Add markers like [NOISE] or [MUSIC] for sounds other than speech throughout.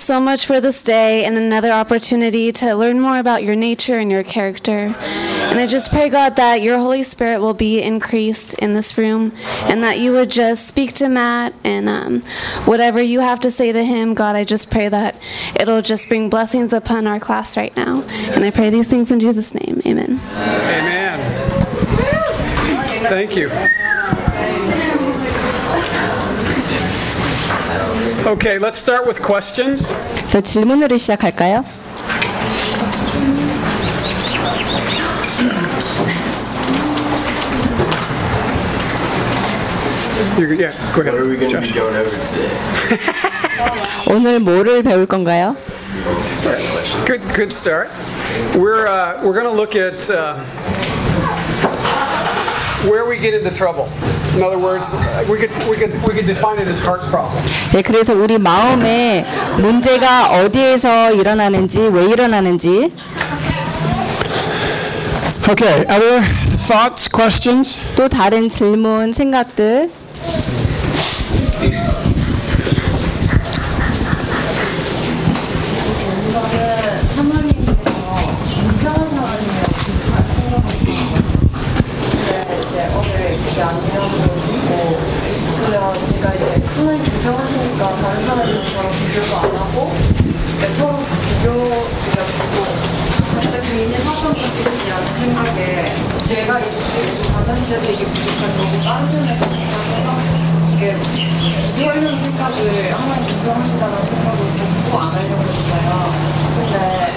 so much for this day and another opportunity to learn more about your nature and your character. And I just pray, God, that your Holy Spirit will be increased in this room and that you would just speak to Matt and um, whatever you have to say to him, God, I just pray that it'll just bring blessings upon our class right now. And I pray these things in Jesus' name. Amen. Amen. Thank you. Okay, let's start with questions. 그래서 질문으로 시작할까요? You- Yeah, go ahead. What are we going to Josh. be going over today? [LAUGHS] 오늘 뭐를 배울 건가요? Good, good start. We're uh, we're going to look at uh, where we get into trouble. In other words, we could we could we could define it as heart problem. 네, 그래서 우리 마음에 문제가 어디에서 일어나는지, 왜 일어나는지, Okay. Other thoughts, questions? 또 다른 질문, 생각들, 이제 어제 그게 아니라고 듣고 제가 이제 하나님 인정하시니까 다른 사람이 저랑 비교도 안 하고 네, 서로 보고 근데 개인의 합성적이지 않은 생각에 제가 이렇게 좀 다단체도 이게 부족한 너무 다른 면에서 생각해서 이게 비하려는 생각을 하나님 인정하신다는 생각을 듣고 안 하려고 했어요. 근데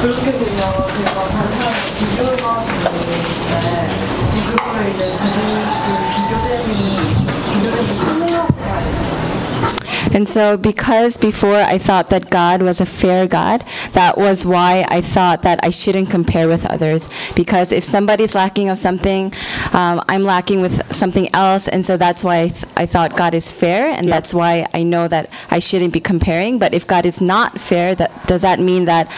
그렇게 되면 제가 다른 사람과 비교를 하는 건데 그거를 이제 자기 그 비교됨이 비 And so, because before I thought that God was a fair God, that was why I thought that I shouldn't compare with others. Because if somebody's lacking of something, um, I'm lacking with something else. And so that's why I, th- I thought God is fair. And that's why I know that I shouldn't be comparing. But if God is not fair, that, does that mean that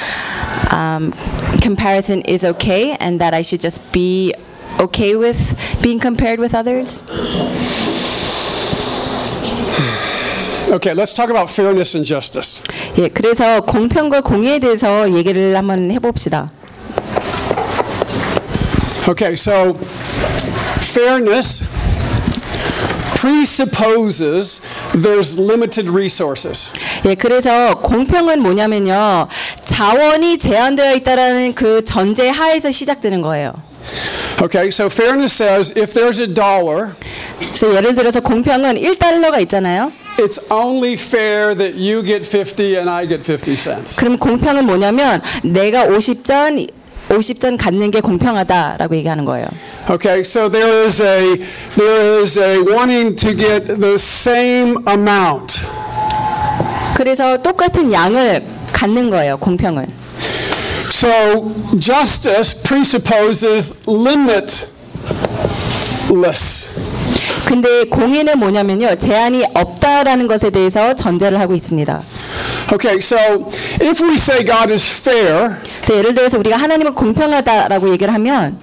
um, comparison is okay and that I should just be okay with being compared with others? Okay, let's talk about fairness and justice. 예, 그래서 공평과 공의에 대해서 얘기를 한번 해봅시다. Okay, so fairness presupposes there's limited resources. 예, 그래서 공평은 뭐냐면요. 자원이 제한되어 있다라는 그 전제 하에서 시작되는 거예요. Okay, so fairness says if there's a dollar, 그래서 예를 들어서 공평은 1달러가 있잖아요. it's only fair that you get 50 and I get 50 cents. 그럼 공평은 뭐냐면 내가 50전 50전 갖는 게 공평하다라고 얘기하는 거예요. Okay, so there is a there is a wanting to get the same amount. 그래서 똑같은 양을 갖는 거예요. 공평은. So justice presupposes limitless. 근데 공의는 뭐냐면요. 제한이 없다라는 것에 대해서 전제를 하고 있습니다. Okay, so if we say God is fair, 예를 들어서 우리가 하나님은 공평하다라고 얘기를 하면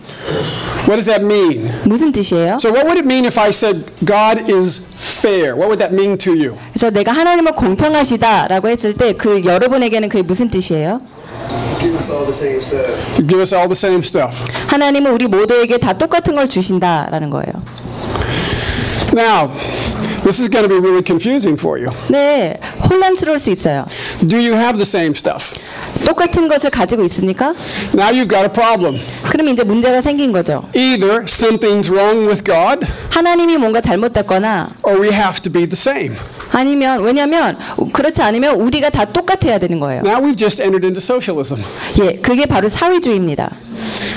what does that mean? 무슨 뜻이에요? So what would it mean if I said God is fair? What would that mean to you? 그래서 내가 하나님은 공평하시다라고 했을 때 그 여러분에게는 그게 무슨 뜻이에요? Give us all the same stuff. Give us all the same stuff. 하나님은 우리 모두에게 다 똑같은 걸 주신다라는 거예요. Now, this is going to be really confusing for you. 네, 혼란스러울 수 있어요. Do you have the same stuff? 똑같은 것을 가지고 있으니까 Now you've got a problem. 그럼 이제 문제가 생긴 거죠. Either something's wrong with God 하나님이 뭔가 잘못됐거나 or we have to be the same. 아니면 왜냐면 그렇지 않으면 우리가 다 똑같아야 되는 거예요. Now we've just entered into socialism. 예, 그게 바로 사회주의입니다.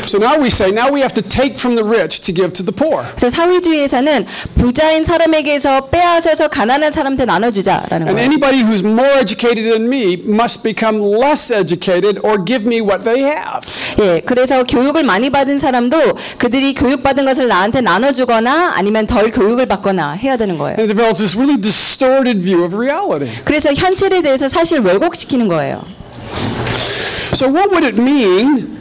So now we say, now we have to take from the rich to give to the poor. 그래서 사회주의에서는 부자인 사람에게서 빼앗아서 가난한 사람한테 나눠주자라는 And 거예요. anybody who's more educated than me must become less educated or give me what they have. 예, 그래서 교육을 많이 받은 사람도 그들이 교육받은 것을 나한테 나눠주거나 아니면 덜 교육을 받거나 해야 되는 거예요. And it develops this really distorted view of reality. 그래서 현실에 대해서 사실 왜곡시키는 거예요. So what would it mean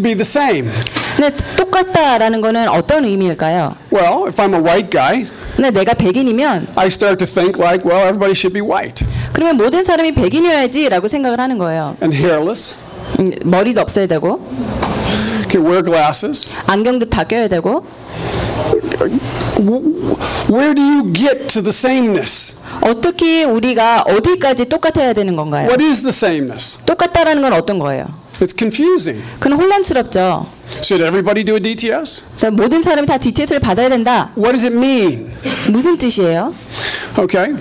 to be the same? 근데 똑같다라는 거는 어떤 의미일까요? Well, if I'm a white guy, 근데 내가 백인이면 I start to think like, well, everybody should be white. 그러면 모든 사람이 백인이어야지라고 생각을 하는 거예요. and hairless, 음, 머리도 없어야 되고 can wear glasses. 안경도 다 껴야 되고 W- Where do you get to the sameness? 어떻게 우리가 어디까지 똑같아야 되는 건가요? What is the sameness? 똑같다라는 건 어떤 거예요? It's confusing. 그건 혼란스럽죠. Should everybody do a DTS? 그래서 모든 사람이 다 DTS를 받아야 된다. What does it mean? 무슨 뜻이에요? Okay.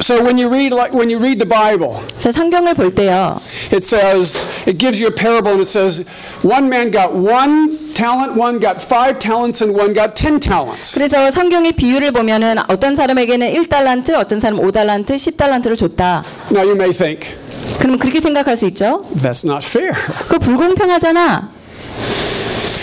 So when you read like when you read the Bible, 그래서 성경을 볼 때요. it says it gives you a parable and it says one man got one talent, one got five talents and one got 10 talents. 그래서 성경의 비유를 보면은 어떤 사람에게는 1달란트, 어떤 사람은 5달란트, 10달란트를 줬다. Now you may think 그러면 그렇게 생각할 수 있죠? that's not fair. 그거 불공평하잖아.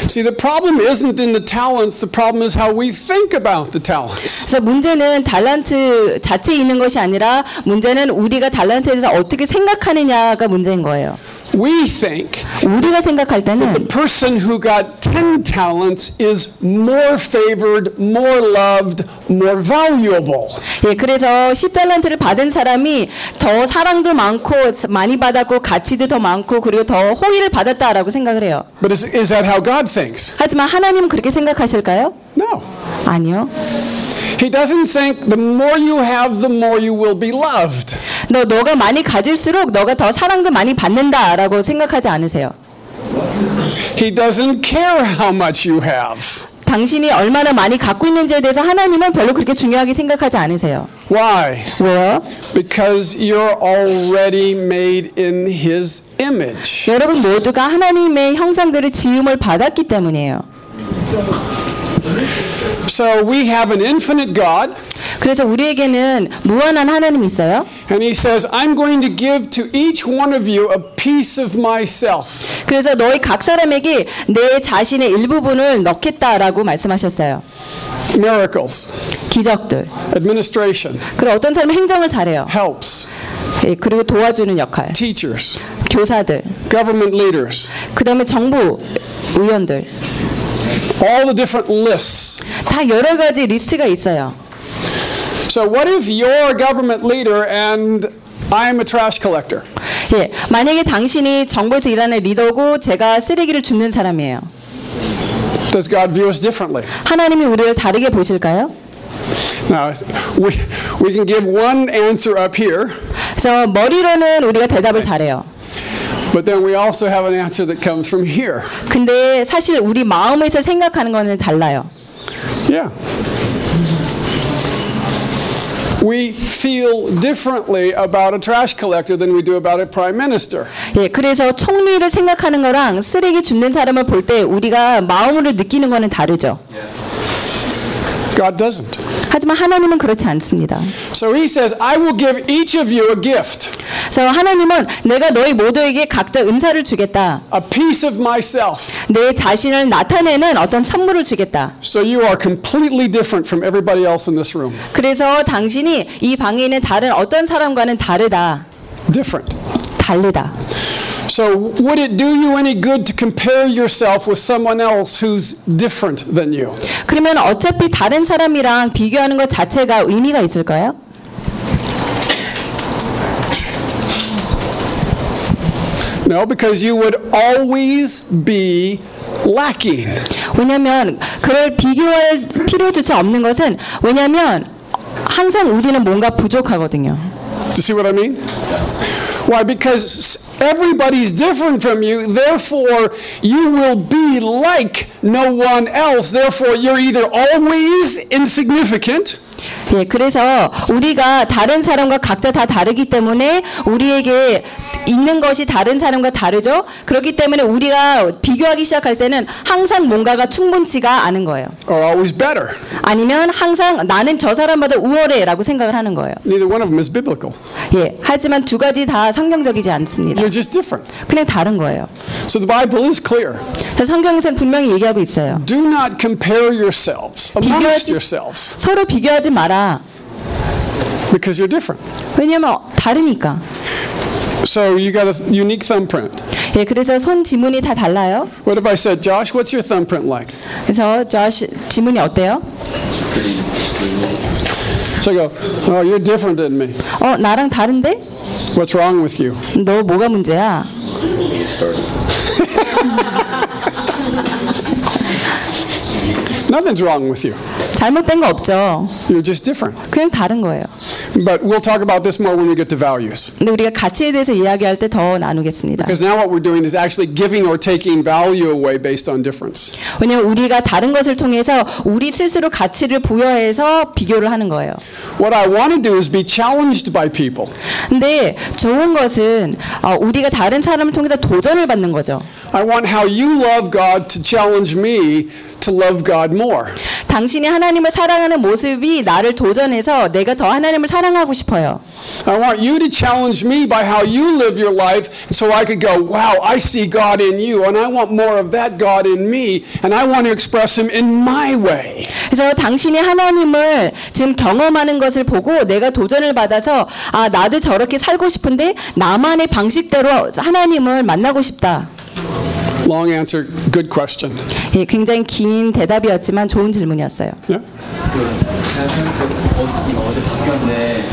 See, the problem isn't in the talents, the problem is how we think about the talents. 그래서 문제는 달란트 자체에 있는 것이 아니라 문제는 우리가 달란트에 대해서 어떻게 생각하느냐가 문제인 거예요. We think 우리가 생각할 the 때는 person who got 10 talents is more favored, more loved, more valuable. 예, 그래서 10달란트를 받은 사람이 더 사랑도 많고 많이 받았고 가치도 더 많고 그리고 더 호의를 받았다라고 생각을 해요. But is, is that how God thinks? 하지만 하나님은 그렇게 생각하실까요? No. 아니요. He doesn't think the more you have, the more you will be loved. 너 너가 많이 가질수록 너가 더 사랑도 많이 받는다라고 생각하지 않으세요. He doesn't care how much you have. 당신이 얼마나 많이 갖고 있는지에 대해서 하나님은 별로 그렇게 중요하게 생각하지 않으세요. Why? 왜요? Because you're already made in His image. 여러분 모두가 하나님의 형상들의 지음을 받았기 때문이에요. So we have an infinite God, 그래서 우리에게는 무한한 하나님이 있어요. and He says, I'm going to give to each one of you a piece of myself. 그래서 너희 각 사람에게 내 자신의 일부분을 넣겠다라고 말씀하셨어요. Miracles, 기적들. administration, 그리고 어떤 사람은 행정을 잘해요. helps, 예, 그리고 도와주는 역할. teachers, 교사들. government leaders, 그 다음에 정부 의원들. All the different lists. 다 여러 가지 리스트가 있어요. So, what if you're a government leader and I'm a trash collector? 예, 만약에 당신이 정부에서 일하는 리더고 제가 쓰레기를 줍는 사람이에요. Does God view us differently? 하나님이 우리를 다르게 보실까요? Now, we, we can give one answer up here, 그래서 머리로는 우리가 대답을 잘해요. but then we also have an answer that comes from here. 근데 사실 우리 마음에서 생각하는 거는 달라요. Yeah. We feel differently about a trash collector than we do about a prime minister. 예, 그래서 총리를 생각하는 거랑 쓰레기 줍는 사람을 볼 때 우리가 마음으로 느끼는 거는 다르죠. God doesn't. 하지만 하나님은 그렇지 않습니다. So he says, I will give each of you a gift, 그래서 하나님은 내가 너희 모두에게 각자 은사를 주겠다. a piece of myself. 내 자신을 나타내는 어떤 선물을 주겠다. So you are completely different from everybody else in this room. 그래서 당신이 이 방에 있는 다른 어떤 사람과는 다르다. Different. 다르다. So would it do you any good to compare yourself with someone else who's different than you? 그러면 어차피 다른 사람이랑 비교하는 것 자체가 의미가 있을까요? No, because you would always be lacking. 왜냐하면 그걸 비교할 필요조차 없는 것은 왜냐하면 항상 우리는 뭔가 부족하거든요. Do you see what I mean? Why? Because everybody's different from you, therefore you will be like no one else. Therefore, you're either always insignificant 예, 그래서 우리가 다른 사람과 각자 다 다르기 때문에 우리에게 있는 것이 다른 사람과 다르죠. 그렇기 때문에 우리가 비교하기 시작할 때는 항상 뭔가가 충분치가 않은 거예요. or always better. 아니면 항상 나는 저 사람보다 우월해라고 생각을 하는 거예요. Neither one of them is biblical. 예, 하지만 두 가지 다 성경적이지 않습니다. You're just different. 그냥 다른 거예요. So the Bible is clear. 성경에서는 분명히 얘기하고 있어요. Do not compare yourselves amongst yourselves 서로 비교하지 마라. because you're different. 왜냐면 다르니까. So you got a unique thumbprint. 예, 그래서 손 지문이 다 달라요. What if I said, Josh, what's your thumbprint like? 그래서 저 시- 지문이 어때요? So I go, oh, you're different than me. 어, 나랑 다른데? What's wrong with you? 너 뭐가 문제야? Nothing's wrong with you. 잘못된 거 없죠. You're just different. 그냥 다른 거예요. But we'll talk about this more when we get to values. 근데 우리가 가치에 대해서 이야기할 때 더 나누겠습니다. Because now what we're doing is actually giving or taking value away based on difference. 왜냐면 우리가 다른 것을 통해서 우리 스스로 가치를 부여해서 비교를 하는 거예요. What I want to do is be challenged by people. 근데 좋은 것은 어, 우리가 다른 사람을 통해서 도전을 받는 거죠. I want how you love God to challenge me to love God more. 당신이 하나님을 사랑하는 모습이 나를 도전해서 내가 더 하나님을 사랑하고 싶어요. I want you to challenge me by how you live your life so I could go, wow, I see God in you, and I want more of that God in me, and I want to express Him in my way. 그래서 당신이 하나님을 지금 경험하는 것을 보고 내가 도전을 받아서 아 나도 저렇게 살고 싶은데 나만의 방식대로 하나님을 만나고 싶다. Long answer, good question. 예, 굉장히 긴 대답이었지만 좋은 질문이었어요. Yeah? 바뀌었는데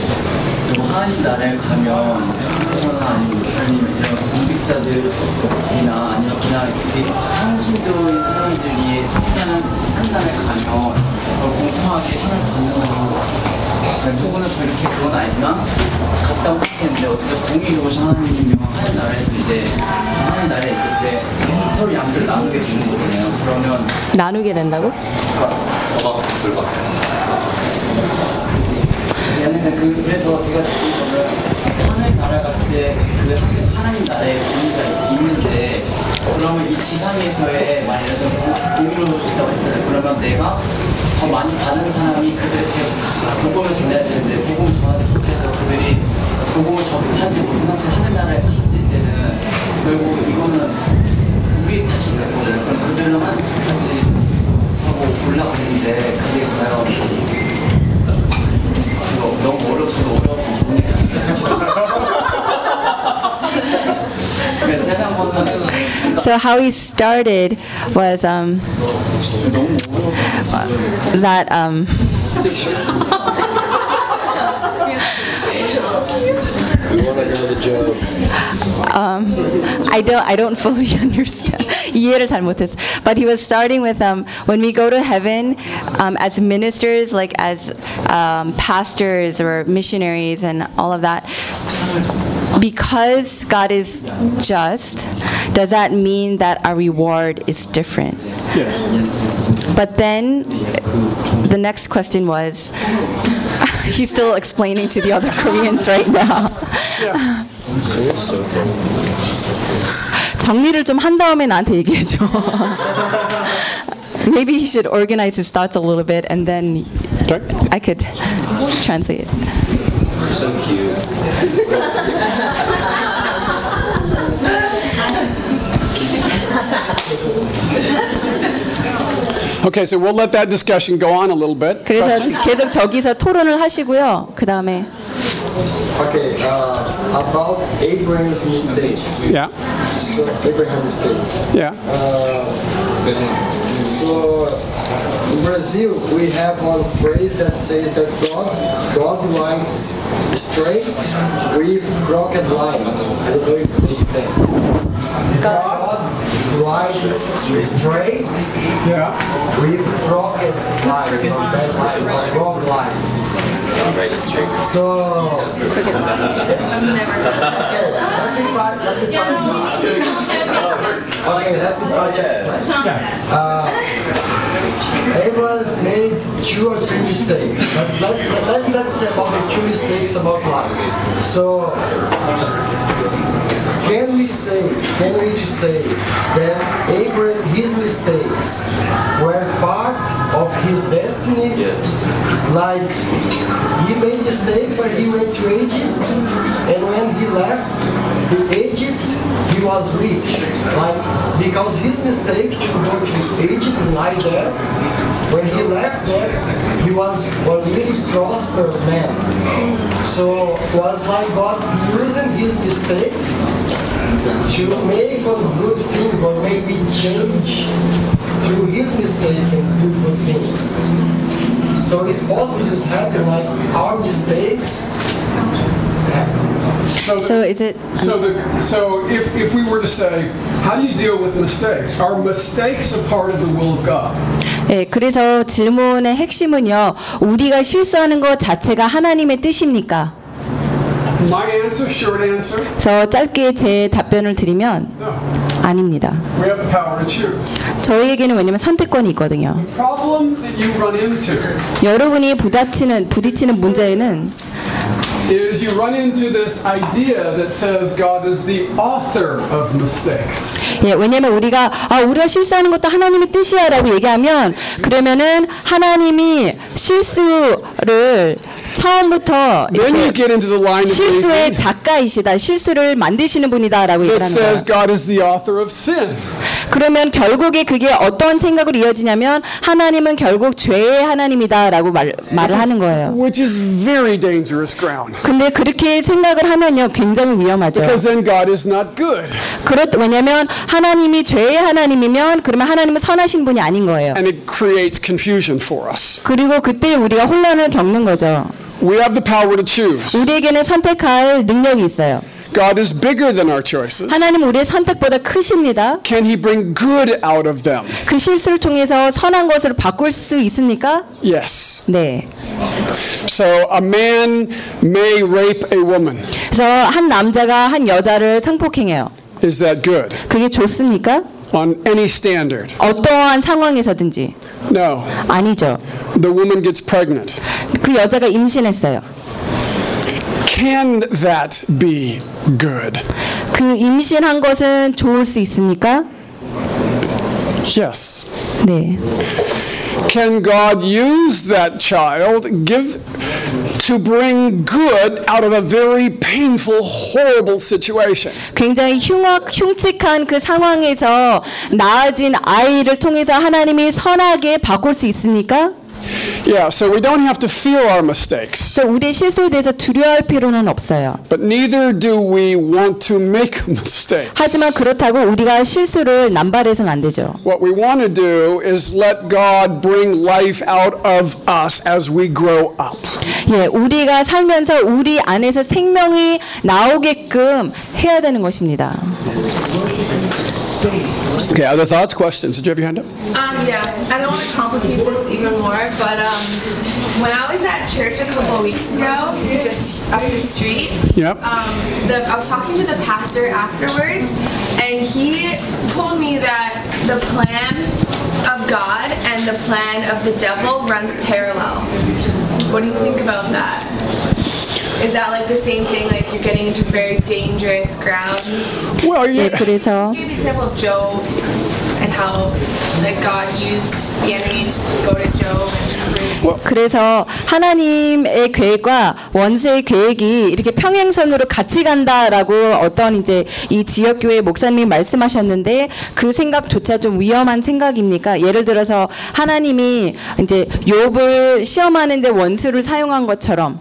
그 하나님 나라에 가면 하나 아니면 목사님 이런 공직자들이나 아니면 그냥 이렇게 평신도인 사람들이 특별한 산단에 가면 더 공평하게 상을 받는 거고 더 이렇게 그건 아니나 갔다고 생각했는데 어쨌든 공의로우신 하나님이 하나님 나라에서 이제 하나님 나라에 있을 때 서로 양들을 나누게 되는 거잖아요 그러면 나누게 된다고? 얘는 그 그래서 제가 듣는 거는 하나님 나라 갔을 때 그 하나님 나라에 공의가 있는데 그러면 이 지상에서의 만약에 공의로우시다고 했잖아요. 그러면 내가 더 많이 받는 사람이 그들에게 복음을 전해야 되는데 복음 전하지 못해서 그들이 복음을 접하지 못한 상태 하는 나라에 갔을 때는 결국 이거는 우리 되는 거잖아요. 그럼 그들은 하나님까지 하고 올라가는데 그게 과연 이거 너무 어려워 어려워서 한 번은 So how he started was um, that um, We want to know the joke. I don't I don't fully [LAUGHS] understand. 이해를 잘 못했어. But he was starting with um, when we go to heaven um, as ministers, like as um, pastors or missionaries and all of that. Because God is just, does that mean that our reward is different? Yes. But then the next question was [LAUGHS] he's still explaining to the other [LAUGHS] Koreans right now. 정리를 좀 한 다음에 나한테 얘기해줘. [LAUGHS] Maybe he should organize his thoughts a little bit and then Okay. I could translate it. So cute Okay, so we'll let that discussion go on a little bit. 그래서 Question? 계속 저기서 토론을 하시고요. 그 다음에 Okay, uh, about Abraham's mistakes. Yeah. So, Abraham's mistakes. Yeah. So in Brazil, we have one phrase that says that God, God likes straight with crooked lines. I don't know if it makes sense. God likes straight Yeah. with crooked lines, or bad lines, or wrong lines. So, [LAUGHS] okay, let me try, let me try. Okay, let me try to explain. Uh, Everyone's made two or three mistakes, but let, let, let's say about the two mistakes about life. So, can we say, can we just say that Abraham, his mistakes were part of his destiny? Like, he made mistake when he went to Egypt, and when he left the Egypt, he was rich. Like, because his mistake to go to Egypt and lie there, when he left there, he was a really prosperous man. So, was like God using his mistake to make a good thing or maybe change through his mistake and do good things. So it's possible this happen, like our mistakes happen. So is it So, the, so if, if we were to say, how do you deal with mistakes? Are mistakes a part of the will of God? 예, 그래서 질문의 핵심은요. 우리가 실수하는 것 자체가 하나님의 뜻입니까? My answer, short answer, 저 짧게 제 답변을 드리면 no. 아닙니다. We have the power to choose. 저희에게는 왜냐면 선택권이 있거든요. The problem that you run into 여러분이 부딪히는 부딪히는 문제는 is you run into this idea that says God is the author of mistakes. 예, 왜냐면 우리가 아 우리가 실수하는 것도 하나님의 뜻이야라고 얘기하면 그러면은 하나님이 실수를 처음부터 Then you 이렇게 get into the line of 실수의 thinking 작가이시다, 실수를 만드시는 분이다라고 that 얘기를 하는 거예요. says God is the author of sin. 그러면 결국에 그게 어떤 생각으로 이어지냐면 하나님은 결국 죄의 하나님이다라고 말, 말을 하는 거예요. Which is very dangerous ground. 근데 그렇게 생각을 하면요 굉장히 위험하죠. Because then God is not good. 그렇 왜냐면 하나님이 죄의 하나님이면 그러면 하나님은 선하신 분이 아닌 거예요. And it creates confusion for us. 그리고 그때 우리가 혼란을 겪는 거죠. We have the power to choose. 우리에게는 선택할 능력이 있어요. God is bigger than our choices. 하나님 우리의 선택보다 크십니다. Can He bring good out of them? 그 실수를 통해서 선한 것으로 바꿀 수 있습니까? Yes. 네. So a man may rape a woman. 그래서 한 남자가 한 여자를 성폭행해요. Is that good? 그게 좋습니까? On any standard? 어떠한 상황에서든지 No. 아니죠. The woman gets pregnant. 그 여자가 임신했어요. Can that be good? 그 임신한 것은 좋을 수 있습니까? Yes. 네. Can God use that child give to bring good out of a very painful, horrible situation? 굉장히 흉악, 흉측한 그 상황에서 나아진 아이를 통해서 하나님이 선하게 바꿀 수 있습니까? Yeah, so we don't have to fear our mistakes, 그래서 우리의 실수에 대해서 두려워할 필요는 없어요. but neither do we want to make [LAUGHS] mistakes. 하지만 그렇다고 우리가 실수를 남발해서는 안 되죠. What we want to do is let God bring life out of us as we grow up. 예, 우리가 살면서 우리 안에서 생명이 나오게끔 해야 되는 것입니다. Okay, other thoughts, questions? Did you have your hand up? Um, yeah, I don't want to complicate this even more, but um, when I was at church a couple weeks ago, just up the street, Yep. um, the, I was talking to the pastor afterwards, and he told me that the plan of God and the plan of the devil runs parallel. What do you think about that? Is that like the same thing? Like you're getting into very dangerous grounds? Well, 예, yeah. 그래서 Give the example of Job And how like God used the enemy to go to Job and bring 그래서 하나님의 계획과 원수의 계획이 이렇게 평행선으로 같이 간다라고 어떤 이제 이 지역 교회 목사님이 말씀하셨는데 그 생각조차 좀 위험한 생각입니까? 예를 들어서 하나님이 이제 욥을 시험하는데 원수를 사용한 것처럼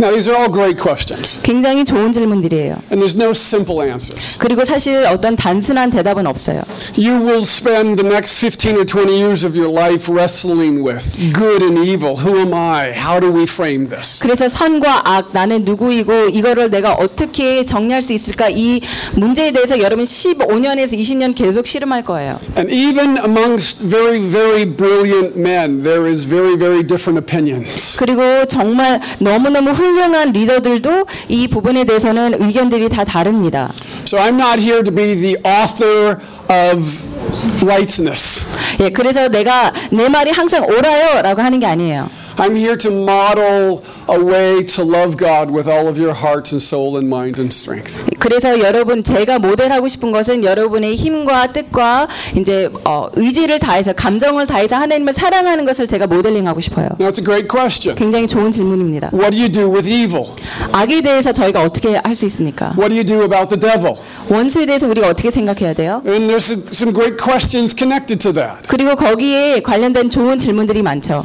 Now, these are all great questions, 굉장히 좋은 질문들이에요. and there's no simple answers. 그리고 사실 어떤 단순한 대답은 없어요. You will spend the next 15 or 20 years of your life wrestling with good and evil. Who am I? How do we frame this? 그래서 선과 악, 나는 누구이고 이거를 내가 어떻게 정리할 수 있을까 이 문제에 대해서 여러분 15년에서 20년 계속 씨름할 거예요. And even amongst very, very brilliant men, there is very, very different opinions. 그리고 정말 너무너무 훌륭한 리더들도 이 부분에 대해서는 의견들이 다 다릅니다. So I'm not here to be the author of righteousness. 예, 그래서 내가 내 말이 항상 옳아요라고 하는 게 아니에요. I'm here to model a way to love God with all of your heart and soul and mind and strength. 그래서 여러분 제가 모델하고 싶은 것은 여러분의 힘과 뜻과 이제 어, 의지를 다해서 감정을 다해서 하나님을 사랑하는 것을 제가 모델링하고 싶어요. Now, it's a great question. 굉장히 좋은 질문입니다. What do you do with evil? 악에 대해서 저희가 어떻게 할 수 있습니까? What do you do about the devil? 원수에 대해서 우리가 어떻게 생각해야 돼요? And there's some- some great questions connected to that. 그리고 거기에 관련된 좋은 질문들이 많죠.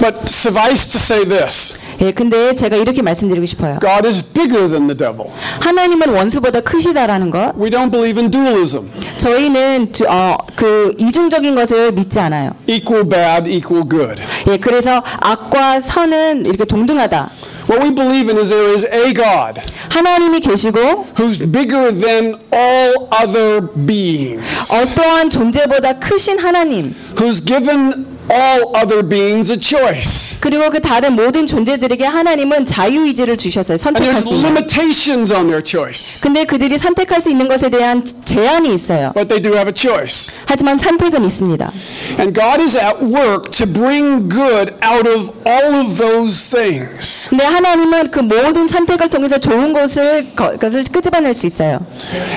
But suffice to say this 예, 근데 제가 이렇게 말씀드리고 싶어요. God is bigger than the devil. 하나님은 원수보다 크시다라는 것. We don't believe in dualism. 저희는 주- 어, 그 이중적인 것을 믿지 않아요. equal bad, equal good. 예, 그래서 악과 선은 이렇게 동등하다. What we believe in is there is a God 하나님이 계시고 who's bigger than all other beings, 어떠한 존재보다 크신 하나님 who's given all other beings a choice. 그리고 그 다른 모든 존재들에게 하나님은 자유의지를 주셨어요. And 선택할 there's 수 있는. limitations on their choice, 근데 그들이 선택할 수 있는 것에 대한 제한이 있어요. but they do have a choice. 하지만 선택은 있습니다. And God is at work to bring good out of all of those things. 근데 하나님은 그 모든 선택을 통해서 좋은 것을 거- 것을 끄집어낼 수 있어요.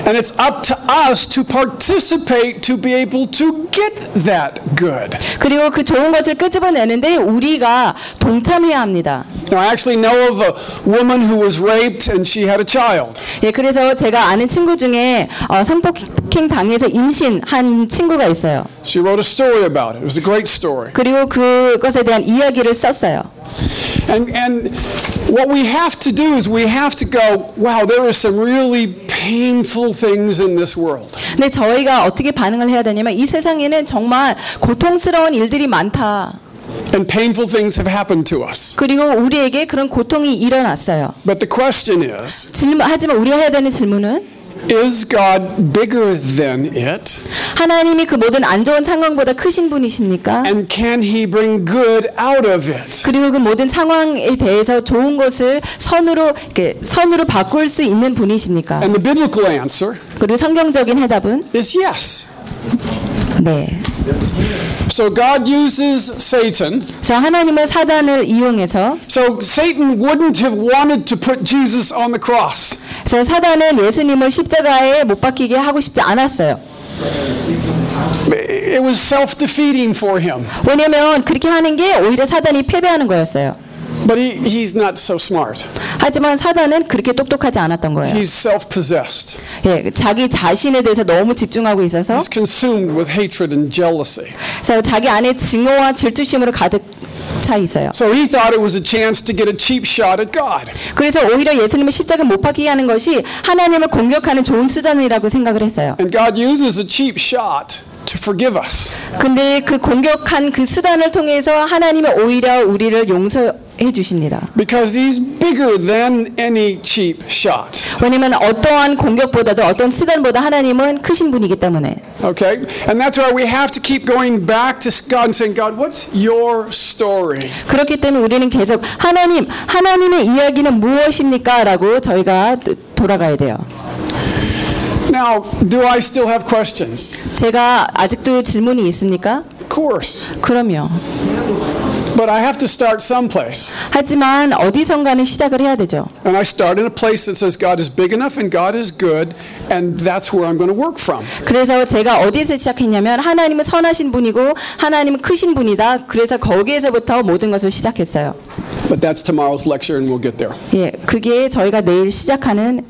And it's up to us to participate to be able to get that good. 그리고 그 좋은 것을 끄집어내는데 우리가 동참해야 합니다. Now, I actually know of a woman who was raped and she had a child. 예, 그래서 제가 아는 친구 중에 어, 성폭행 당해서 임신한 친구가 있어요. She wrote a story about it. It was a great story. 그리고 그것에 대한 이야기를 썼어요. And, and what we have to do is we have to go, wow, there are some really painful things in this world. 근데 저희가 어떻게 반응을 해야 되냐면 이 세상에는 정말 고통스러운 일들이 많다. And painful things have happened to us. 그리고 우리에게 그런 고통이 일어났어요. But the question is 질문, 하지만 우리가 해야 되는 질문은 is God bigger than it? 하나님이 그 모든 안 좋은 상황보다 크신 분이십니까? And can He bring good out of it? 그리고 그 모든 상황에 대해서 좋은 것을 선으로 이렇게 선으로 바꿀 수 있는 분이십니까? And the biblical answer 그리고 성경적인 해답은 is yes. 네. So God uses Satan. 그래서 하나님은 사단을 이용해서 So Satan wouldn't have wanted to put Jesus on the cross. 그래서 사단은 예수님을 십자가에 못 박히게 하고 싶지 않았어요. It was self defeating for him. 왜냐면 그렇게 하는 게 오히려 사단이 패배하는 거였어요. But he, he's not so smart. 하지만 사단은 그렇게 똑똑하지 않았던 거예요. He's self possessed. 예, 자기 자신에 대해서 너무 집중하고 있어서 He's consumed with hatred and jealousy. 그래서 자기 안에 증오와 질투심으로 가득 차 있어요. So he thought it was a chance to get a cheap shot at God. 그래서 오히려 예수님을 십자가 못 박히게 하는 것이 하나님을 공격하는 좋은 수단이라고 생각을 했어요. And God uses a cheap shot to forgive us. 근데 그 공격한 그 수단을 통해서 하나님은 오히려 우리를 용서 해 주십니다. Because he's bigger than any cheap shot. 왜냐면 어떠한 공격보다도 어떤 수단보다 하나님은 크신 분이기 때문에. Okay? And that's why we have to keep going back to God and saying, God, what's your story? 그렇기 때문에 우리는 계속 하나님, 하나님의 이야기는 무엇입니까? 라고 저희가 도- 돌아가야 돼요. Now, do I still have questions? 제가 아직도 질문이 있습니까? Of course. 그럼요. But I have to start someplace. 하지만 어디선가는 시작을 해야 되죠. And I start in a place that says God is big enough and God is good, and that's where I'm going to work from. 그래서 제가 어디에서 시작했냐면 하나님은 선하신 분이고 하나님은 크신 분이다. 그래서 거기에서부터 모든 것을 시작했어요. But that's tomorrow's lecture, and we'll get there. 예, 그게 저희가 내일 시작하는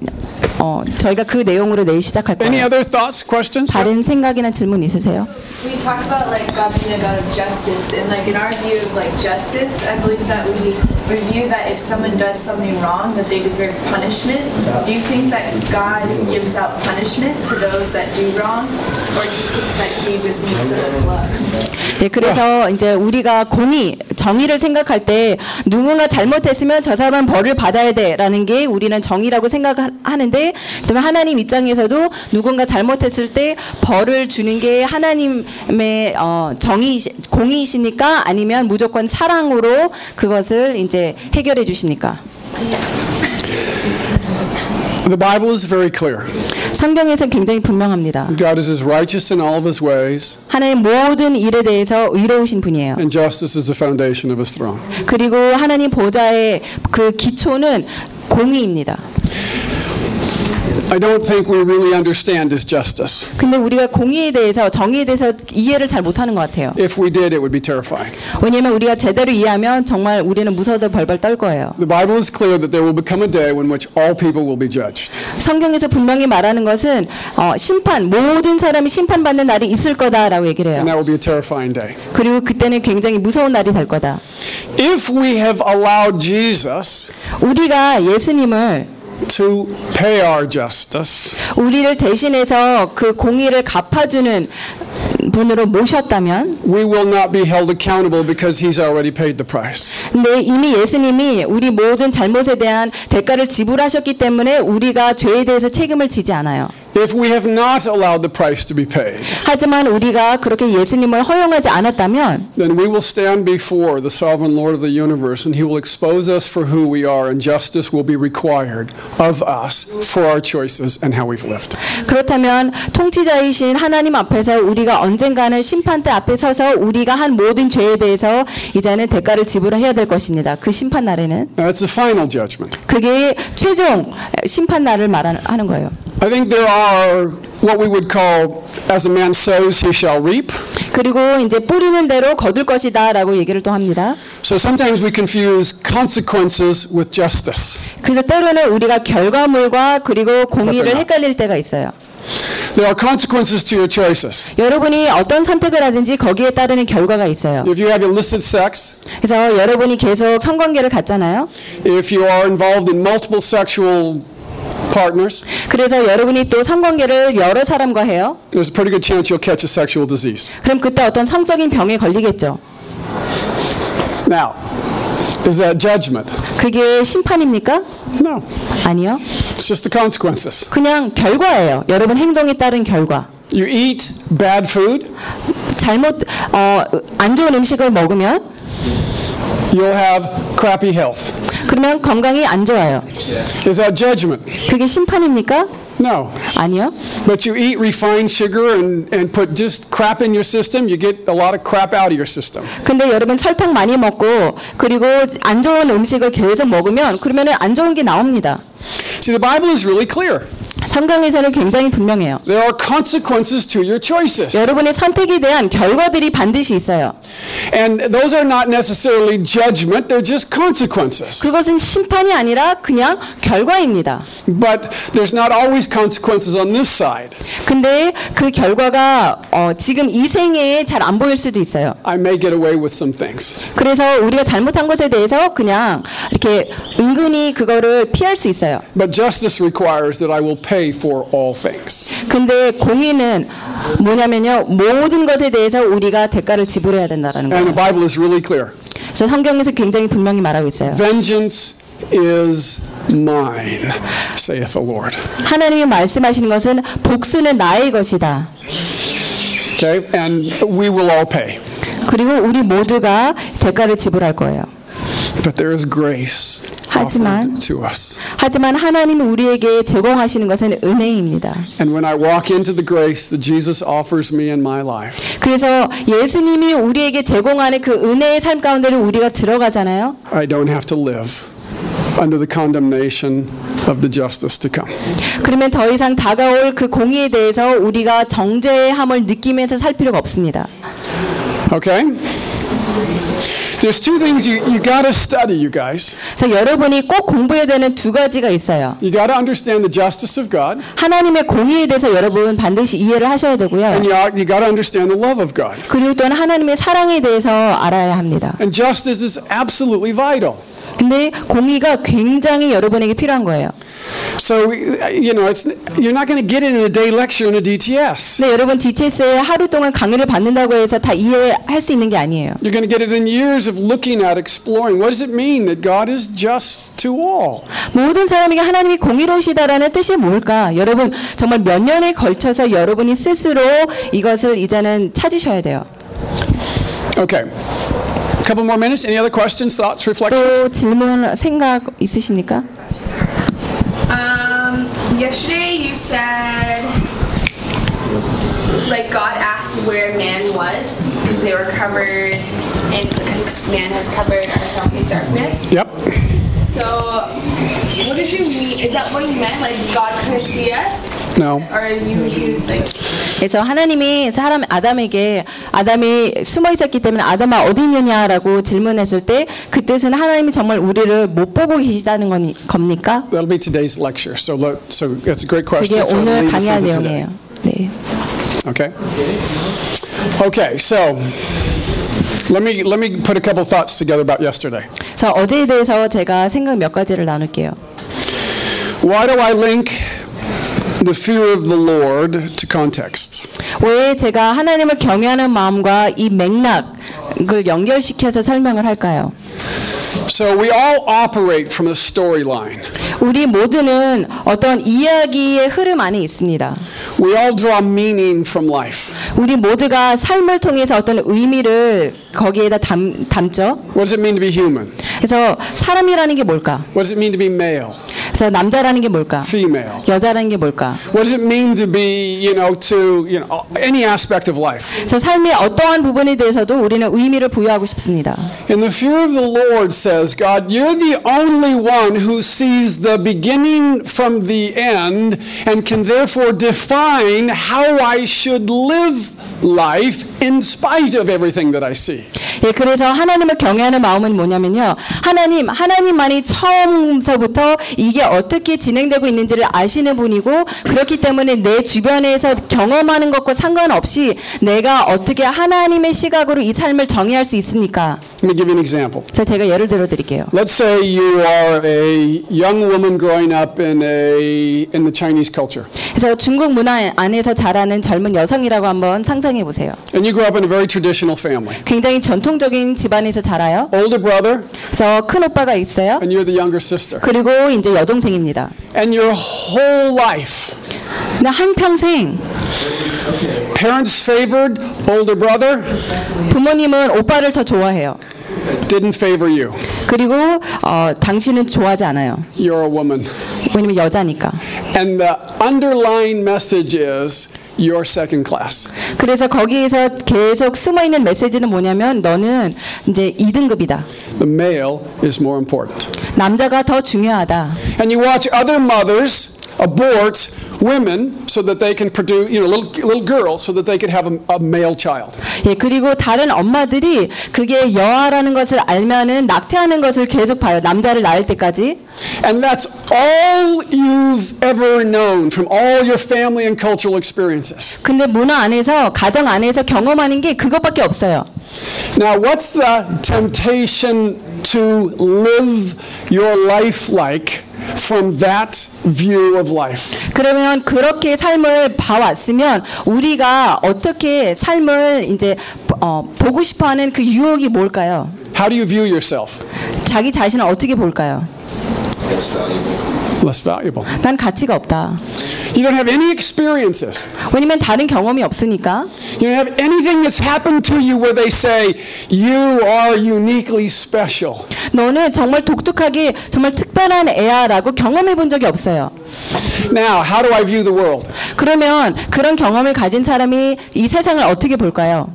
어, 저희가 그 내용으로 내일 시작할 Any 거예요. other thoughts, questions? 다른 생각이나 질문 있으세요? We talk about like God being a God of justice, and like in our view of like justice, I believe that we we view that if someone does something wrong, that they deserve punishment. Do you think that God gives out punishment to those that do wrong, or do you think that He just meets them with love? 예, 그래서 이제 우리가 공의, 정의를 생각할 때 누군가 잘못했으면 저 사람은 벌을 받아야 돼라는 게 우리는 정의라고 생각하는데 그다음에 하나님 입장에서도 누군가 잘못했을 때 벌을 주는 게 하나님의 어, 정의 공의이십니까? 아니면 무조건 사랑으로 그것을 이제 해결해 주십니까? The Bible is very clear. 성경에서는 굉장히 분명합니다. God is as righteous in all of his ways, 하나님 모든 일에 대해서 의로우신 분이에요. and justice is the foundation of his throne. 그리고 하나님 보좌의 그 기초는 공의입니다. I don't think we really understand his justice. 근데 우리가 공의에 대해서 정의에 대해서 이해를 잘 못하는 것 같아요. If we did, it would be terrifying. 왜냐하면 우리가 제대로 이해하면 정말 우리는 무서워서 벌벌 떨 거예요. The Bible is clear that there will become a day when which all people will be judged. 성경에서 분명히 말하는 것은 어, 심판 모든 사람이 심판받는 날이 있을 거다라고 얘기를 해요. And that will be a terrifying day. 그리고 그때는 굉장히 무서운 날이 될 거다. If we have allowed Jesus 우리가 예수님을 to pay our justice, 우리를 대신해서 그 공의를 갚아주는 분으로 모셨다면 we will not be held accountable because he's already paid the price. 근데 이미 예수님이 우리 모든 잘못에 대한 대가를 지불하셨기 때문에 우리가 죄에 대해서 책임을 지지 않아요. If we have not allowed the price to be paid, 하지만 우리가 그렇게 예수님을 허용하지 않았다면 then we will stand before the sovereign Lord of the universe and he will expose us for who we are, and justice will be required of us for our choices and how we've lived. 그렇다면 통치자이신 하나님 앞에서 우리가 언젠가는 심판대 앞에 서서 우리가 한 모든 죄에 대해서 이제는 대가를 지불해야 될 것입니다. 그 심판 날에는 it's the final judgment. 그게 최종 심판 날을 말하는 거예요. I think there are what we would call, as a man sows, he shall reap. 그리고 이제 뿌리는 대로 거둘 것이다라고 얘기를 또 합니다. So sometimes we confuse consequences with justice. 그래서 때로는 우리가 결과물과 그리고 공의를 헷갈릴 때가 있어요. There are consequences to your choices. 여러분이 어떤 선택을 하든지 거기에 따르는 결과가 있어요. If you have illicit sex, 그래서 여러분이 계속 성관계를 갖잖아요. if you are involved in multiple sexual partners, 그래서 여러분이 또 성관계를 여러 사람과 해요. there's a pretty good chance you'll catch a sexual disease. 그럼 그때 어떤 성적인 병에 걸리겠죠. Now, is that judgment? 그게 심판입니까? No. 아니요. It's just the consequences. 그냥 결과예요. 여러분 행동에 따른 결과. You eat bad food, 잘못 어, 안 좋은 음식을 먹으면 you'll have crappy health. 그러면 건강이 안 좋아요. Is that judgment? 그게 심판입니까? No. 아니요. But you eat refined sugar and, and put just crap in your system, you get a lot of crap out of your system. 근데 여러분 설탕 많이 먹고 그리고 안 좋은 음식을 계속 먹으면 그러면 안 좋은 게 나옵니다. See, the Bible is really clear. 성경에서는 굉장히 분명해요. There are consequences to your choices. 여러분의 선택에 대한 결과들이 반드시 있어요. And those are not necessarily judgment, they're just consequences. 그것은 심판이 아니라 그냥 결과입니다. But there's not always consequences on this side. 근데 그 결과가 어, 지금 이 생애에 잘 안 보일 수도 있어요. I may get away with some things. 그래서 우리가 잘못한 것에 대해서 그냥 이렇게 은근히 그거를 피할 수 있어요. But justice requires that I will pay for all things. 근데 공의는 뭐냐면요. 모든 것에 대해서 우리가 대가를 지불해야 된다는 And the 거예요. Bible is really clear. 그래서 성경에서 굉장히 분명히 말하고 있어요. Vengeance is mine, saith the Lord. 하나님이 말씀하시는 것은 복수는 나의 것이다. Okay? And we will all pay. 그리고 우리 모두가 대가를 지불할 거예요. But there is grace 하지만-. 하지만 하나님이 우리에게 제공하시는 것은 은혜입니다. And when I walk into the grace that Jesus offers me in my life, 그래서 예수님이 우리에게 제공하는 그 은혜의 삶 가운데를 우리가 들어가잖아요. I don't have to live under the condemnation of the justice to come. 그러면 더 이상 다가올 그 공의에 대해서 우리가 정죄함을 느끼면서 살 필요가 없습니다. Okay? There's two things you, you got to study, you guys. 그래서 여러분이 꼭 공부해야 되는 두 가지가 있어요. You got to understand the justice of God, 하나님의 공의에 대해서 여러분 반드시 이해를 하셔야 되고요. and you, you got to understand the love of God. 그리고 또한 하나님의 사랑에 대해서 알아야 합니다. And justice is absolutely vital. 근데 공의가 굉장히 여러분에게 필요한 거예요. So, you know, it's, you're not going to get it in a day lecture in a DTS. 근데 여러분 DTS에 하루 동안 강의를 받는다고 해서 다 이해할 수 있는 게 아니에요. You're going to get it in years of looking at, exploring. What does it mean that God is just to all? 모든 사람에게 하나님이 공의로우시다라는 뜻이 뭘까? 여러분 정말 몇 년에 걸쳐서 여러분이 스스로 이것을 이제는 찾으셔야 돼요. Okay. A couple more minutes. Any other questions, thoughts, reflections? 또 질문 생각 있으십니까? Um, yesterday you said, like God asked where man was because they were covered, and because man has covered ourselves in darkness. Yep. So, what did you mean? Is that what you meant? Like God couldn't see us, No. or you, you like? 그래서 하나님이 사람 아담에게 아담이 숨어 있었기 때문에 아담아 어디 있느냐라고 질문했을 때 그 뜻은 하나님이 정말 우리를 못 보고 계시다는 건 겁니까? That'll be today's lecture. So, let, so that's a great 그게 question. So I'll 오늘 강의할. 내용이에요. 네. Okay. Okay. So, let me let me put a couple thoughts together about yesterday. 자 어제에 대해서 제가 생각 몇 가지를 나눌게요. Why do I link the fear of the Lord to context? 왜 제가 하나님을 경외하는 마음과 이 맥락을 연결시켜서 설명을 할까요? So we all operate from a storyline. 우리 모두는 어떤 이야기의 흐름 안에 있습니다. We all draw meaning from life. 우리 모두가 삶을 통해서 어떤 의미를 거기에다 담, 담죠. What does it mean to be human? 그래서 사람이라는 게 뭘까? What does it mean to be male, 그래서 남자라는 게 뭘까? female? 여자라는 게 뭘까? What does it mean to be, you know, to, you know, any aspect of life? 그래서 삶의 어떠한 부분에 대해서도 우리는 의미를 부여하고 싶습니다. And the fear of the Lord says, God, you're the only one who sees the beginning from the end and can therefore define how I should live life in spite of everything that I see. 예, 그래서 하나님을 경외하는 마음은 뭐냐면요. 하나님, 하나님만이 처음서부터 이게 어떻게 진행되고 있는지를 아시는 분이고, 그렇기 때문에 내 주변에서 경험하는 것과 상관없이 내가 어떻게 하나님의 시각으로 이 삶을 정의할 수 있습니까? Let me give you an example. 그래서 제가 예를 들어 드릴게요. Let's say you are a young woman growing up in a in the Chinese culture. 그래서 중국 문화 안에서 자라는 젊은 여성이라고 한번 상상 해 보세요. And you grew up in a very traditional family. 굉장히 전통적인 집안에서 자라요. Older brother 그래서 큰 오빠가 있어요. and you're the younger sister. 그리고 이제 여동생입니다. And your whole life 근데 한 평생 parents favored older brother, 부모님은 오빠를 더 좋아해요. didn't favor you. 그리고 어, 당신은 좋아하지 않아요. You're a woman. 왜냐면 여자니까. And the underlying message is you're second class. 그래서 거기에서 계속 숨어 있는 메시지는 뭐냐면 너는 이제 2등급이다. The male is more important. 남자가 더 중요하다. And you watch other mothers abort women so that they can produce, you know, little, little girls so that they could have a, a male child. 예, 그리고 다른 엄마들이 그게 여아라는 것을 알면은 낙태하는 것을 계속 봐요. 남자를 낳을 때까지. And that's all you've ever known from all your family and cultural experiences. 근데 문화 안에서 가정 안에서 경험하는 게 그것밖에 없어요. Now, what's the temptation to live your life like From that view of life? 그러면 그렇게 삶을 봐왔으면 우리가 어떻게 삶을 이제 어, 보고 싶어하는 그 유혹이 뭘까요? How do you view yourself? 자기 자신을 어떻게 볼까요? Less valuable. 난 가치가 없다. You don't have any experiences. 왜냐면 다른 경험이 없으니까. You don't have anything that's happened to you where they say, you are uniquely special. 너는 정말 독특하게 정말 특별한 애야라고 경험해 본 적이 없어요. Now, how do I view the world? 그러면 그런 경험을 가진 사람이 이 세상을 어떻게 볼까요?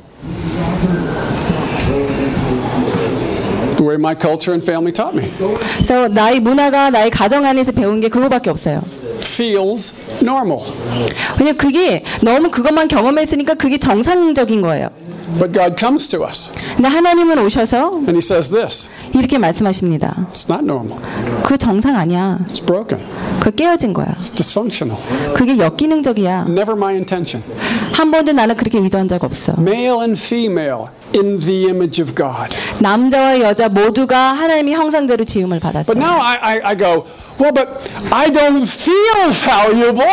The way my culture and family taught me. 그래서 나의 문화가 나의 가정 안에서 배운 게 그거밖에 없어요. Feels normal. 왜냐면 그게 너무 그것만 경험했으니까 그게 정상적인 거예요. But God comes to us 근데 하나님은 오셔서 and He says this 이렇게 말씀하십니다. it's not normal, 그 정상 아니야. it's broken, 그 깨어진 거야. it's dysfunctional. 그게 역기능적이야. Never my intention. 한 번도 나는 그렇게 의도한 적 없어. Male and female in the image of God. 남자와 여자 모두가 하나님의 형상대로 지음을 But 받았어요. now I, I, I go, well, but I don't feel valuable.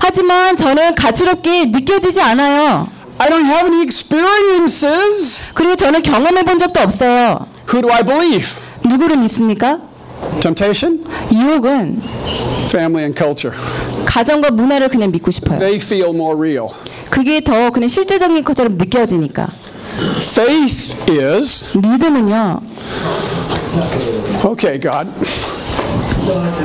하지만 저는 가치롭게 느껴지지 않아요. I don't have any experiences. 그리고 저는 경험해 본 적도 없어요. Who do I believe? 누구를 믿습니까? Temptation? 유혹은 Family and culture. 가정과 문화를 그냥 믿고 싶어요. They feel more real. 그게 더 그냥 실제적인 것처럼 느껴지니까. Faith is, 믿음은요. okay, God,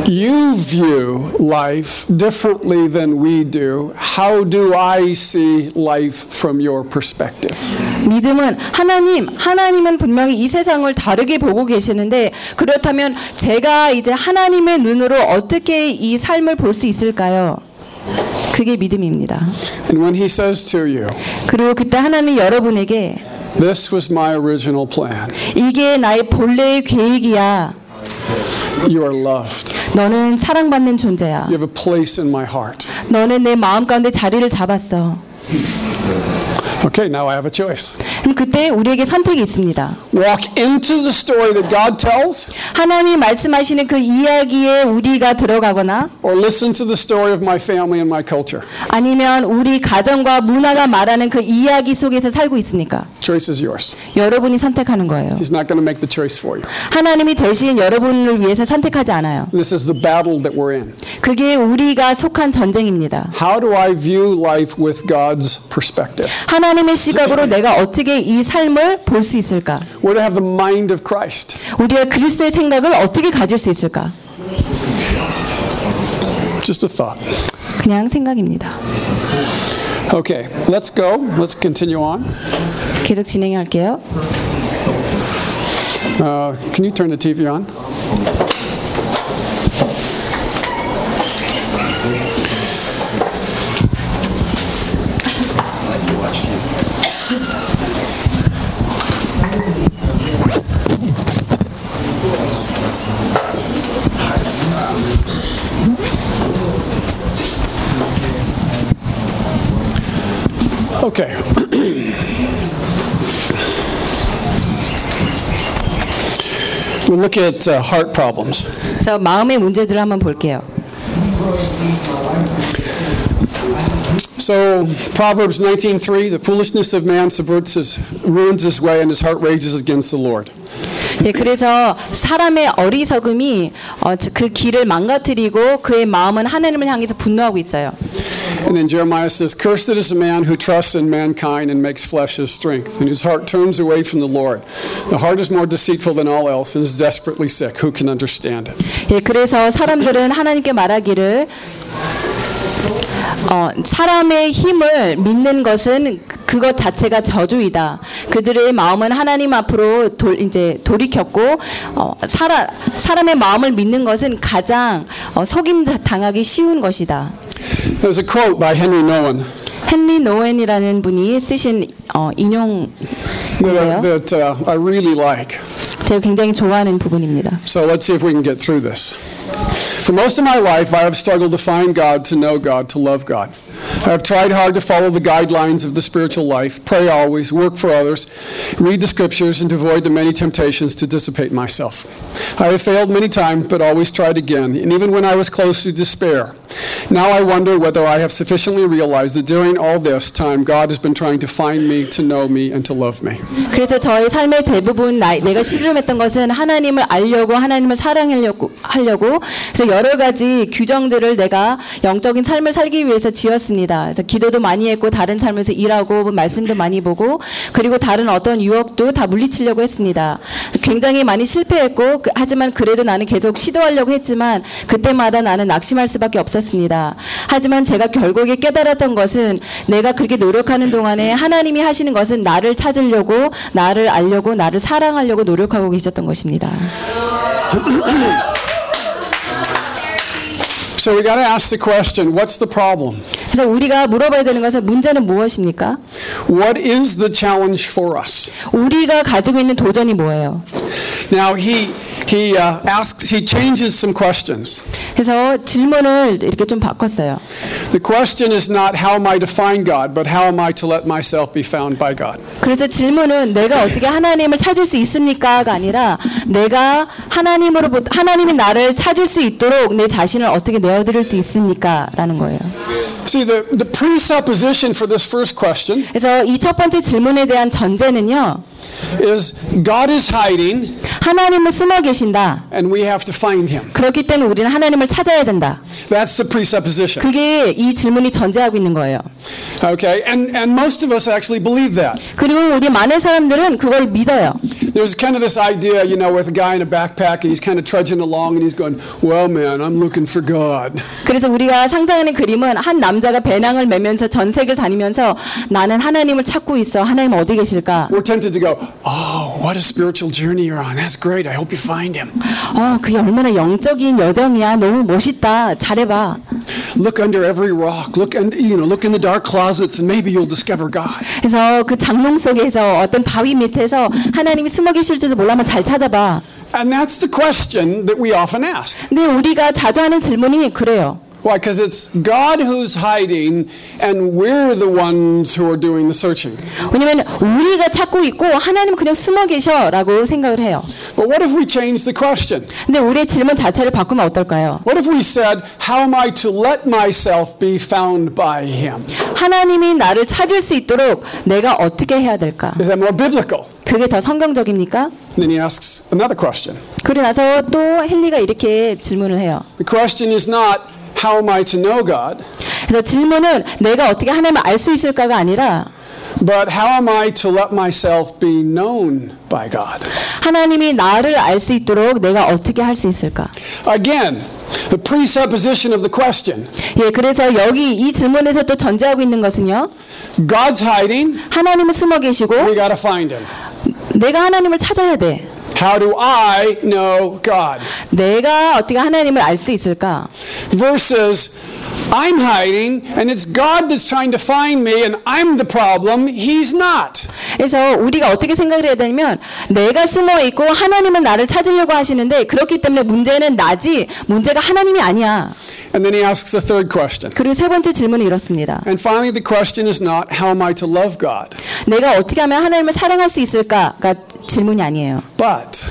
you view life differently than we do. How do I see life from your perspective? 믿음은 하나님, 하나님은 분명히 이 세상을 다르게 보고 계시는데 그렇다면 제가 이제 하나님의 눈으로 어떻게 이 삶을 볼 수 있을까요? 그게 믿음입니다. And when he says to you, 그리고 그때 하나님이 여러분에게 This was my original plan, 이게 나의 본래의 계획이야. you are loved. 너는 사랑받는 존재야. You have a place in my heart. 너는 내 마음 가운데 자리를 잡았어. Okay, now I have a choice. 그럼 그때 우리에게 선택이 있습니다. Walk into the story that God tells, 하나님 말씀하시는 그 이야기에 우리가 들어가거나 or listen to the story of my family and my culture. 아니면 우리 가정과 문화가 말하는 그 이야기 속에서 살고 있으니까 Choice is yours. 여러분이 선택하는 거예요. He's not going to make the choice for you. 하나님이 대신 여러분을 위해서 선택하지 않아요. This is the battle that we're in. 그게 우리가 속한 전쟁입니다. How do I view life with God's perspective? 하나님의 시각으로 내가 어떻게 이 삶을 볼 수 있을까? We're to have the mind of Christ. 우리가 그리스도의 생각을 어떻게 가질 수 있을까? Just a thought. 그냥 생각입니다. Okay, let's go. Let's continue on. 계속 진행할게요. Uh, can you turn the TV on? Okay. We'll look at uh, heart problems. 그래서 마음의 문제들을 한번 볼게요. So Proverbs 19:3, the foolishness of man subverts his ruins his way and his heart rages against the Lord. 예, 그래서 사람의 어리석음이 어, 그 길을 망가뜨리고 그의 마음은 하나님을 향해서 분노하고 있어요. And then Jeremiah says, Cursed is the man who trusts in mankind and makes flesh his strength, and whose heart turns away from the Lord. The heart is more deceitful than all else and is desperately sick. Who can understand it? 예, 그래서 사람들은 하나님께 말하기를 어, 사람의 힘을 믿는 것은 그것 자체가 저주이다. 그들의 마음은 하나님 앞으로 돌, 이제 돌이켰고 어, 사람 사람의 마음을 믿는 것은 가장 어, 속임 당하기 쉬운 것이다. There's a quote by Henry Nowen 헨리 노웬이라는 분이 쓰신 어, that, I, 인용이에요. that uh, I really like. 제가 굉장히 좋아하는 부분입니다. So let's see if we can get through this. For most of my life, I have struggled to find God, to know God, to love God. I have tried hard to follow the guidelines of the spiritual life, pray always, work for others, read the scriptures, and to avoid the many temptations to dissipate myself. I have failed many times, but always tried again, and even when I was close to despair. Now I wonder whether I have sufficiently realized that during all this time, God has been trying to find me, to know me, and to love me. 그래서 저의 삶의 대부분 나, 내가 실험했던 것은 하나님을 알려고 하나님을 사랑하려고 하려고 그래서 여러 가지 규정들을 내가 영적인 삶을 살기 위해서 지었습니다. 그래서 기도도 많이 했고 다른 삶에서 일하고 뭐 말씀도 많이 보고 그리고 다른 어떤 유혹도 다 물리치려고 했습니다. 굉장히 많이 실패했고 그- 하지만 그래도 나는 계속 시도하려고 했지만 그때마다 나는 낙심할 수밖에 없었습니다. 하지만 제가 결국에 깨달았던 것은 내가 그렇게 노력하는 동안에 하나님이 하시는 것은 나를 찾으려고 나를 알려고 나를 사랑하려고 노력하고 계셨던 것입니다. [LAUGHS] So we got to ask the question what's the problem? 그래서 우리가 물어봐야 되는 것은 문제는 무엇입니까? What is the challenge for us? 우리가 가지고 있는 도전이 뭐예요? Now he he uh, asks he changes some questions. 그래서 질문을 이렇게 좀 바꿨어요. The question is not how am I to find God, but how am I to let myself be found by God. 그래서 질문은 내가 어떻게 하나님을 찾을 수 있습니까가 아니라 내가 하나님으로부터 하나님이 나를 찾을 수 있도록 내 자신을 어떻게 내어 드릴 수 있습니까라는 거예요. See the the presupposition for this first question 그래서 이 첫 번째 질문에 대한 전제는요. Is God is hiding 하나님을 숨어 계신다. and we have to find him. 그렇기 때문에 우리는 하나님을 찾아야 된다. That's the presupposition. 그게 이 질문이 전제하고 있는 거예요. Okay? And and most of us actually believe that. 그리고 우리 많은 사람들은 그걸 믿어요. There's kind of this idea, you know, with a guy in a backpack and he's kind of trudging along and he's going, "Well, man, I'm looking for God." 그래서 우리가 상상하는 그림은 한 남자가 배낭을 메면서 전세계를 다니면서 나는 하나님을 찾고 있어. 하나님 어디 계실까? We're tempted to go, "Oh, what a spiritual journey you're on. That's great. I hope you find him." 어, 그게 얼마나 영적인 여정이야. 너무 멋있다. 잘해봐. Look under every rock. Look and you know, look in the dark closets and maybe you'll discover God. 그래서 그 장롱 속에서 어떤 바위 밑에서 하나님이 숨어 계실지도 몰라 한번 잘 찾아봐. And that's the question that we often ask. 근데 우리가 자주 하는 질문이 그래요. Why? Because it's God who's hiding, and we're the ones who are doing the searching. 왜냐면 우리가 찾고 있고 하나님은 그냥 숨어 계셔라고 생각을 해요. But what if we change the question? 근데 우리의 질문 자체를 바꾸면 어떨까요? What if we said, How am I to let myself be found by Him? 하나님이 나를 찾을 수 있도록 내가 어떻게 해야 될까? Is that more biblical? 그게 더 성경적입니까? Then he asks another question. 그리고 나서 또 헨리가 이렇게 질문을 해요. The question is not, How am I to know God? 그래서 질문은 내가 어떻게 하나님을 알 수 있을까가 아니라 But how am I to let myself be known by God? 하나님이 나를 알 수 있도록 내가 어떻게 할 수 있을까? Again, the presupposition of the question 예, 그래서 여기 이 질문에서 또 전제하고 있는 것은요. God's hiding, 하나님은 숨어 계시고 we got to find Him. 내가 하나님을 찾아야 돼. How do I know God? 내가 어떻게 하나님을 알 수 있을까? Versus, I'm hiding, and it's God that's trying to find me, and I'm the problem, He's not. 그래서 우리가 어떻게 생각을 해야 되냐면 내가 숨어 있고 하나님은 나를 찾으려고 하시는데 그렇기 때문에 문제는 나지 문제가 하나님이 아니야. And then he asks a third question. 그리고 세 번째 질문은 이렇습니다. And finally, the question is not, How am I to love God? 내가 어떻게 하면 하나님을 사랑할 수 있을까가 질문이 아니에요. But,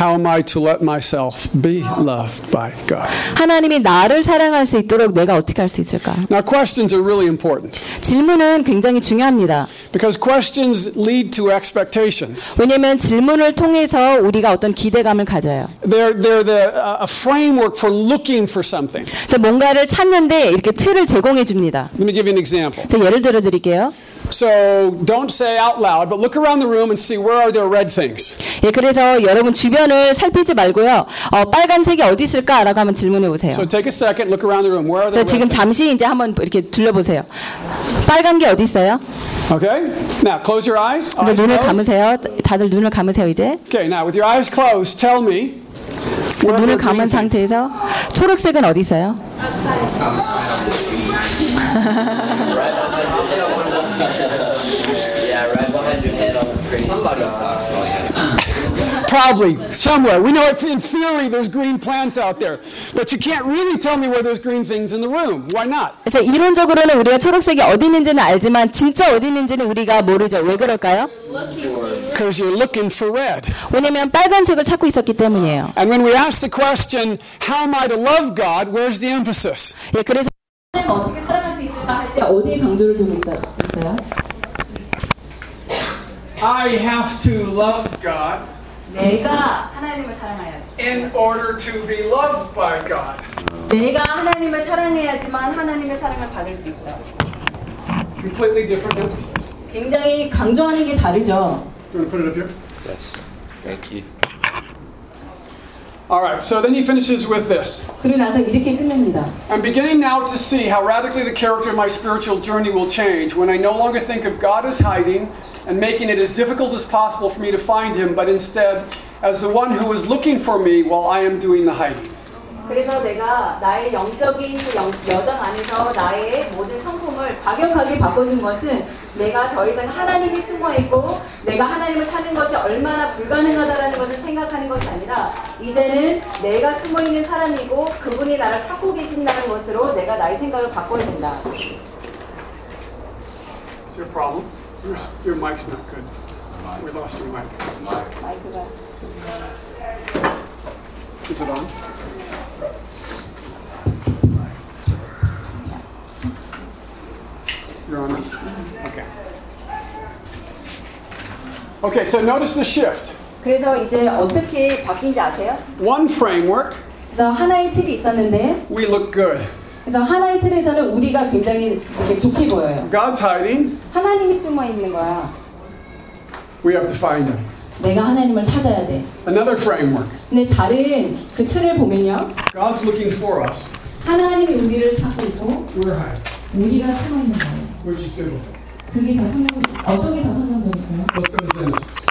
How am I to let myself be loved by God? 하나님이 나를 사랑할 수 있도록 내가 어떻게 할 수 있을까? Now, questions are really important 질문은 굉장히 중요합니다. because questions lead to expectations. 왜냐하면 질문을 통해서 우리가 어떤 기대감을 가져요. They're, they're the, uh, a framework for looking for something. 그래서 뭔가를 찾는데 이렇게 틀을 제공해 줍니다. Let me give you an example. 자, 예를 들어 드릴게요. So, don't say out loud, but look around the room and see where are there red things. 예, 그래서 여러분 주변을 살피지 말고요. 어, 빨간색이 어디 있을까라고 한번 질문해 보세요. So, take a second, look around the room. Where are 자, there red 지금 things? 잠시 이제 한번 이렇게 둘러보세요. 빨간 게 어디 있어요? Okay? Now, close your eyes. 이제 eyes 눈을 closed. 감으세요. 다들 눈을 감으세요, 이제. Okay, now with your eyes closed, tell me. 이제 눈을 감은? 상태에서 초록색은 어디 있어요? Probably somewhere. We know in theory there's green plants out there, but you can't really tell me where there's green things in the room. Why not? 그래서 이론적으로는 우리가 초록색이 어디 있는지는 알지만 진짜 어디 있는지는 우리가 모르죠. 왜 그럴까요? Because you're looking for red. 왜냐면 빨간색을 찾고 있었기 때문이에요. And when we ask the question, how am I to love God? Where's the emphasis? 예, 그래서 하나님 어떻게 사랑할 수 있을까 할 때 어디에 강조를 두고 있어요? 있어요? I have to love God 내가 하나님을 사랑해야 돼. in order to be loved by God. 내가 하나님을 사랑해야지만 하나님의 사랑을 받을 수 있어요. Completely different emphasis. 굉장히 강조하는 게 다르죠. You want to put it up here? Yes. Thank you. All right, so then he finishes with this. I'm beginning now to see how radically the character of my spiritual journey will change when I no longer think of God as hiding and making it as difficult as possible for me to find him, but instead as the one who is looking for me while I am doing the hiding. 그래서 내가 나의 영적인 그 영, 여정 안에서 나의 모든 성품을 과격하게 바꿔준 것은 내가 더 이상 하나님이 숨어 있고 내가 하나님을 찾는 것이 얼마나 불가능하다라는 것을 생각하는 것이 아니라 이제는 내가 숨어 있는 사람이고 그분이 나를 찾고 계신다는 것으로 내가 나의 생각을 바꿔준다. What's your problem? Your, your mic's not good. We lost your mic. 마 You're on it? Okay. Okay, so notice the shift. 그래서 이제 어떻게 바뀐지 아세요? One framework, 그래서 하나의 틀이 있었는데 we look good. 그래서 하나의 틀에서는 우리가 굉장히 이렇게 좋게 보여요. God's hiding, 하나님이 숨어 있는 거야. we have to find him. 내가 하나님을 찾아야 돼. Another framework, 근데 다른 그 틀을 보면요. God's looking for us. 하나님이 우리를 찾고 있고 We're hiding, 우리가 숨어 있는 거예요. is biblical. 그게 더 성경 어떤 게 더 성경적일까요? Let's go to Genesis.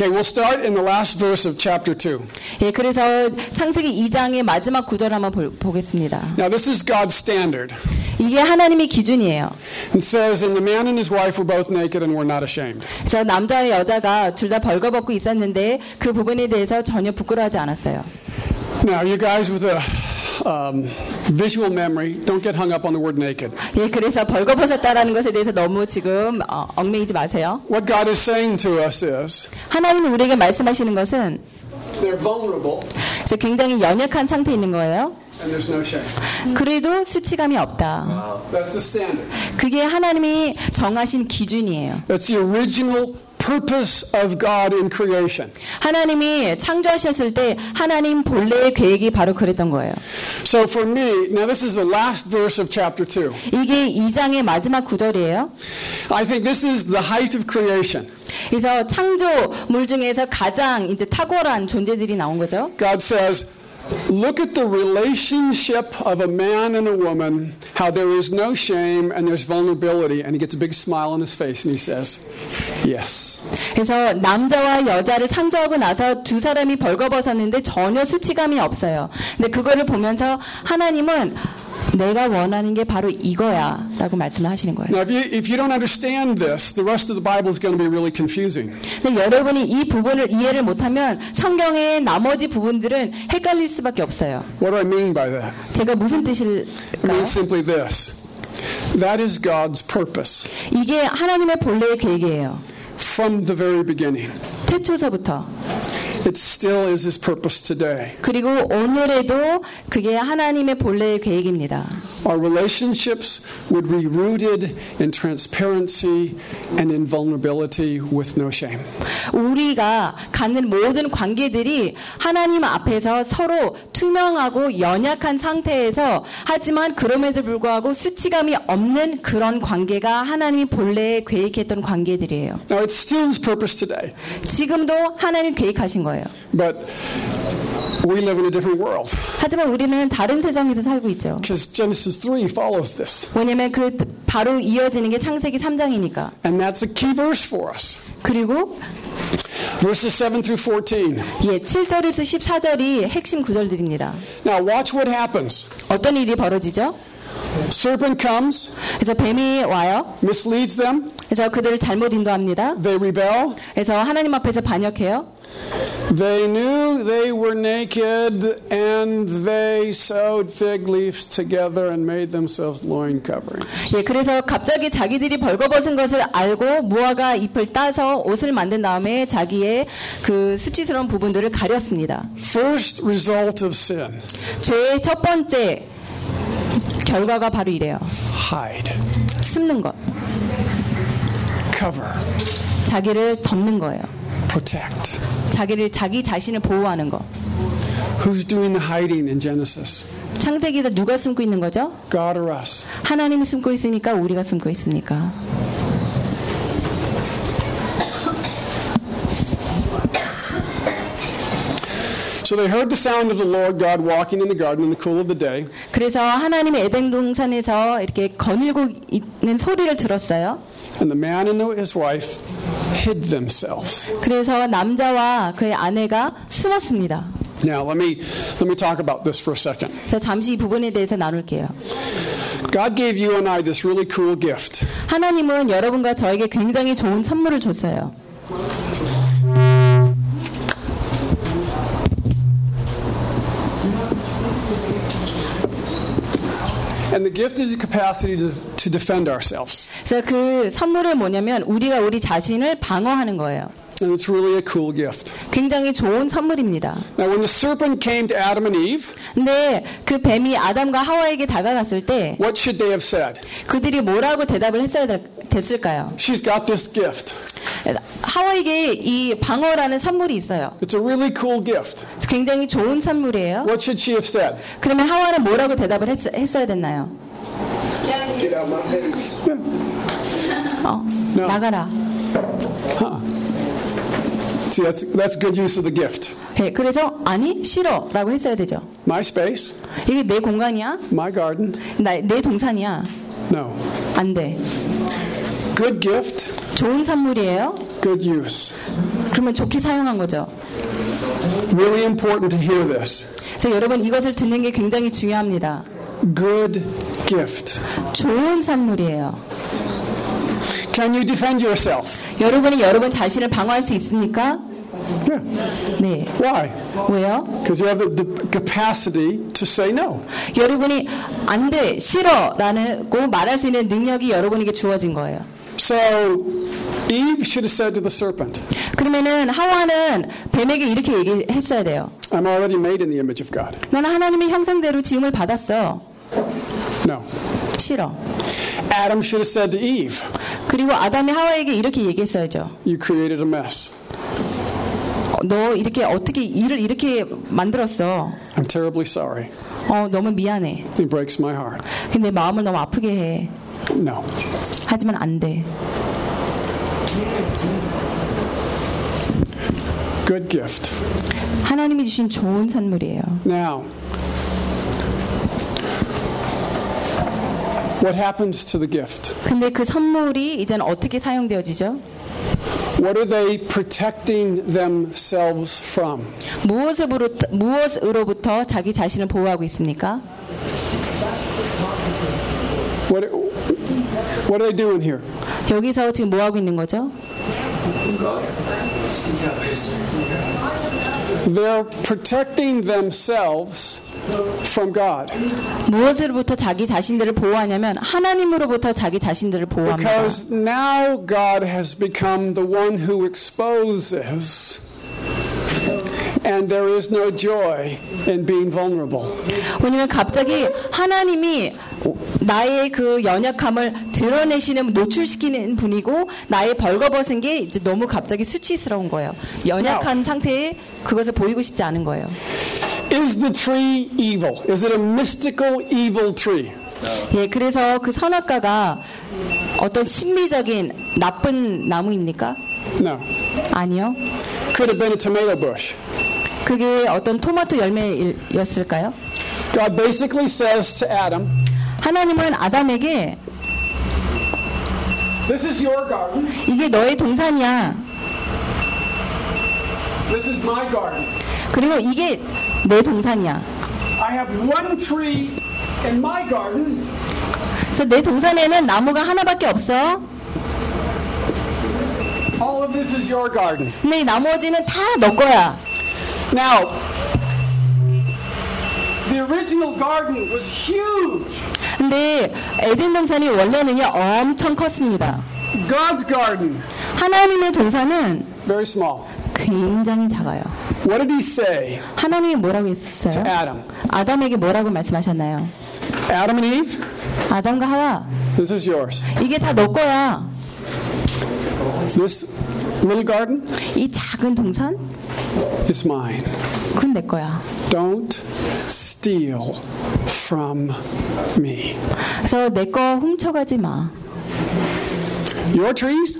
Okay, we'll start in the last verse of chapter 2. 예, 그래서 창세기 2장의 마지막 구절 한번 볼- 보겠습니다. Now, this is God's standard. 이게 하나님의 기준이에요. It says, And the man and his wife were both naked and were not ashamed. 그래서 남자와 여자가 둘 다 벌거벗고 있었는데 그 부분에 대해서 전혀 부끄러워하지 않았어요. Now, you guys with a um, visual memory, don't get hung up on the word naked. 예, 그래서 벌거벗었다라는 것에 대해서 너무 지금 어, 얽매이지 마세요. What God is saying to us is 하나님이 우리에게 말씀하시는 것은 they're vulnerable 그래서 굉장히 연약한 상태에 있는 거예요. and there's no shame. 그래도 수치감이 없다. That's the standard. 그게 하나님이 정하신 기준이에요. That's the original purpose of God in creation. 하나님이 창조하셨을 때 하나님 본래의 계획이 바로 그랬던 거예요. So for me, now this is the last verse of chapter 2. 이게 2장의 마지막 구절이에요. I think this is the height of creation. 그래서 창조물 중에서 가장 이제 탁월한 존재들이 나온 거죠. God says, Look at the relationship of a man and a woman, how there is no shame and there's vulnerability. And he gets a big smile on his face and he says, Yes. 그래서 남자와 여자를 창조하고 나서 두 사람이 벌거벗었는데 전혀 수치감이 없어요. 근데 그거를 보면서 하나님은 내가 원하는 게 바로 이거야 라고 말씀을 하시는 거예요. Now, if you, if you don't understand this, the rest of the Bible is going to be really confusing. 근데 여러분이 이 부분을 이해를 못하면 성경의 나머지 부분들은 헷갈릴 수밖에 없어요. What do I mean by that? 제가 무슨 It 뜻일까요? means simply this that is God's purpose 이게 하나님의 본래의 계획이에요. from the very beginning. 태초서부터. It still is His purpose today. 그리고 오늘에도 그게 하나님의 본래의 계획입니다. Our relationships would be rooted in transparency and in vulnerability with no shame. 우리가 갖는 모든 관계들이 하나님 앞에서 서로 투명하고 연약한 상태에서 하지만 그럼에도 불구하고 수치감이 없는 그런 관계가 하나님이 본래 계획했던 관계들이에요. Now, it's still His purpose today, 지금도 하나님 계획하신 거예요. But we live in a different world 하지만 우리는 다른 세상에서 살고 있죠. because Genesis 3 follows this. 왜냐면 그 바로 이어지는 게 창세기 3장이니까. And that's a key verse for us. 그리고 Verses 7 through 14. 예, 7절에서 14절이 핵심 구절들입니다. Now, watch what happens. 어떤 일이 벌어지죠? Serpent comes, 그래서 뱀이 와요. misleads them, 그래서 그들을 잘못 인도합니다. they rebel. 그래서 하나님 앞에서 반역해요. They knew they were naked, and they sewed fig leaves together and made themselves loin coverings. 예, 그래서 갑자기 자기들이 벌거벗은 것을 알고 무화과 잎을 따서 옷을 만든 다음에 자기의 그 수치스러운 부분들을 가렸습니다. First result of sin 죄의 첫 번째 결과가 바로 이래요. hide, 숨는 것, cover, 자기를 덮는 거예요. protect. 자기를 자기 자신을 보호하는 거. Who's doing the hiding in Genesis? 창세기에서 누가 숨고 있는 거죠? God or us? 하나님이 숨고 있으니까 우리가 숨고 있습니까? So they heard the sound of the Lord God walking in the garden in the cool of the day. 그래서 하나님의 에덴 동산에서 이렇게 거닐고 있는 소리를 들었어요. And the man and his wife hid themselves. 그래서 남자와 그의 아내가 숨었습니다. Now let me let me talk about this for a second. 그래서 잠시 이 부분에 대해서 나눌게요. God gave you and I this really cool gift. 하나님은 여러분과 저에게 굉장히 좋은 선물을 줬어요. And the gift is the capacity to, to defend ourselves. 그래서 그 선물은 뭐냐면 우리가 우리 자신을 방어하는 거예요. And it's really a cool gift. 굉장히 좋은 선물입니다. Now when the serpent came to Adam and Eve, 근데 그 뱀이 아담과 하와에게 다가갔을 때 what should they have said? 그들이 뭐라고 대답을 했어야 될- 됐을까요? She's got this gift. 하와에게 이 방어라는 선물이 있어요. It's a really cool gift. 굉장히 좋은 선물이에요. What should she have said? 그러면 하와는 뭐라고 대답을 했, 했어야 됐나요? Get out my face. 어, No. 나가라. See, that's that's good use of the gift. 예, 그래서 아니 싫어라고 했어야 되죠. My space, 이게 내 공간이야. my garden. 나, 내 동산이야. No. 안 돼. Good gift, 좋은 선물이에요. good use. 그러면 좋게 사용한 거죠. Really important to hear this. 그래서 여러분 이것을 듣는 게 굉장히 중요합니다. Good gift. 좋은 선물이에요. Can you defend yourself? 여러분이 여러분 자신을 방어할 수 있습니까? Yeah. 네. Why? 왜요? Because you have the, the capacity to say no. 여러분이 안 돼, 싫어라는 고 말할 수 있는 능력이 여러분에게 주어진 거예요. So Eve should have said to the serpent, 그러면은 하와는 뱀에게 이렇게 얘기했어야 돼요. I'm already made in the image of God. 나는 하나님의 형상대로 지음을 받았어. No. 싫어. Adam should have said to Eve, 그리고 아담이 하와에게 이렇게 얘기했어야죠. You created a mess. 어, 너 이렇게 어떻게 일을 이렇게 만들었어? I'm terribly sorry. 어, 너무 미안해. It breaks my heart. 근데 내 마음을 너무 아프게 해. No. 하지만 안 돼. Good gift. 하나님이 주신 좋은 선물이에요. Now, what happens to the gift? 근데 그 선물이 이제는 어떻게 사용되어지죠? What are they protecting themselves from? 무엇으로부터, 무엇으로부터 자기 자신을 보호하고 있습니까? What, what are they doing here? 여기서 지금 뭐 하고 있는 거죠? They're protecting themselves From God 무엇으로부터 자기 자신들을 보호하냐면 하나님으로부터 자기 자신들을 보호합니다. because now God has become the one who exposes, and there is no joy in being vulnerable. 왜냐면 갑자기 하나님이 나의 그 연약함을 드러내시는 노출시키는 분이고 나의 벌거벗은 게 이제 너무 갑자기 수치스러운 거예요. 연약한 상태에 그것을 보이고 싶지 않은 거예요. Is the tree evil? Is it a mystical evil tree? 예, 그래서 그 선악과가 어떤 신비적인 나쁜 나무입니까? No. 아니요. Could have been a tomato bush. 그게 어떤 토마토 열매였을까요? God basically says to Adam, 하나님은 아담에게 This is your garden. 이게 너의 동산이야. This is my garden. 그리고 이게 내 동산이야. I have one tree in my garden, 그래서 내 동산에는 나무가 하나밖에 없어. all of this is your garden. 근데 이 나머지는 다 너 거야. Now, the original garden was huge. 근데 에덴 동산이 원래는요 엄청 컸습니다. God's garden, 하나님의 동산은 very small. 굉장히 작아요. What did he say 하나님이 뭐라고 to 했어요? Adam? 아담에게 뭐라고 말씀하셨나요? Adam and Eve, 아담과 하와 this is yours. 이게 다 너 거야. This little garden 이 작은 동산 is mine. 그건 내 거야. Don't steal from me. 그래서 내 거 훔쳐가지 마. Your trees,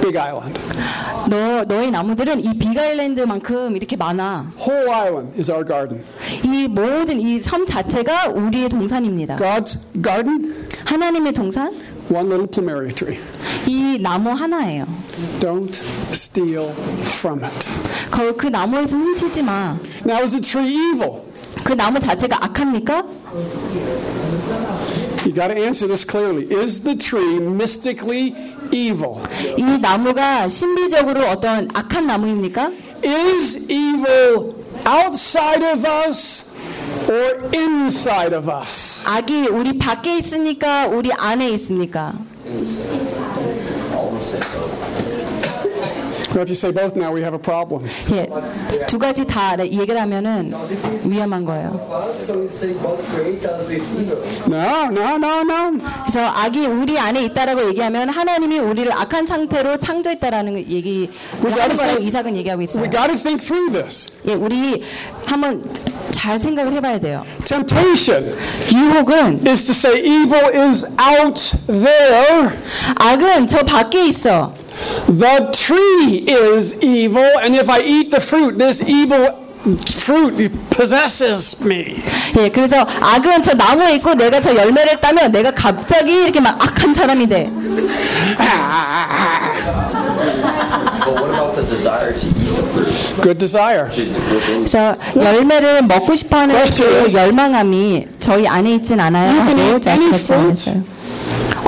big island. 너 너의 나무들은 이 빅아일랜드만큼 이렇게 많아. Whole island is our garden. 이 모든 이 섬 자체가 우리의 동산입니다. God's garden, 하나님의 동산 one little plumeria tree. 이 나무 하나예요. Don't steal from it. 그, 그 나무에서 훔치지 마. Now, is the tree evil? 그 나무 자체가 악합니까? You got to answer this clearly. Is the tree mystically evil? 이 나무가 신비적으로 어떤 악한 나무입니까? Is evil outside of us or inside of us? 악이 우리 밖에 있습니까? 우리 안에 있습니까? Well, if you say both now, we have a problem. 예, 두 가지 다 얘기를 하면은 위험한 거예요. No, no, no, no. 그래서 악이 우리 안에 있다라고 얘기하면 하나님이 우리를 악한 상태로 창조했다라는 얘기 하는 거라고 이삭은 얘기하고 있어요. We got to think through this. 예, 우리 한번 잘 생각을 해봐야 돼요. Temptation 유혹은 is to say evil is out there. 악은 저 밖에 있어. The tree is evil, and if I eat the fruit, this evil fruit possesses me. 예, 그래서 악은 저 나무에 있고 내가 저 열매를 따면 내가 갑자기 이렇게 막 악한 사람이 돼. But what about the desire to eat the fruit? Good desire. 그래서 열매를 먹고 싶어하는 그 열망함이 저희 안에 있진 않아요. Any 자식같이 fruit. 않았어요.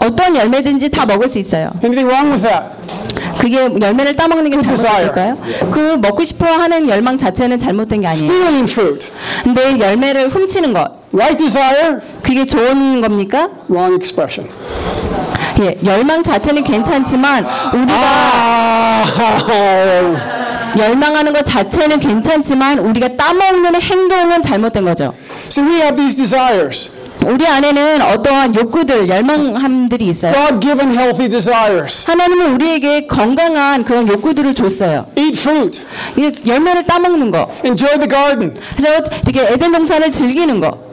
어떤 열매든지 다 먹을 수 있어요. Anything wrong with that? 그게 열매를 따먹는 게 잘못됐을까요? 그 먹고 싶어 하는 열망 자체는 잘못된 게 아니에요. Stealing fruit. 근데 열매를 훔치는 것, Right desire, 그게 좋은 겁니까? wrong expression. 예, 열망 자체는 괜찮지만 우리가 Ah. 열망하는 것 자체는 괜찮지만 우리가 따먹는 행동은 잘못된 거죠. See, we have these desires. 우리 안에는 어떠한 욕구들, 열망함들이 있어요. God given healthy desires. 하나님은 우리에게 건강한 그런 욕구들을 줬어요. Eat fruit. 이 열매를 따먹는 거. Enjoy the garden. 그래서 이렇게 에덴 동산을 즐기는 거.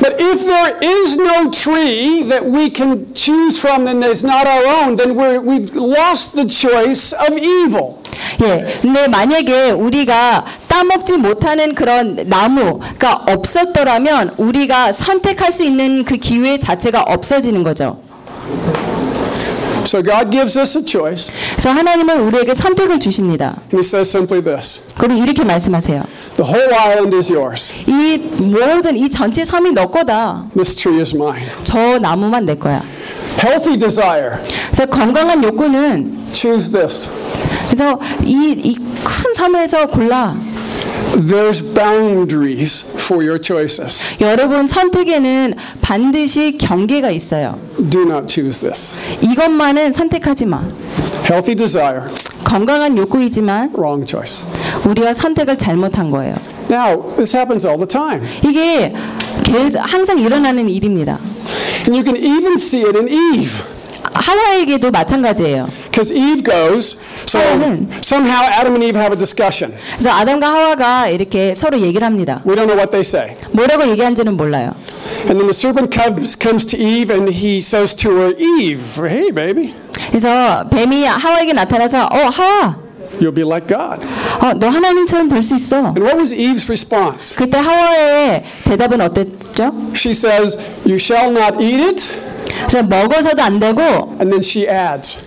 But if there is no tree that we can choose from and is not our own, then we're, we've lost the choice of evil. 예. 근데 만약에 우리가 따먹지 못하는 그런 나무가 없었더라면 우리가 선택할 수 있는 그 기회 자체가 없어지는 거죠. So God gives us a choice. 그래서 하나님은 우리에게 선택을 주십니다. And He says simply this 그리고 이렇게 말씀하세요. The whole island is yours. 이 모든 이 전체 섬이 너 거다. This tree is mine. 저 나무만 내 거야. Healthy desire. 그래서 건강한 욕구는 Choose this. 그래서 이이큰 섬에서 골라. There's boundaries for your choices. 여러분 선택에는 반드시 경계가 있어요. Do not choose this. 이것만은 선택하지 마. Healthy desire, 건강한 욕구이지만 wrong choice. 우리가 선택을 잘못한 거예요. Now, this happens all the time. 이게 항상 일어나는 일입니다. And you can even see it in Eve. 하와에게도 마찬가지예요. Because Eve goes, so 하와는- somehow Adam and Eve have a discussion. 그래서 아담과 하와가 이렇게 서로 얘기를 합니다. We don't know what they say. 뭐라고 얘기한지는 몰라요. And then the serpent comes, comes to Eve and he says to her, Eve, hey, baby, 그래서 뱀이 하와에게 나타나서 어 하와, you'll be like God. 어, 너 하나님처럼 될 수 있어. And what was Eve's response? 그때 하와의 대답은 어땠죠? She says, You shall not eat it. 그래서 먹어서도 안 되고 And then she adds,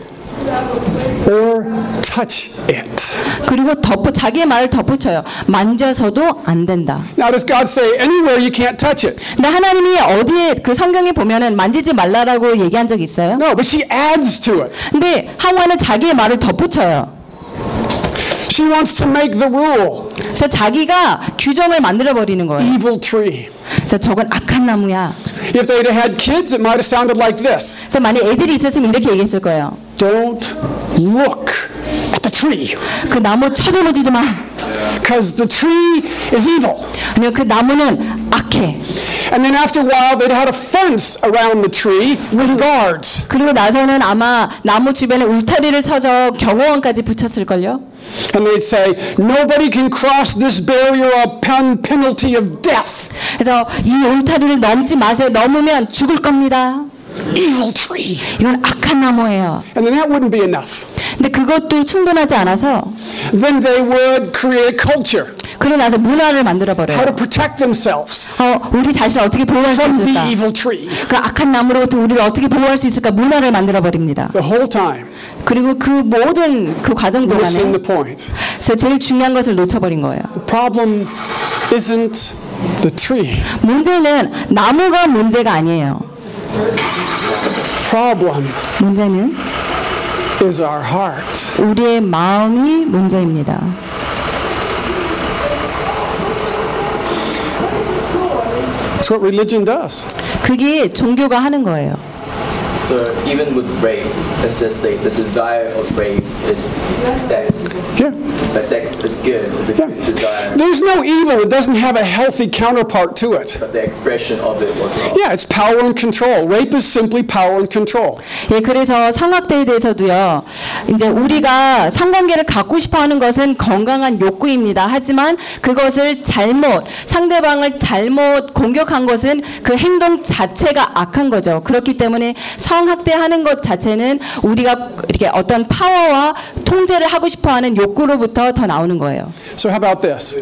Or touch it. 그리고 덧붙 자기의 말을 덧붙여요. 만져서도 안 된다. Now, does God say anywhere you can't touch it? 근데 하나님이 어디에 그 성경에 보면은 만지지 말라라고 얘기한 적 있어요? No, but she adds to it. 근데 하와는 자기의 말을 덧붙여요. She wants to make the rule 그래서 자기가 규정을 만들어 버리는 거예요. evil tree. 그래서 저건 악한 나무야. If they'd had kids, it might have sounded like this 그래서 만약 애들이 있었으면 이렇게 얘기했을 거예요. Don't look at the tree, 그 나무 쳐다보지도 마. because the tree is evil. 아니면 그 나무는 악해. And then after a while, they'd had a fence around the tree with guards. 그리고 나서는 아마 나무 주변에 울타리를 쳐서 경호원까지 붙였을 걸요. And they'd say, Nobody can cross this barrier upon penalty of death. 그래서 이 울타리를 넘지 마세요. 넘으면 죽을 겁니다. Evil tree. 이건 악한 나무예요. And then that wouldn't be enough. 근데 그것도 충분하지 않아서 Then they would create culture, 그러고 나서 문화를 만들어 how to 버려요. protect themselves 어, 우리 자신을 어떻게 보호할 수 from the 있을까? evil tree. 그 악한 나무로부터 우리를 어떻게 보호할 수 있을까? 문화를 만들어 버립니다. The whole time, 그리고 그 모든 그 과정 missing 동안에 the point. 그래서 제일 중요한 것을 놓쳐버린 거예요. The problem isn't the tree. 문제는 나무가 문제가 아니에요. Problem 문제는 is our heart. 우리의 마음이 문제입니다. That's what religion does. 그게 종교가 하는 거예요. So even with rape, let's just say the desire of rape is sex. Yeah. But sex is good, it's a Yeah. good desire. There's no evil. It doesn't have a healthy counterpart to it. But the expression of it was wrong. Yeah, it's power and control. Rape is simply power and control. 예, 그래서 성학대에 대해서도요. 이제 우리가 성관계를 갖고 싶어 하는 것은 건강한 욕구입니다. 하지만 그것을 잘못, 상대방을 잘못 공격한 것은 그 행동 자체가 악한 거죠. 그렇기 때문에 성학대하는 것 자체는 우리가 이렇게 어떤 파워와 통제를 하고 싶어 하는 욕구로부터 더 나오는 거예요. So how about this?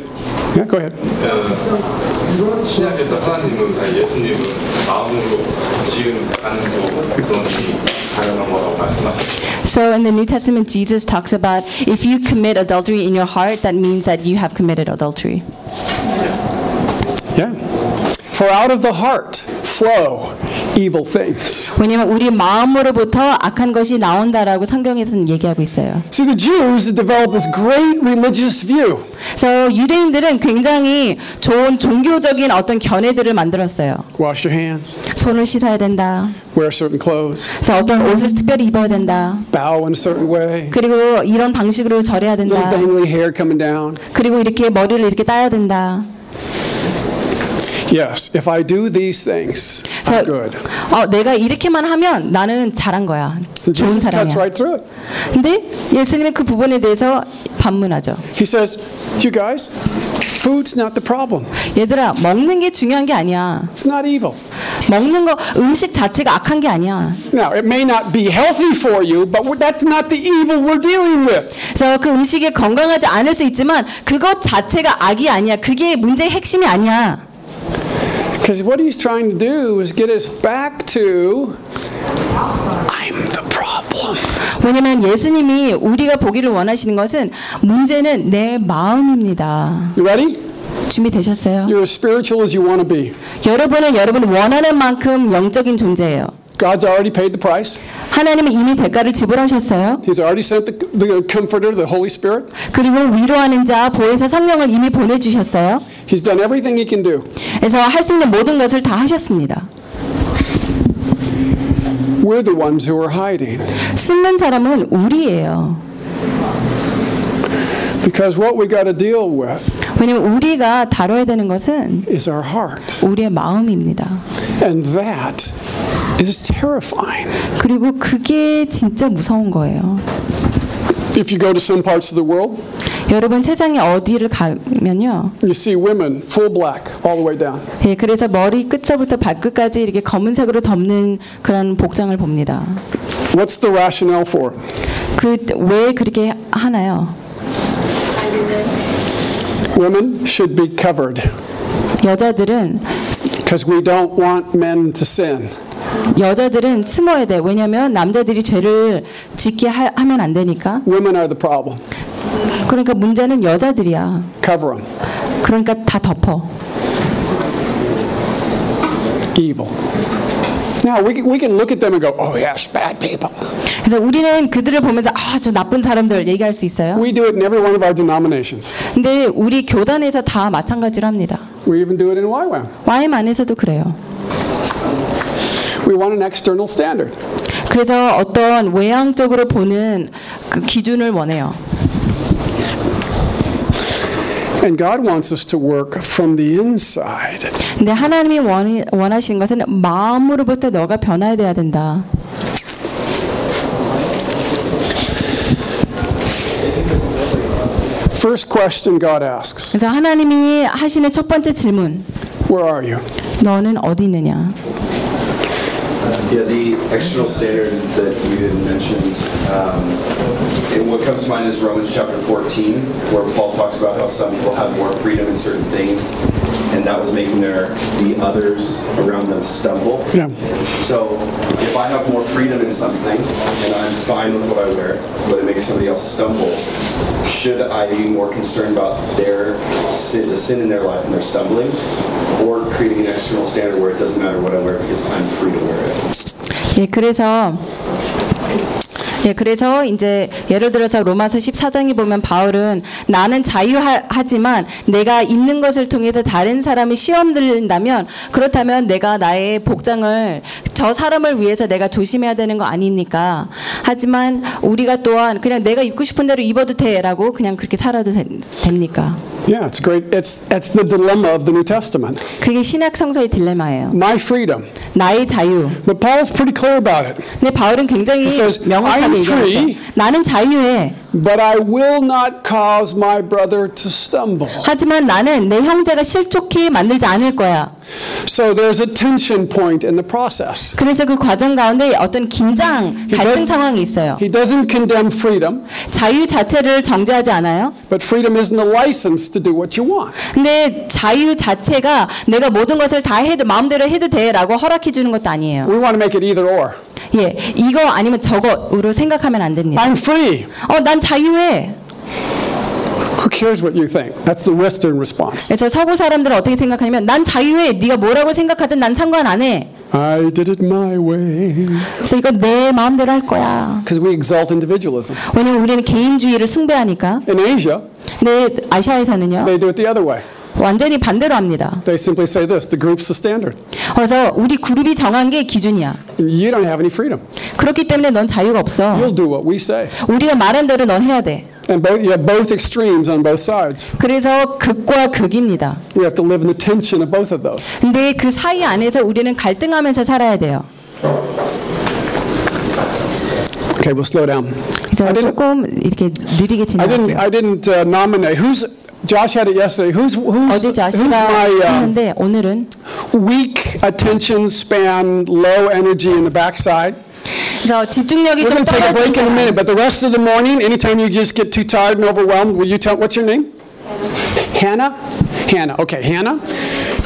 Yeah, go ahead. 어, 신약에서 하나님은 예수님은 마음으로 지은 가는 그런 당연한 거라고 말씀하셨어요. So in the New Testament, Jesus talks about if you commit adultery in your heart, that means that you have committed adultery. Yeah. For out of the heart flow evil things. 왜냐면 우리 마음으로부터 악한 것이 나온다라고 성경에서는 얘기하고 있어요. See, the Jews developed this great religious view. 그래서 유대인들은 굉장히 좋은 종교적인 어떤 견해들을 만들었어요. Wash your hands, 손을 씻어야 된다. wear certain clothes, 그래서 어떤 옷을 특별히 입어야 된다. bow in a certain way, 그리고 이런 방식으로 절해야 little 된다. dangly hair coming down. 그리고 이렇게 머리를 이렇게 따야 된다. Yes, if I do these things, I'm 그래서 good. 어, 내가 이렇게만 하면 나는 잘한 거야. 좋은 사람이야. right through it. 근데 예수님은 그 부분에 대해서 반문하죠. He says, You guys, food's not the problem. 얘들아, 먹는 게 중요한 게 아니야. It's not evil. 먹는 거 음식 자체가 악한 게 아니야. Now, it may not be healthy for you, but that's not the evil we're dealing with. 그래서 그 음식이 건강하지 않을 수 있지만 그것 자체가 악이 아니야. 그게 문제의 핵심이 아니야. Because what he's trying to do is get us back to I'm the problem. 왜냐면 예수님이 우리가 보기를 원하시는 것은 문제는 내 마음입니다. You ready? 준비되셨어요? You're as spiritual as you want to be. 여러분은 여러분 원하는 만큼 영적인 존재예요. God's already paid the price. 하나님은 이미 대가를 지불하셨어요. He's already sent the, the Comforter, the Holy Spirit. 그리고 위로하는 자 보혜사 성령을 이미 보내주셨어요. He's done everything he can do. 그래서 할 수 있는 모든 것을 다 하셨습니다. We're the ones who are hiding. 숨는 사람은 우리예요. Because what we got to deal with 왜냐면 우리가 다뤄야 되는 것은 is our heart. 우리의 마음입니다. And that is terrifying. 그리고 그게 진짜 무서운 거예요. If you go to some parts of the world, 여러분 세상에 어디를 가면요. you see women full black all the way down. 예, 그래서 머리 끝서부터 발끝까지 이렇게 검은색으로 덮는 그런 복장을 봅니다. What's the rationale for? 그왜 그렇게 하나요? Women should be covered 여자들은 because we don't want men to sin. 여자들은 숨어야 돼. 왜냐면 남자들이 죄를 짓게 하, 하면 안 되니까. Women are the problem. 그러니까 문제는 여자들이야. Cover them. 그러니까 다 덮어. Evil. Now we can, we can look at them and go, oh yes, bad people. 그래서 우리는 그들을 보면서 아, 저 나쁜 사람들 얘기할 수 있어요. We do it in every one of our denominations. 근데 우리 교단에서 다 마찬가지로 합니다. We even do it in YWAM. YM 안에서도 그래요. We want an external standard. 그래서 어떤 외향적으로 보는 그 기준을 원해요. And God wants us to work from the inside. 근데 하나님이 원, 원하시는 것은 마음으로부터 너가 변화해야 돼야 된다. First question God asks 그래서 하나님이 하시는 첫 번째 질문. Where are you? 너는 어디 있느냐? Yeah, the external standard that you had mentioned, um, what comes to mind is Romans chapter 14, where Paul talks about how some people have more freedom in certain things, and that was making their the others around them stumble. Yeah. So if I have more freedom in something, and I'm fine with what I wear, but it makes somebody else stumble, should I be more concerned about their sin, the sin in their life and their stumbling, or creating an external standard where it doesn't matter what I wear because I'm free to wear it? 예, 그래서 예, 그래서 이제 예를 들어서 로마서 14장에 보면 바울은 나는 자유하지만 내가 입는 것을 통해서 다른 사람이 시험 들린다면 그렇다면 내가 나의 복장을 저 사람을 위해서 내가 조심해야 되는 거 아닙니까? 하지만 우리가 또한 그냥 내가 입고 싶은 대로 입어도 돼라고 그냥 그렇게 살아도 되, 됩니까? Yeah, it's great. It's, it's the dilemma of the New Testament. 그게 신약 성서의 딜레마예요. My freedom. 나의 자유. But Paul's pretty clear about it. 근데 바울은 굉장히 명확하게 "I'm 얘기했어요. free." 나는 자유해. But I will not cause my brother to stumble. 하지만 나는 내 형제가 실족해 만들지 않을 거야. So there's a tension point in the process. 그래서 그 과정 가운데 어떤 긴장, 갈등 상황이 있어요. He doesn't condemn freedom, 자유 자체를 정죄하지 않아요. but freedom isn't a license to do what you want. 근데 자유 자체가 내가 모든 것을 다 해도 마음대로 해도 돼라고 허락해 주는 것도 아니에요. We want to make it either or. 예, 이거 아니면 저거로 생각하면 안 됩니다. I'm free. 어, 난 자유해. Who cares what you think? That's the Western response. 그래서 서구 사람들은 어떻게 생각하냐면 난 자유해. 네가 뭐라고 생각하든 난 상관 안 해. I did it my way. 그래서 이건 내 마음대로 할 거야. Because we exalt individualism. 왜냐면 우리는 개인주의를 숭배하니까. In Asia, 근데 아시아에서는요. they do it the other way. 완전히 반대로 합니다. They simply say this the group's the standard. 그래서 우리 그룹이 정한 게 기준이야. You don't have any freedom. 그렇기 때문에 넌 자유가 없어. You'll do what we say. 우리가 말한 대로 넌 해야 돼. And both, you have both extremes on both sides. 그래서 극과 극입니다. We have to live in the tension of both of those. 근데 그 사이 안에서 우리는 갈등하면서 살아야 돼요. Okay, we'll slow down. 그래서 조금 이렇게 느리게 I didn't. 진행할게요. I didn't uh, nominate. Who's Josh had it yesterday. Who's who's 어제 who's 자시가 my uh, 했는데 오늘은 weak attention span, low energy in the backside? 그래서 집중력이 We're 좀 going to take a 떨어진 break in a 사람. minute, but the rest of the morning, anytime you just get too tired and overwhelmed, will you tell what's your name? Hannah? Hannah. Okay, Hannah.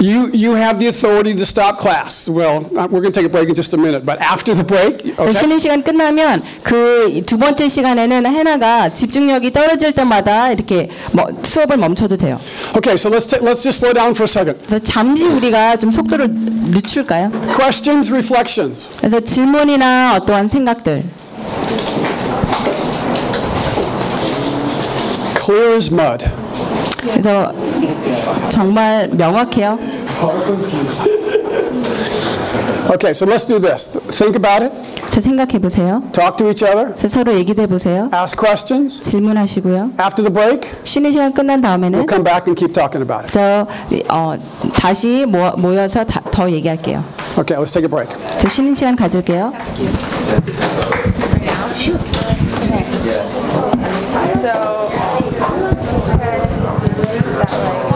You you have the authority to stop class. Well, uh, we're going to take a break in just a minute, but after the break, okay? 쉬는 시간 끝나면 그 두 번째 시간에는 해나가 집중력이 떨어질 때마다 이렇게 뭐 수업을 멈춰도 돼요. Okay, so let's ta- let's just slow down for a second. 그래서 잠시 우리가 좀 속도를 늦출까요? Questions, reflections. 그래서 질문이나 어떠한 생각들 Clear as mud. 그래서 정말 명확해요. Okay, so let's do this. Think about it. 자 생각해 보세요. Talk to each other. 그래서 서로 얘기해 보세요. Ask questions. 질문하시고요. After the break, 쉬는 시간 끝난 다음에는 we'll come back and keep talking about it. 저 어, 다시 모, 모여서 다, 더 얘기할게요. Okay, let's take a break. 저 쉬는 시간 가질게요. So, you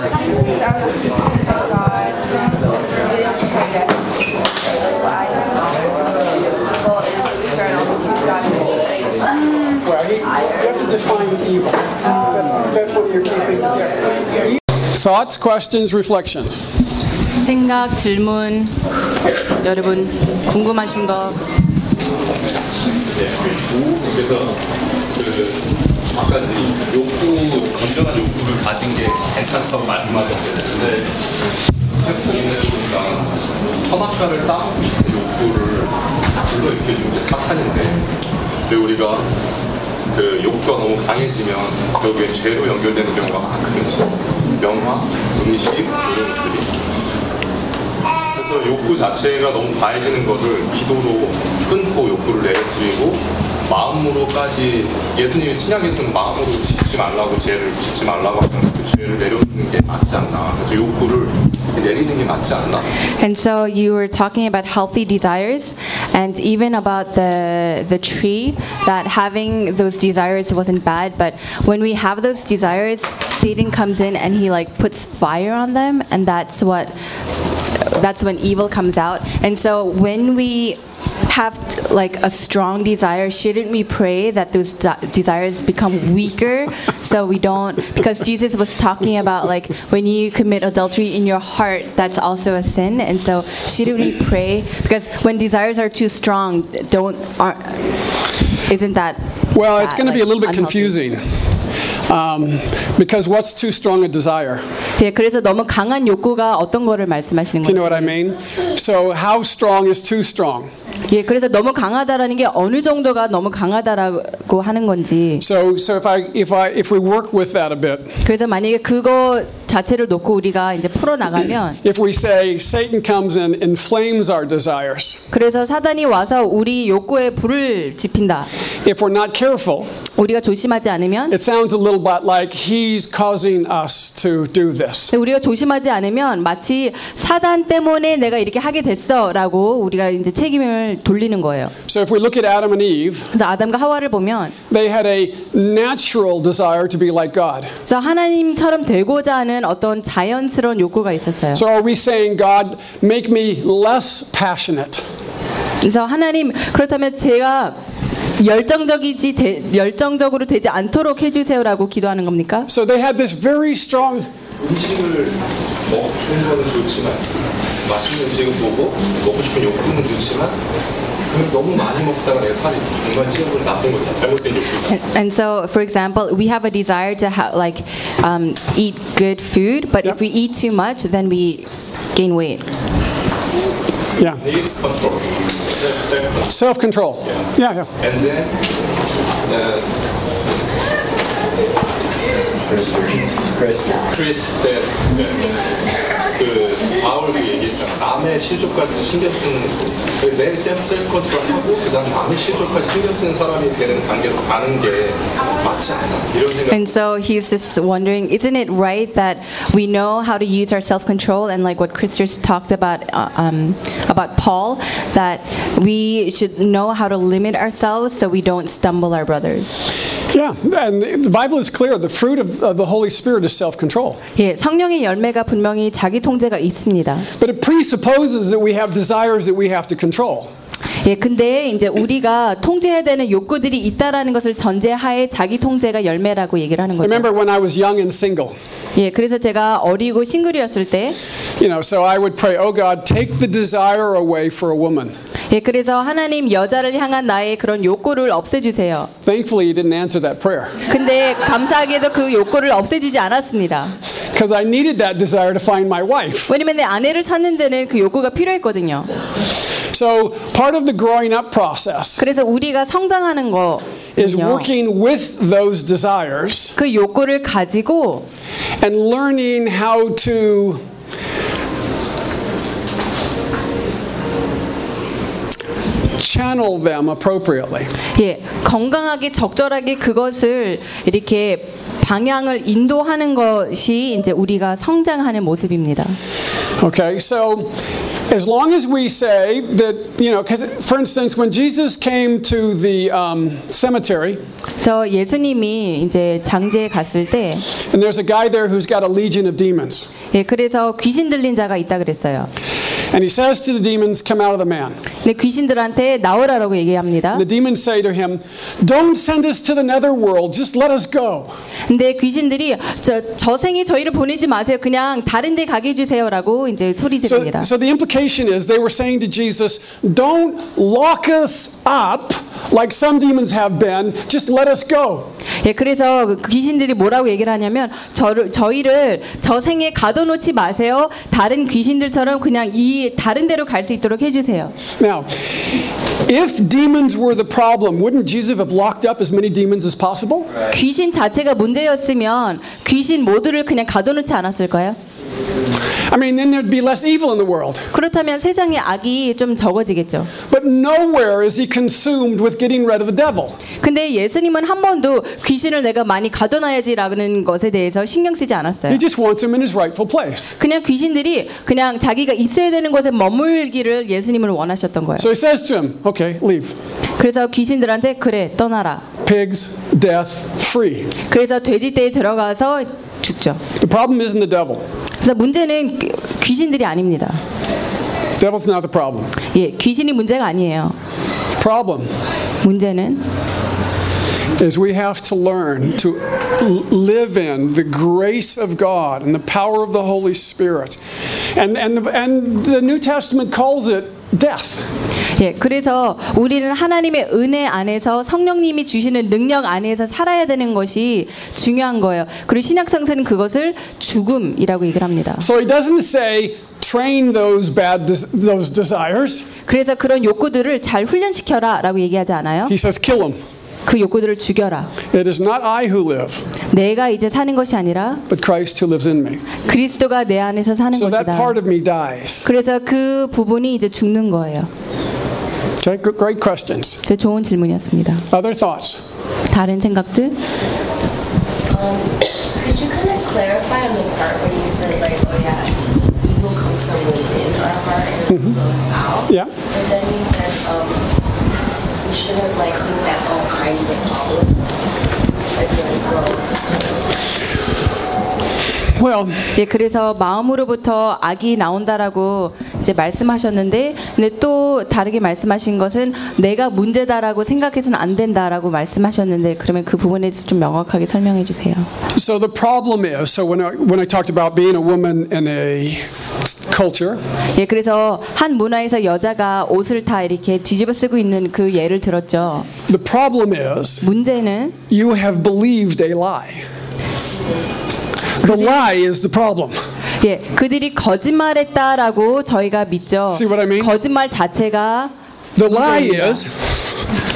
Thoughts, questions, reflections. 생각, 질문, 여러분 궁금하신 거 그래서 그 아까 이 욕구 건전한 욕구를 가진 게 괜찮다고 말씀하셨는데. 우리는 우리가 선악과를 따먹고 싶은 욕구를 불러일으켜 주는 게 사탄인데. 왜 우리가 그 욕구가 너무 강해지면 여기에 죄로 연결되는 경우가 많거든요. 명화, 음식 이런 것들이 그래서 욕구 자체가 너무 과해지는 것을 기도로 끊고 욕구를 내려드리고 마음으로까지 예수님이 신약에서는 마음으로 짓지 말라고 죄를 짓지 말라고 하면 그 죄를 내려놓는 게 맞지 않나 그래서 욕구를 내리는 게 맞지 않나 And so you were talking about healthy desires and even about the the tree that having those desires wasn't bad but when we have those desires Satan comes in and he like puts fire on them and that's what that's when evil comes out and so when we have like a strong desire shouldn't we pray that those de- desires become weaker so we don't because jesus was talking about like when you commit adultery in your heart that's also a sin and so shouldn't we pray because when desires are too strong don't aren't isn't that Well, it's going to be a little bit unhealthy? confusing. Um, because what's too strong a desire? 예, 그래서 너무 강한 욕구가 어떤 거를 말씀하시는 Do you know 거예요? what I mean? So, how strong is too strong? 예, 그래서 너무 강하다라는 게 어느 정도가 너무 강하다라고 하는 건지. So, so if I if I if we work with that a bit, 그래서 만약에 그거 자체를 놓고 우리가 이제 풀어 나가면 if we say Satan comes and inflames our desires, 그래서 사단이 와서 우리 욕구에 불을 지핀다. if we're not careful, 우리가 조심하지 않으면 it sounds a little bit like he's causing us to do this. 우리가 조심하지 않으면 마치 사단 때문에 내가 이렇게 하게 됐어라고 우리가 이제 책임을 돌리는 거예요. So if we look at Adam and Eve, 그래서 아담과 하와를 보면 they had a natural desire to be like God. 그래서 하나님처럼 되고자 하는 어떤 자연스러운 욕구가 있었어요. So are we saying, God, make me less passionate? 그래서 하나님 그렇다면 제가 열정적이지 되- 열정적으로 되지 않도록 해주세요라고 기도하는 겁니까? So they had this very strong 음식을 먹는 거는 좋지만 맛있는 음식은 보고 먹고 싶은 욕구는 좋지만 그걸 너무 많이 먹다가 내가 살이 정말 찌우고 나쁜 거잖아 잘못된 욕구 And, and so, for example, we have a desire to ha- like um, eat good food, but if we eat too much, then we gain weight. Yeah. need control. Self- self-control. Self control. Yeah, yeah. And then uh, Chris said that 그 바울이 얘기했잖아. 남의 실족까지 신경 쓰는 내 셀프 컨트롤하고 그다음 남의 실족까지 신경 쓰는 사람이 되는 단계로 가는 게 맞지 않아. 이런 생각. And so he's just wondering, isn't it right that we know how to use our self-control and like what Chris just talked about uh, um, about Paul, that we should know how to limit ourselves so we don't stumble our brothers. Yeah, and the Bible is clear. The fruit of, of the Holy Spirit is self control. 예, 성령의 열매가 분명히 자기 통제가 있습니다. But it presupposes that we have desires that we have to control. 예, 근데 이제 우리가 통제해야 되는 욕구들이 있다라는 것을 전제하에 자기 통제가 열매라고 얘기를 하는 거죠. remember when I was young and single, 예, 그래서 제가 어리고 싱글이었을 때, you know, so I would pray, oh God, take the desire away for a woman. 예, 그래서 하나님 여자를 향한 나의 그런 욕구를 없애 주세요. Thankfully, He didn't answer that prayer 근데 감사하게도 그 욕구를 없애주지 않았습니다. because I needed that desire to find my wife. 왜냐면 내 아내를 찾는 데는 그 욕구가 필요했거든요. So part of the growing up process 그래서 우리가 성장하는 거 is working with those desires 그 욕구를 가지고 and learning how to channel them appropriately. 예, 건강하게 적절하게 그것을 이렇게 방향을 인도하는 것이 이제 우리가 성장하는 모습입니다. Okay, so as long as we say that, you know, because for instance, when Jesus came to the um, cemetery, 저 예수님이 이제 장제에 갔을 때, and there's a guy there who's got a legion of demons, 예, 그래서 귀신 들린 자가 있다 그랬어요. And he says to the demons, Come out of the man. 근데 귀신들한테 나오라라고 얘기합니다. The demons say to him, Don't send us to the netherworld, just let us go. 근데 귀신들이 저 저생에 저희를 보내지 마세요. 그냥 다른 데 가게 해 주세요라고 이제 소리 So, 지릅니다. so the implication is they were saying to Jesus, Don't lock us up like some demons have been, just let us go. 예, 그래서 그 귀신들이 뭐라고 얘기를 하냐면 저를 저희를 저 생에 가둬 놓지 마세요. 다른 귀신들처럼 그냥 이 다른 데로 갈 수 있도록 해주세요. Now, if demons were the problem, wouldn't Jesus have locked up as many demons as possible? 귀신 자체가 문제였으면 귀신 모두를 그냥 가둬놓지 않았을까요? I mean, then there'd be less evil in the world. 그렇다면 세상에 악이 좀 적어지겠죠. But nowhere is he consumed with getting rid of the devil. 근데 예수님은 한 번도 귀신을 내가 많이 가둬놔야지라는 것에 대해서 신경 쓰지 않았어요. He just wants him in his rightful place. 그냥 귀신들이 그냥 자기가 있어야 되는 곳에 머물기를 예수님을 원하셨던 거예요. So he says to him, Okay, leave. 그래서 귀신들한테 그래 떠나라. Pigs, death, free. 그래서 돼지떼에 들어가서 죽죠. The problem isn't the devil. 그래서 문제는 귀- 귀신들이 아닙니다. Devil's not the problem. 예, 귀신이 문제가 아니에요. Problem 문제는 is we have to learn to l- live in the grace of God and the power of the Holy Spirit. And, and, and the New Testament calls it death. 예, 그래서 우리는 하나님의 은혜 안에서 성령님이 주시는 능력 안에서 살아야 되는 것이 중요한 거예요. 그리고 신약 성서는 그것을 죽음이라고 얘기를 합니다. So he doesn't say train those bad those desires. 그래서 그런 욕구들을 잘 훈련시켜라라고 얘기하지 않아요. He says kill them. 그 욕구들을 죽여라. It is not I who live, 내가 이제 사는 것이 아니라 but Christ who lives in me. 그리스도가 내 안에서 사는 So that 것이다. part of me dies. 그래서 그 부분이 이제 죽는 거예요. Okay, great questions. 제 좋은 질문이었습니다. Other thoughts? 다른 생각들? Um, could you kind of clarify on the part where you said like, oh yeah, evil comes from within our heart and it flows out? Yeah. But then you said um, we shouldn't like think that all kinds of problem like it grows. 예, 그래서 마음으로부터 악이 나온다라고 이제 말씀하셨는데, 근데 또 다르게 말씀하신 것은 내가 문제다라고 생각해서는 안 된다라고 말씀하셨는데, 그러면 그 부분에 대해서 좀 명확하게 설명해 주세요. so the problem is so when I, when I talked about being a woman in a culture, 예, 그래서 한 문화에서 여자가 옷을 다 이렇게 뒤집어 쓰고 있는 그 예를 들었죠. the problem is 문제는 you have believed a lie. The lie is the problem. 예, 그들이 거짓말했다라고 저희가 믿죠. See what I mean? 거짓말 자체가 The lie is,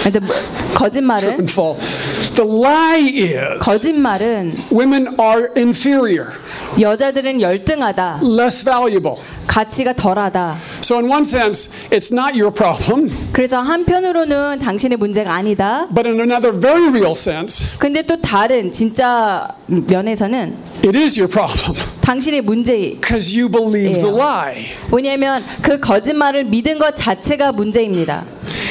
이제 뭐- 거짓말은. The lie is, 거짓말은 women are inferior, 여자들은 열등하다, less valuable. 가치가 덜하다. So, in one sense, it's not your problem, 그래서 한편으로는 당신의 문제가 아니다. but in another very real sense, 근데 또 다른 진짜 면에서는 it is your problem 당신의 문제. because you believe the lie. 왜냐하면 그 거짓말을 믿은 것 자체가 문제입니다.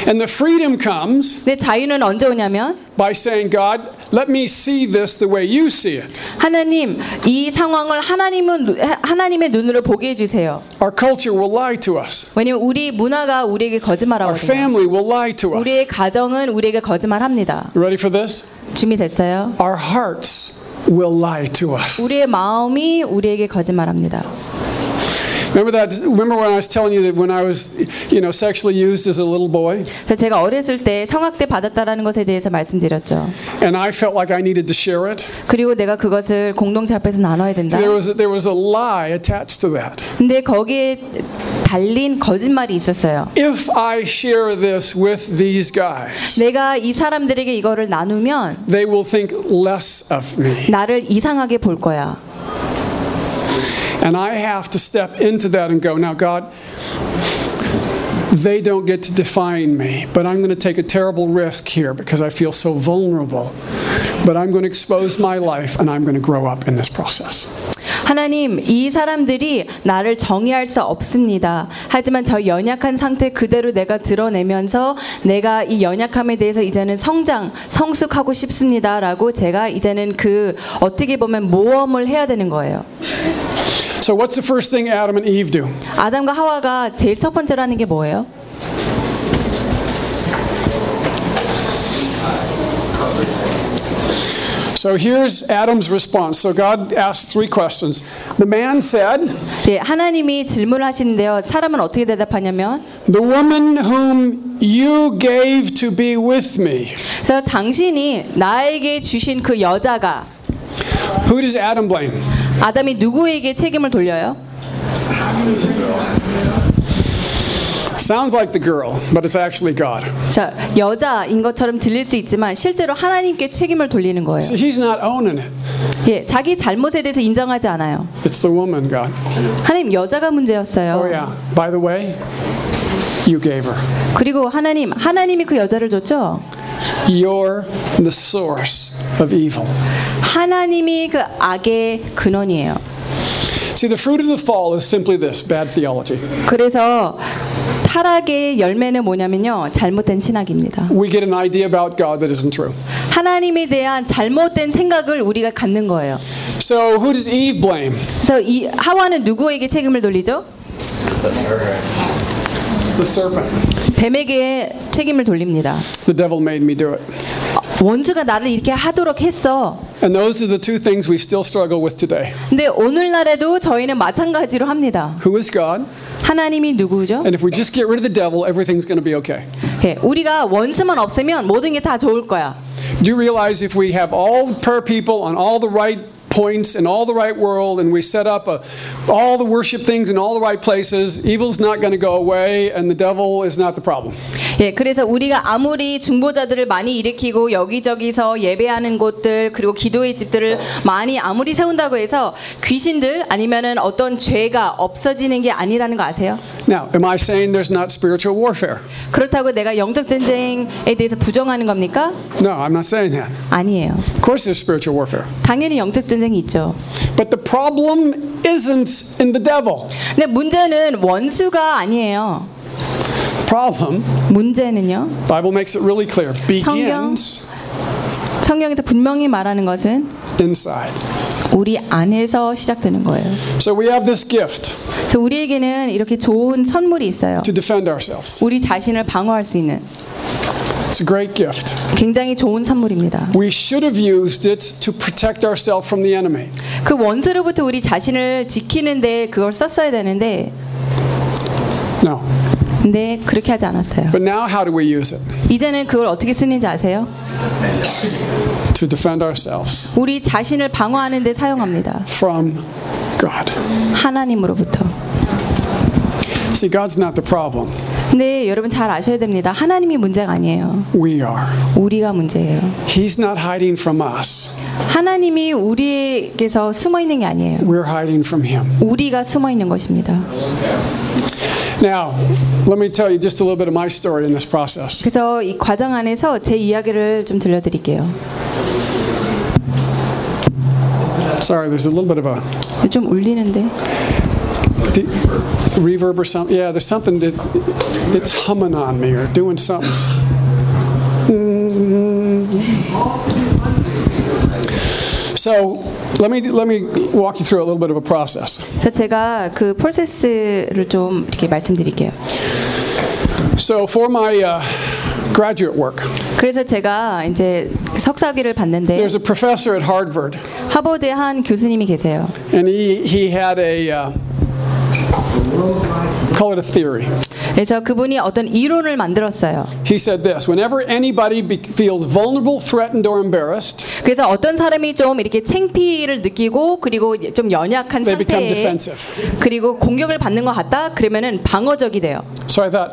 And the freedom comes 근데 자유는 언제 오냐면 by saying, God, let me see this the way you see it. 하나님 이 상황을 하나님은 누- 하나님의 눈으로 보게 해 주세요. Our culture will lie to us, 왜냐면 우리 문화가 우리에게 our 거짓말하거든요. family will lie to us. 우리의 가정은 우리에게 거짓말합니다. Ready for this? 준비됐어요? Our hearts will lie to us. 우리의 마음이 우리에게 거짓말합니다. Remember that? Remember when I was telling you that when I was, you know, sexually used as a little boy, 제가 어렸을 때 성학대 받았다라는 것에 대해서 말씀드렸죠. and I felt like I needed to share it. 그리고 내가 그것을 공동체 앞에서 나눠야 된다. There was a, there was a lie attached to that. 근데 거기에 달린 거짓말이 있었어요. If I share this with these guys, 내가 이 사람들에게 이거를 나누면 they will think less of me, 나를 이상하게 볼 거야. And I have to step into that and go, now, God. They don't get to define me, but I'm going to take a terrible risk here because I feel so vulnerable. But I'm going to expose my life and I'm going to grow up in this process. 하나님, 이 사람들이 나를 정의할 수 없습니다. 하지만 저 연약한 상태 그대로 내가 드러내면서 내가 이 연약함에 대해서 이제는 성장, 성숙하고 싶습니다 라고 제가 이제는 그 어떻게 보면 모험을 해야 되는 거예요. So, what's the first thing Adam and Eve do? 아담과 하와가 제일 첫 번째로 하는 게 뭐예요? So, here's Adam's response. So, God asked three questions. The man said, 예, 하나님이 질문을 하시는데요. 사람은 어떻게 대답하냐면 The woman whom you gave to be with me. 그래서 당신이 나에게 주신 그 여자가 Who does Adam blame? 아담이 누구에게 책임을 돌려요? Sounds like the girl, but it's actually God. 자, 여자인 것처럼 들릴 수 있지만 실제로 하나님께 책임을 돌리는 거예요. See, he's not owning it. 예, 자기 잘못에 대해서 인정하지 않아요. It's the woman, God. 하나님 여자가 문제였어요. Oh, yeah. By the way, you gave her. 그리고 하나님, 하나님이 그 여자를 줬죠. You're the source of evil. 하나님이 그 악의 근원이에요. See, the fruit of the fall is simply this bad theology. 그래서 타락의 열매는 뭐냐면요. 잘못된 신학입니다. We get an idea about God that isn't true. 하나님에 대한 잘못된 생각을 우리가 갖는 거예요. So, who does Eve blame? 그래서 이 하와는 누구에게 책임을 돌리죠? The serpent. 뱀에게 책임을 돌립니다. The devil made me do it. 원수가 나를 이렇게 하도록 했어. And those are the two things we still struggle with today. 근데 오늘날에도 저희는 마찬가지로 합니다. Who is God? 하나님이 누구죠? And if we just get rid of the devil, everything's going to be okay. 예, 우리가 원수만 없애면 모든 게 다 좋을 거야. Do you realize if we have all the prayer people on all the right points in all the right world and we set up a, all the worship things in all the right places, evil's not going to go away and the devil is not the problem. 예, 그래서 우리가 아무리 중보자들을 많이 일으키고 여기저기서 예배하는 곳들 그리고 기도의 집들을 많이 아무리 세운다고 해서 귀신들 아니면은 어떤 죄가 없어지는 게 아니라는 거 아세요? Now, am I saying there's not spiritual warfare? 그렇다고 내가 영적 전쟁에 대해서 부정하는 겁니까? No, I'm not saying that. 아니에요. Of course, there's spiritual warfare. 당연히 영적 전쟁이 있죠. But the problem isn't in the devil. 근데 문제는 원수가 아니에요. Problem, 문제는요. Bible makes it really clear, begins 성경에서 분명히 말하는 것은 inside. 우리 안에서 시작되는 거예요. So we have this gift 그래서 우리에게는 이렇게 좋은 선물이 있어요. to defend ourselves. 우리 자신을 방어할 수 있는 It's a great gift. 굉장히 좋은 선물입니다. We should have used it to protect ourselves from the enemy. 그 원수로부터 우리 자신을 지키는데 그걸 썼어야 되는데 No. 근데 그렇게 하지 않았어요. But now, how do we use it? 이제는 그걸 어떻게 쓰는지 아세요? To defend ourselves 우리 자신을 방어하는 데 사용합니다. from God. 하나님으로부터. See, God's not the problem. 근데 여러분 잘 아셔야 됩니다. 하나님이 문제가 아니에요. We are. 우리가 문제예요. He's not hiding from us. 하나님이 우리에게서 숨어 있는 게 아니에요. We're hiding from Him. 우리가 숨어 있는 것입니다. Now, let me tell you just a little bit of my story in this process. 그래서 이 과정 안에서 제 이야기를 좀 들려드릴게요. Sorry, there's a little bit of a 좀 울리는데. de- reverb or something. Yeah, there's something that it's humming on me or doing something. So let me let me walk you through a little bit of a process. 그래서 제가 그 프로세스를 좀 이렇게 말씀드릴게요. So for my uh, graduate work, 그래서 제가 이제 석사학위를 받는데 there's a professor at Harvard, 하버드에 한 교수님이 계세요. and he he had a uh, call it a theory. 그래서 그분이 어떤 이론을 만들었어요. He said this: Whenever anybody feels vulnerable, threatened, or embarrassed, 그래서 어떤 사람이 좀 이렇게 창피를 느끼고 그리고 좀 연약한 they become 상태에 defensive. 그리고 공격을 받는 것 같다 그러면은 방어적이 돼요. So I thought,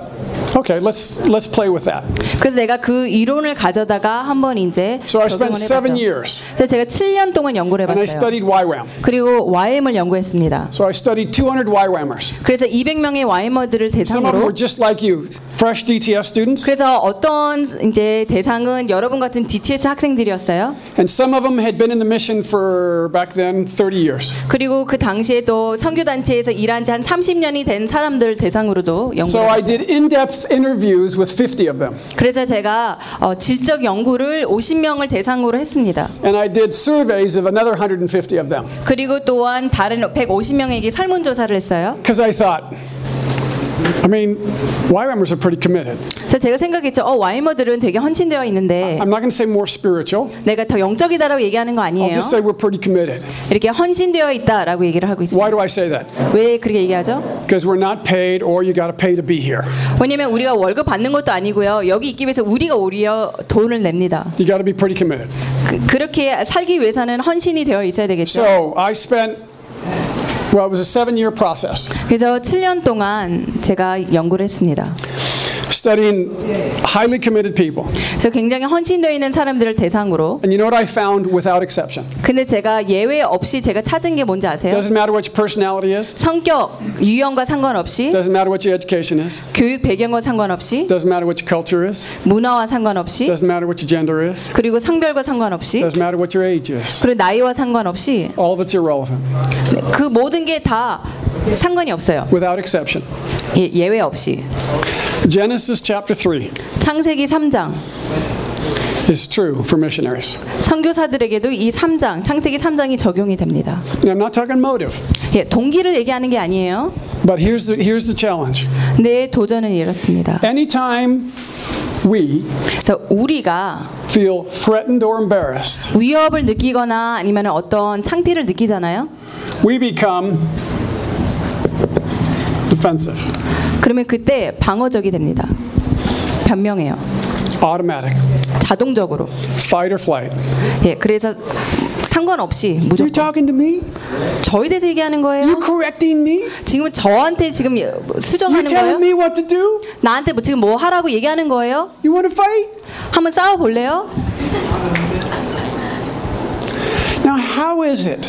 okay, let's let's play with that. 그래서 내가 그 이론을 가져다가 한번 이제 So I 적용을 spent seven 해봤죠. years, 그래서 제가 7년 동안 연구를 and I 해봤어요. studied YWAM. 그리고 YM을 연구했습니다. So I studied 200 YWAMers. 그래서 200명의 YM들을 Some of them were 대상으로 just like you, fresh DTS students, 그래서 어떤 이제 대상은 여러분 같은 DTS 학생들이었어요. and some of them had been in the mission for back then 30 years. 그리고 그 당시에 또 선교 단체에서 일한 지 한 30년이 된 사람들 대상으로도 So 연구를 I 했어요. did in-depth interviews with 50 of them, 그래서 제가 어, 질적 연구를 50명을 대상으로 했습니다. and I did surveys of another 150 of them. 그리고 또한 다른 150명에게 설문 조사를 했어요. Because I thought, I mean, YWAMers are pretty committed. 제가 생각했죠. 어, 와이머들은 되게 헌신되어 있는데 I'm not going to say more spiritual. 내가 더 영적이다라고 얘기하는 거 I'll 아니에요. just say we're pretty committed. 이렇게 헌신되어 있다라고 얘기를 하고 있습니다. Why do I say that? 왜 그렇게 얘기하죠? Because we're not paid, or you got to pay to be here. 왜냐면 우리가 월급 받는 것도 아니고요. 여기 있기 위해서 우리가 오히려 돈을 냅니다. You got to be pretty committed. 그, 그렇게 살기 위해서는 헌신이 되어 있어야 되겠죠. So I spent, well, it was a seven-year process. 그래서 7년 동안 제가 연구를 했습니다. Studying highly committed people. 저 굉장히 헌신되어 있는 사람들을 대상으로. And you know what I found without exception? 근데 제가 예외 없이 제가 찾은 게 뭔지 아세요? Doesn't matter what your personality is. 성격, 유형과 상관없이, Doesn't matter what your education is. 교육 배경과 상관없이, Doesn't matter what your culture is. 문화와 상관없이, Doesn't matter what your gender is. 그리고 성별과 상관없이, Doesn't matter what your age is. 그리고 나이와 상관없이 All of it's irrelevant. 그 모든 게다 상관이 없어요. Without exception. 예, 예외 없이. Genesis chapter 3 창세기 3장. is true for missionaries. 선교사들에게도 이 3장, 창세기 3장이 적용이 됩니다. I'm not talking motive, 예, 동기를 얘기하는 게 아니에요. but here's the, here's the challenge. 내 도전은 이렇습니다. Anytime we 그래서 우리가 feel threatened or embarrassed, 위협을 느끼거나 아니면 어떤 창피를 느끼잖아요. we become defensive, 그러면 그때 방어적이 됩니다. 변명해요. automatic, 자동적으로. fight or flight. 예, 그래서 상관없이 무조건 talking to me? 저희 대해서 얘기하는 거예요. You correcting me? 지금 저한테 지금 예, 수정하는 telling 거예요? me what to do? 나한테 뭐 지금 뭐 하라고 얘기하는 거예요? You want to fight? 한번 싸워 볼래요? Now, how is it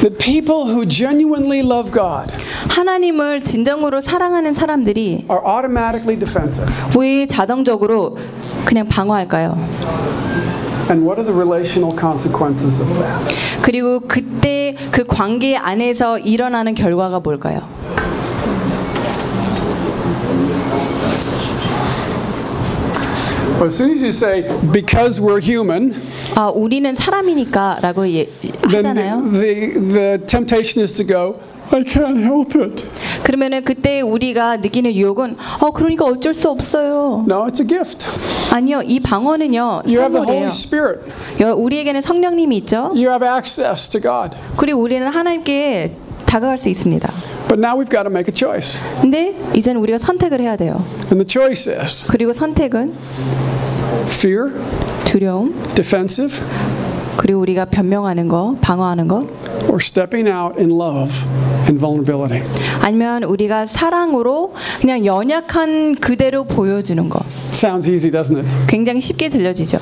that people who genuinely love God 하나님을 진정으로 사랑하는 사람들이 are automatically defensive? 왜 자동적으로 그냥 방어할까요? And what are the relational consequences of that? 그리고 그때 그 관계 안에서 일어나는 결과가 뭘까요? Well, as soon as you say, because we're human, 아, 우리는 사람이니까라고 예, 하잖아요. the, the, the temptation is to go, I can't help it. 그러면은 그때 우리가 느끼는 유혹은 어 그러니까 어쩔 수 없어요. No, it's a gift. 아니요, 이 방어는요 You have the 선물이에요. Holy Spirit. 여- 우리에게는 성령님이 있죠. You have access to God. 그리고 우리는 하나님께 다가갈 수 있습니다. But now we've got to make a choice. 근데 이제는 우리가 선택을 해야 돼요. And the choice is 그리고 선택은 fear, 두려움, defensive, 그리고 우리가 변명하는 거, 방어하는 거, or stepping out in love and vulnerability. 아니면 우리가 사랑으로 그냥 연약한 그대로 보여주는 거. Sounds easy, doesn't it? 굉장히 쉽게 들려지죠.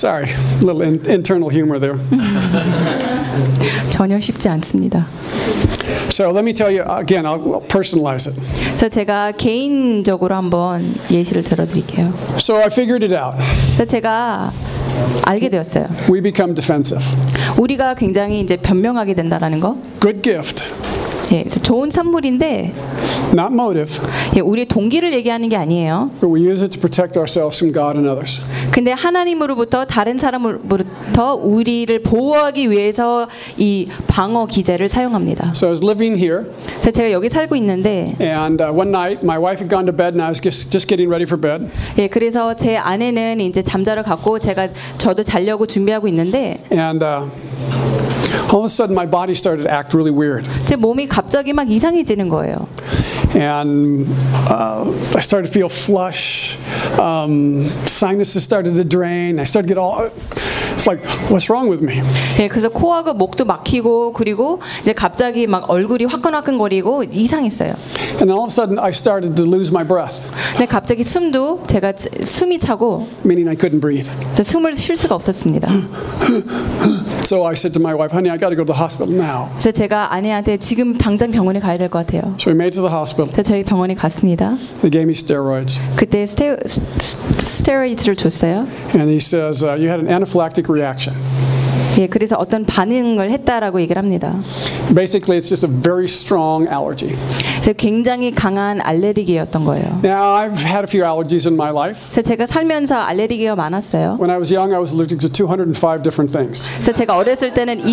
Sorry, a little in, internal humor there. 전혀 쉽지 않습니다. So let me tell you again, I'll personalize it. 그래서 제가 개인적으로 한번 예시를 들어드릴게요. So I figured it out. 그래서 제가 알게 되었어요. We become defensive. 우리가 굉장히 이제 변명하게 된다라는 거. Good gift, 예, 좋은 선물인데 not motive, 예, 우리의 동기를 얘기하는 게 아니에요. but we use it to protect ourselves from God and others. 근데 하나님으로부터 다른 사람으로부터 우리를 보호하기 위해서 이 방어 기제를 사용합니다. So I was living here, 그래서 제가 여기 살고 있는데 and uh, one night my wife had gone to bed, and I was just, just getting ready for bed. 예, 그래서 제 아내는 이제 잠자러 갔고 제가 저도 자려고 준비하고 있는데 And uh, all of a sudden, my body started to act really weird. 제 몸이 갑자기 막 이상해지는 거예요. And uh, I started to feel flush. Um, sinuses started to drain. I started to get all. It's like, what's wrong with me? 예, 그래서 코하고 목도 막히고 그리고 이제 갑자기 막 얼굴이 화끈화끈거리고 이상했어요. And all of a sudden, I started to lose my breath, 근데 갑자기 숨도 제가 숨이 차고 meaning I couldn't breathe. 저 숨을 쉴 수가 없었습니다. So I said to my wife, honey, I got to go to the hospital now. 그래서 제가 아내한테 지금 당장 병원에 가야 될 것 같아요. So we made it to the hospital. 그래서 저희 병원에 갔습니다. They gave me steroids. 그때 스테, 스- 스테로이드를 줬어요. And he says, uh, You had an anaphylactic reaction. 예, 그래서 어떤 반응을 했다라고 얘기를 합니다. Basically, it's just a very strong allergy. 그래서 굉장히 강한 알레르기였던 거예요. Now, I've had a few allergies in my life. 그래서 제가 살면서 알레르기가 많았어요. When I was young, I was allergic to 205 different things. 그래서 제가 어렸을 때는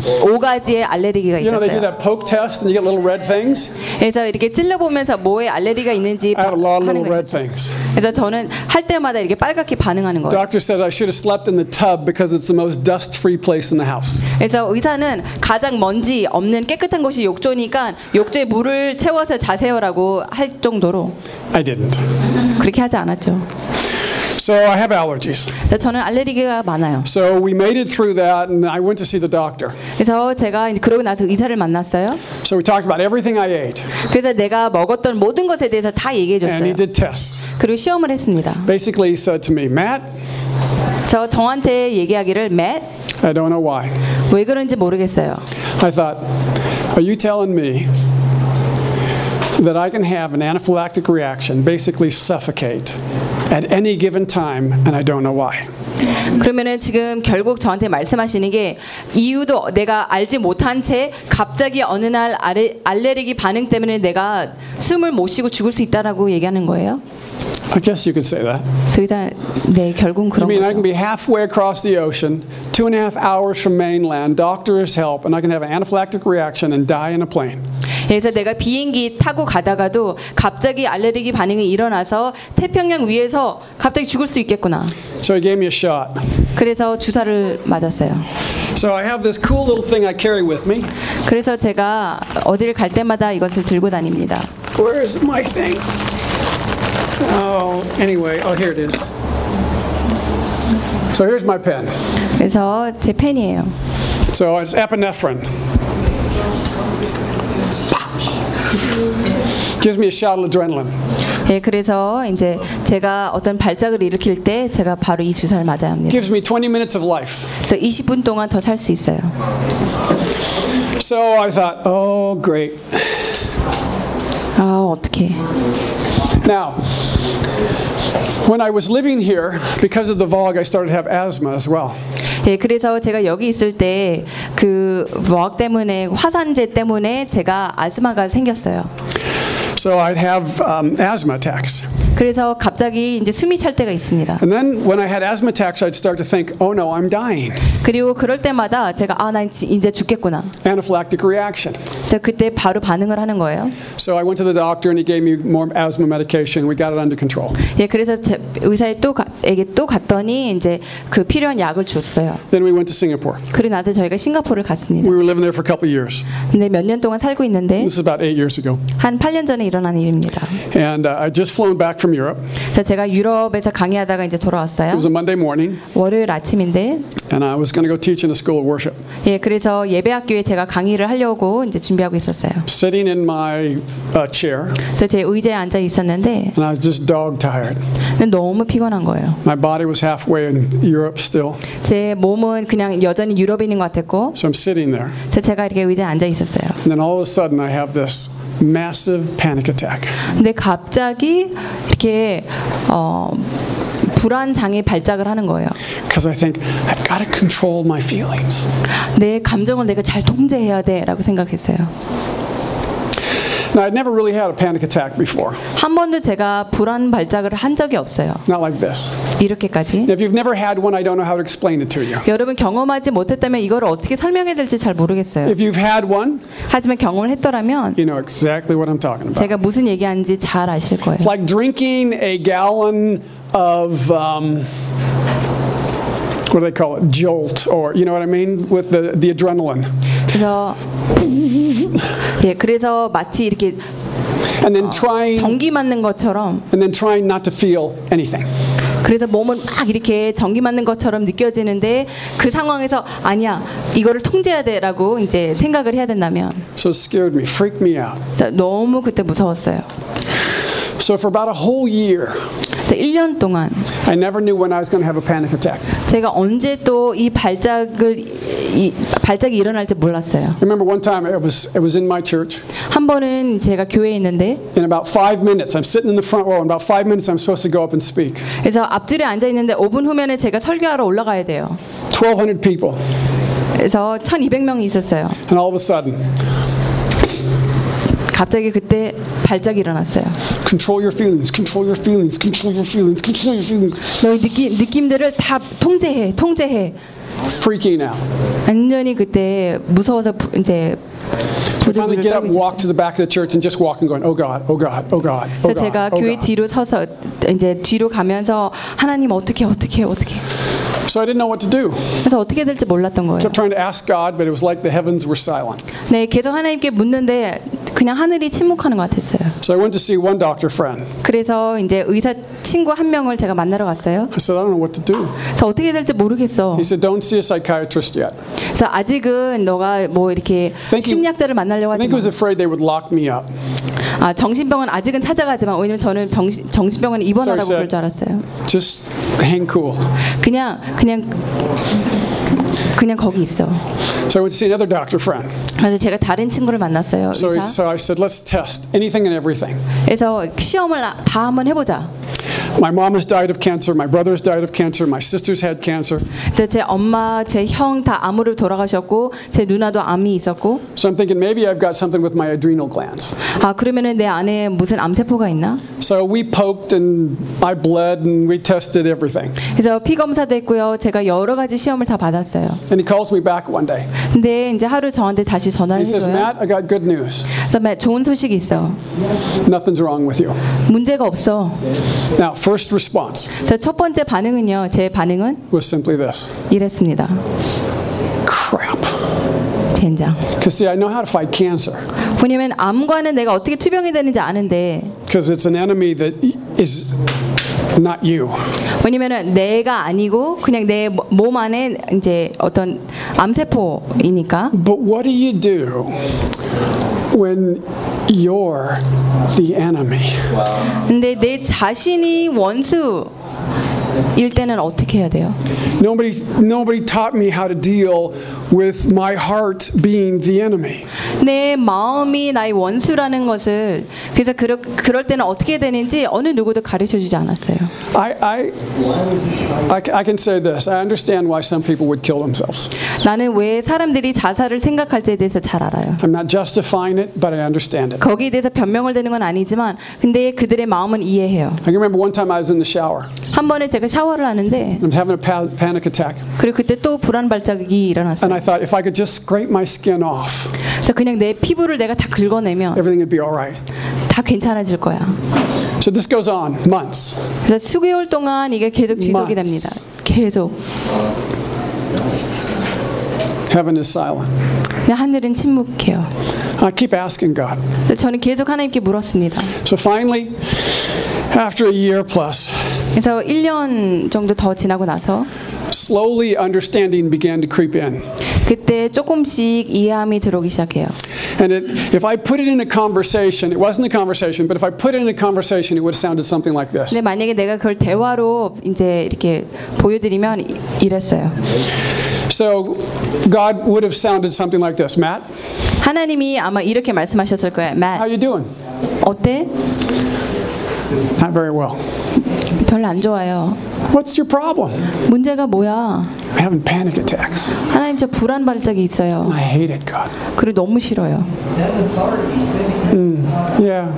205가지의 알레르기가 You know, they do 있었어요. that poke test and you get little red things. 그래서 이렇게 찔러 보면서 뭐에 알레르기가 있는지 I had a lot of little 거 red 있었어요. things. 그래서 저는 할 때마다 이렇게 빨갛게 반응하는 거예요. Doctor said I should have slept in the tub because it's the most dust-free place in the house. 그래서 의사는 가장 먼지 없는 깨끗한 곳이 욕조니까 욕조에 물을 채워서 자세요라고 할 정도로 I didn't. 그렇게 하지 않았죠. So I have allergies. 그래서 저는 알레르기가 많아요. So we made it through that, and I went to see the doctor. 그래서 제가 이제 그러고 나서 의사를 만났어요. So we talked about everything I ate, 그래서 내가 먹었던 모든 것에 대해서 다 얘기해 and he 줬어요. did tests. 그리고 시험을 했습니다. Basically, he said to me, Matt, 그래서 저한테 얘기하기를 맷, I don't know why. 왜 그런지 모르겠어요. I thought, are you telling me that I can have an anaphylactic reaction, basically suffocate, at any given time, and I don't know why? 그러면은 지금 결국 저한테 말씀하시는 게 이유도 내가 알지 못한 채 갑자기 어느 날 알레, 알레르기 반응 때문에 내가 숨을 못 쉬고 죽을 수 있다라고 얘기하는 거예요. I guess you could say that. 그래서 의사, 네 결국은 I 그런 mean, I 거죠. can be halfway across the ocean, two and a half hours from mainland, doctor's help, and I can have an anaphylactic reaction and die in a plane. 그래서 내가 비행기 타고 가다가도 갑자기 알레르기 반응이 일어나서 태평양 위에서 갑자기 죽을 수 있겠구나. So he gave me a shot. 그래서 주사를 맞았어요. So I have this cool little thing I carry with me. 그래서 제가 어디를 갈 때마다 이것을 들고 다닙니다. Where is my thing? Oh, anyway, oh, here it is. So here's my pen. 그래서 제 펜이에요. So it's epinephrine. Gives me a shot of adrenaline. 예, 그래서 이제 제가 어떤 발작을 일으킬 때 제가 바로 이 주사를 맞아야 합니다. Gives me 20 minutes of life. 그래서 20분 동안 더 살 수 있어요. So I thought, oh, great. 아, 어떡해. Now, when I was living here, because of the VOG, I started to have asthma as well. 예, 그래서 제가 여기 있을 때 그 워학 때문에 화산재 때문에 제가 아스마가 생겼어요. So I'd have um, asthma attacks. 그래서 갑자기 이제 숨이 찰 때가 있습니다. And then when I had asthma attacks, I'd start to think, oh no, I'm dying. 그리고 그럴 때마다 제가 아, 난 지- 이제 죽겠구나. Anaphylactic reaction. 제가 그때 바로 반응을 하는 거예요. So I went to the doctor and he gave me more asthma medication. We got it under control. 예, 그래서 제 의사에 또 가, 에게 또 갔더니 이제 그 필요한 약을 줬어요. Then we went to Singapore. 그리고 나서 저희가 싱가포르를 갔습니다. We were living there for a couple of years. 근데 몇 년 동안 살고 있는데 This is about eight years ago. 한 8년 전에 일어난 일입니다. And uh, I'd just flown back from from Europe. 그래서 제가 유럽에서 강의하다가 이제 It 돌아왔어요. was a Monday morning, 월요일 아침인데, and I was going to go teach in a school of worship. 예, 그래서 예배 학교에 제가 강의를 하려고 이제 준비하고 있었어요. Sitting in my uh, chair, 그래서 제 의자에 앉아 있었는데 and I was just dog tired. 너무 피곤한 거예요. My body was halfway in Europe still, 제 몸은 그냥 여전히 유럽인인 것 같았고, so I'm sitting there. 제가 이렇게 의자에 앉아 있었어요. And then all of a sudden, I have this massive panic attack. 근데 갑자기 이렇게 어, 불안 장애 발작을 하는 거예요. Because I think, I've got to control my feelings. 내 감정을 내가 잘 통제해야 돼라고 생각했어요. Now, I'd never really had a panic attack before, 한 번도 제가 불안 발작을 한 적이 없어요. not like this. 이렇게까지. If you've never had one, I don't know how to explain it to you. 여러분 경험하지 못했다면 이거를 어떻게 설명해야 될지 잘 모르겠어요. If you've had one, 하지만 경험을 했더라면 you know exactly what I'm talking about. 제가 무슨 얘기하는지 잘 아실 거예요. It's like drinking a gallon of um, what do they call it? Jolt, or you know what I mean with the the adrenaline, 그래서 예, 그래서 마치 이렇게 and then trying 전기 맞는 것처럼 and then trying not to feel anything. 그래서 몸은 막 이렇게 전기 맞는 것처럼 느껴지는데 그 상황에서 아니야 이거를 통제해야 돼라고 이제 생각을 해야 된다면 So scared me, freaked me out. 자, 너무 그때 무서웠어요. So for about a whole year, 1년 동안 I never knew when I was going to have a panic attack. 제가 언제 또 이 발작을 이 발작이 일어날지 몰랐어요. I remember one time it was it was in my church. 한 번은 제가 교회에 있는데 In about five minutes, I'm sitting in the front row. In about five minutes, I'm supposed to go up and speak. 그래서 앞줄에 앉아 있는데 5분 후면에 제가 설교하러 올라가야 돼요. 1,200 people, 그래서 1,200명이 있었어요. and all of a sudden, 갑자기 그때 발작이 일어났어요. control your feelings, control your feelings, control your feelings, control your feelings. 너희 느낌 느낌들을 다 통제해, 통제해. Freaking out. 완전히 그때 무서워서 부- 이제 I finally get up, walk to the back of the church, and just walk and going, oh God, oh God, oh God, oh 그래서 제가 God, oh 교회 God. 뒤로 서서 이제 뒤로 가면서 하나님 어떻게 어떻게 어떻게 So I didn't know what to do. 그래서 어떻게 될지 몰랐던 거예요. kept trying to ask God, but it was like the heavens were silent. 네, 계속 하나님께 묻는데 그냥 하늘이 침묵하는 것 같았어요. So I went to see one doctor friend. 그래서 이제 의사 친구 한 명을 제가 만나러 갔어요. I said, I don't know what to do. 그래서 어떻게 될지 모르겠어. He said, don't see a psychiatrist yet. 그래서 아직은 너가 뭐 이렇게 Thank you. 심리학자를 만나려고 I 하지 think 마. he was afraid they would lock me up. 아, 정신병원 아직은 찾아가지만 왜냐면 저는 병신, 정신병원에 입원하라고 Sorry, 그럴 줄 알았어요. Just hang cool. 그냥 그냥 그냥 거기 있어. So I went to see another doctor friend. 그래서 제가 다른 친구를 만났어요. So, so I said, let's test anything and everything. 그래서 시험을 다 한번 해보자. My mom has died of cancer. My brother's died of cancer. My sister's had cancer. 그래서 제 엄마, 제 형 다 암으로 돌아가셨고 제 누나도 암이 있었고 So I'm thinking maybe I've got something with my adrenal glands. 아 그러면은 내 안에 무슨 암세포가 있나? So we poked and I bled and we tested everything. 그래서 피 검사도 했고요. 제가 여러 가지 시험을 다 받았어요. And he calls me back one day. 근데 이제 하루 저한테 다시 전화를 He says, 해줘요. Matt, I got good news. 그래서 마- 좋은 소식이 있어. Nothing's wrong with you. 문제가 없어. Now, first response 그래서 첫 번째 반응은요. 제 반응은 was simply this 이랬습니다. crap. 젠장. Because, see, I know how to fight cancer. 왜냐면 암과는 내가 어떻게 투병이 되는지 아는데 Because it's an enemy that is not you. 왜냐면은 내가 아니고 그냥 내 몸 안에 이제 어떤 암세포이니까. But what do you do when you're the enemy? 근데 내 자신이 원수 일 때는 어떻게 해야 돼요? Nobody, nobody taught me how to deal with my heart being the enemy. 내 마음이 나의 원수라는 것을 그래서 그럴, 그럴 때는 어떻게 되는지 어느 누구도 가르쳐 주지 않았어요. I, I, I, can say this. I understand why some people would kill themselves. 나는 왜 사람들이 자살을 생각할지에 대해서 잘 알아요. I'm not justifying it, but I understand it. 거기에 대해서 변명을 되는 건 아니지만 근데 그들의 마음은 이해해요. I remember one time I was in the shower. 한 번에 제가 샤워를 하는데 I was having a pa- panic attack. 그리고 그때 또 불안 발작이 And 일어났어요. I thought if I could just scrape my skin off, 그래서 그냥 내 피부를 내가 다 긁어내면 everything would be all right. 다 괜찮아질 거야. So this goes on months. 그래서 수개월 동안 이게 계속 지속이 Months. 됩니다. 계속. Heaven is silent. 그냥 하늘은 침묵해요. I keep asking God. 그래서 저는 계속 하나님께 물었습니다. So finally, After a year plus, 그래서 1년 정도 더 지나고 나서 slowly understanding began to creep in. 그때 조금씩 이해함이 들어오기 시작해요. And it, if I put it in a conversation, it wasn't a conversation, but if I put it in a conversation, it would have sounded something like this. 근데 만약에 내가 그걸 대화로 이제 이렇게 보여드리면 이- 이랬어요. So God would have sounded something like this Matt, 하나님이 아마 이렇게 말씀하셨을 거예요. how 마, you doing? 어때? Not very well. 별로 안 좋아요. What's your problem? 문제가 뭐야? I'm having panic attacks. 하나님 저 불안 발작이 있어요. I hate it, God. 그리고 너무 싫어요. Yeah.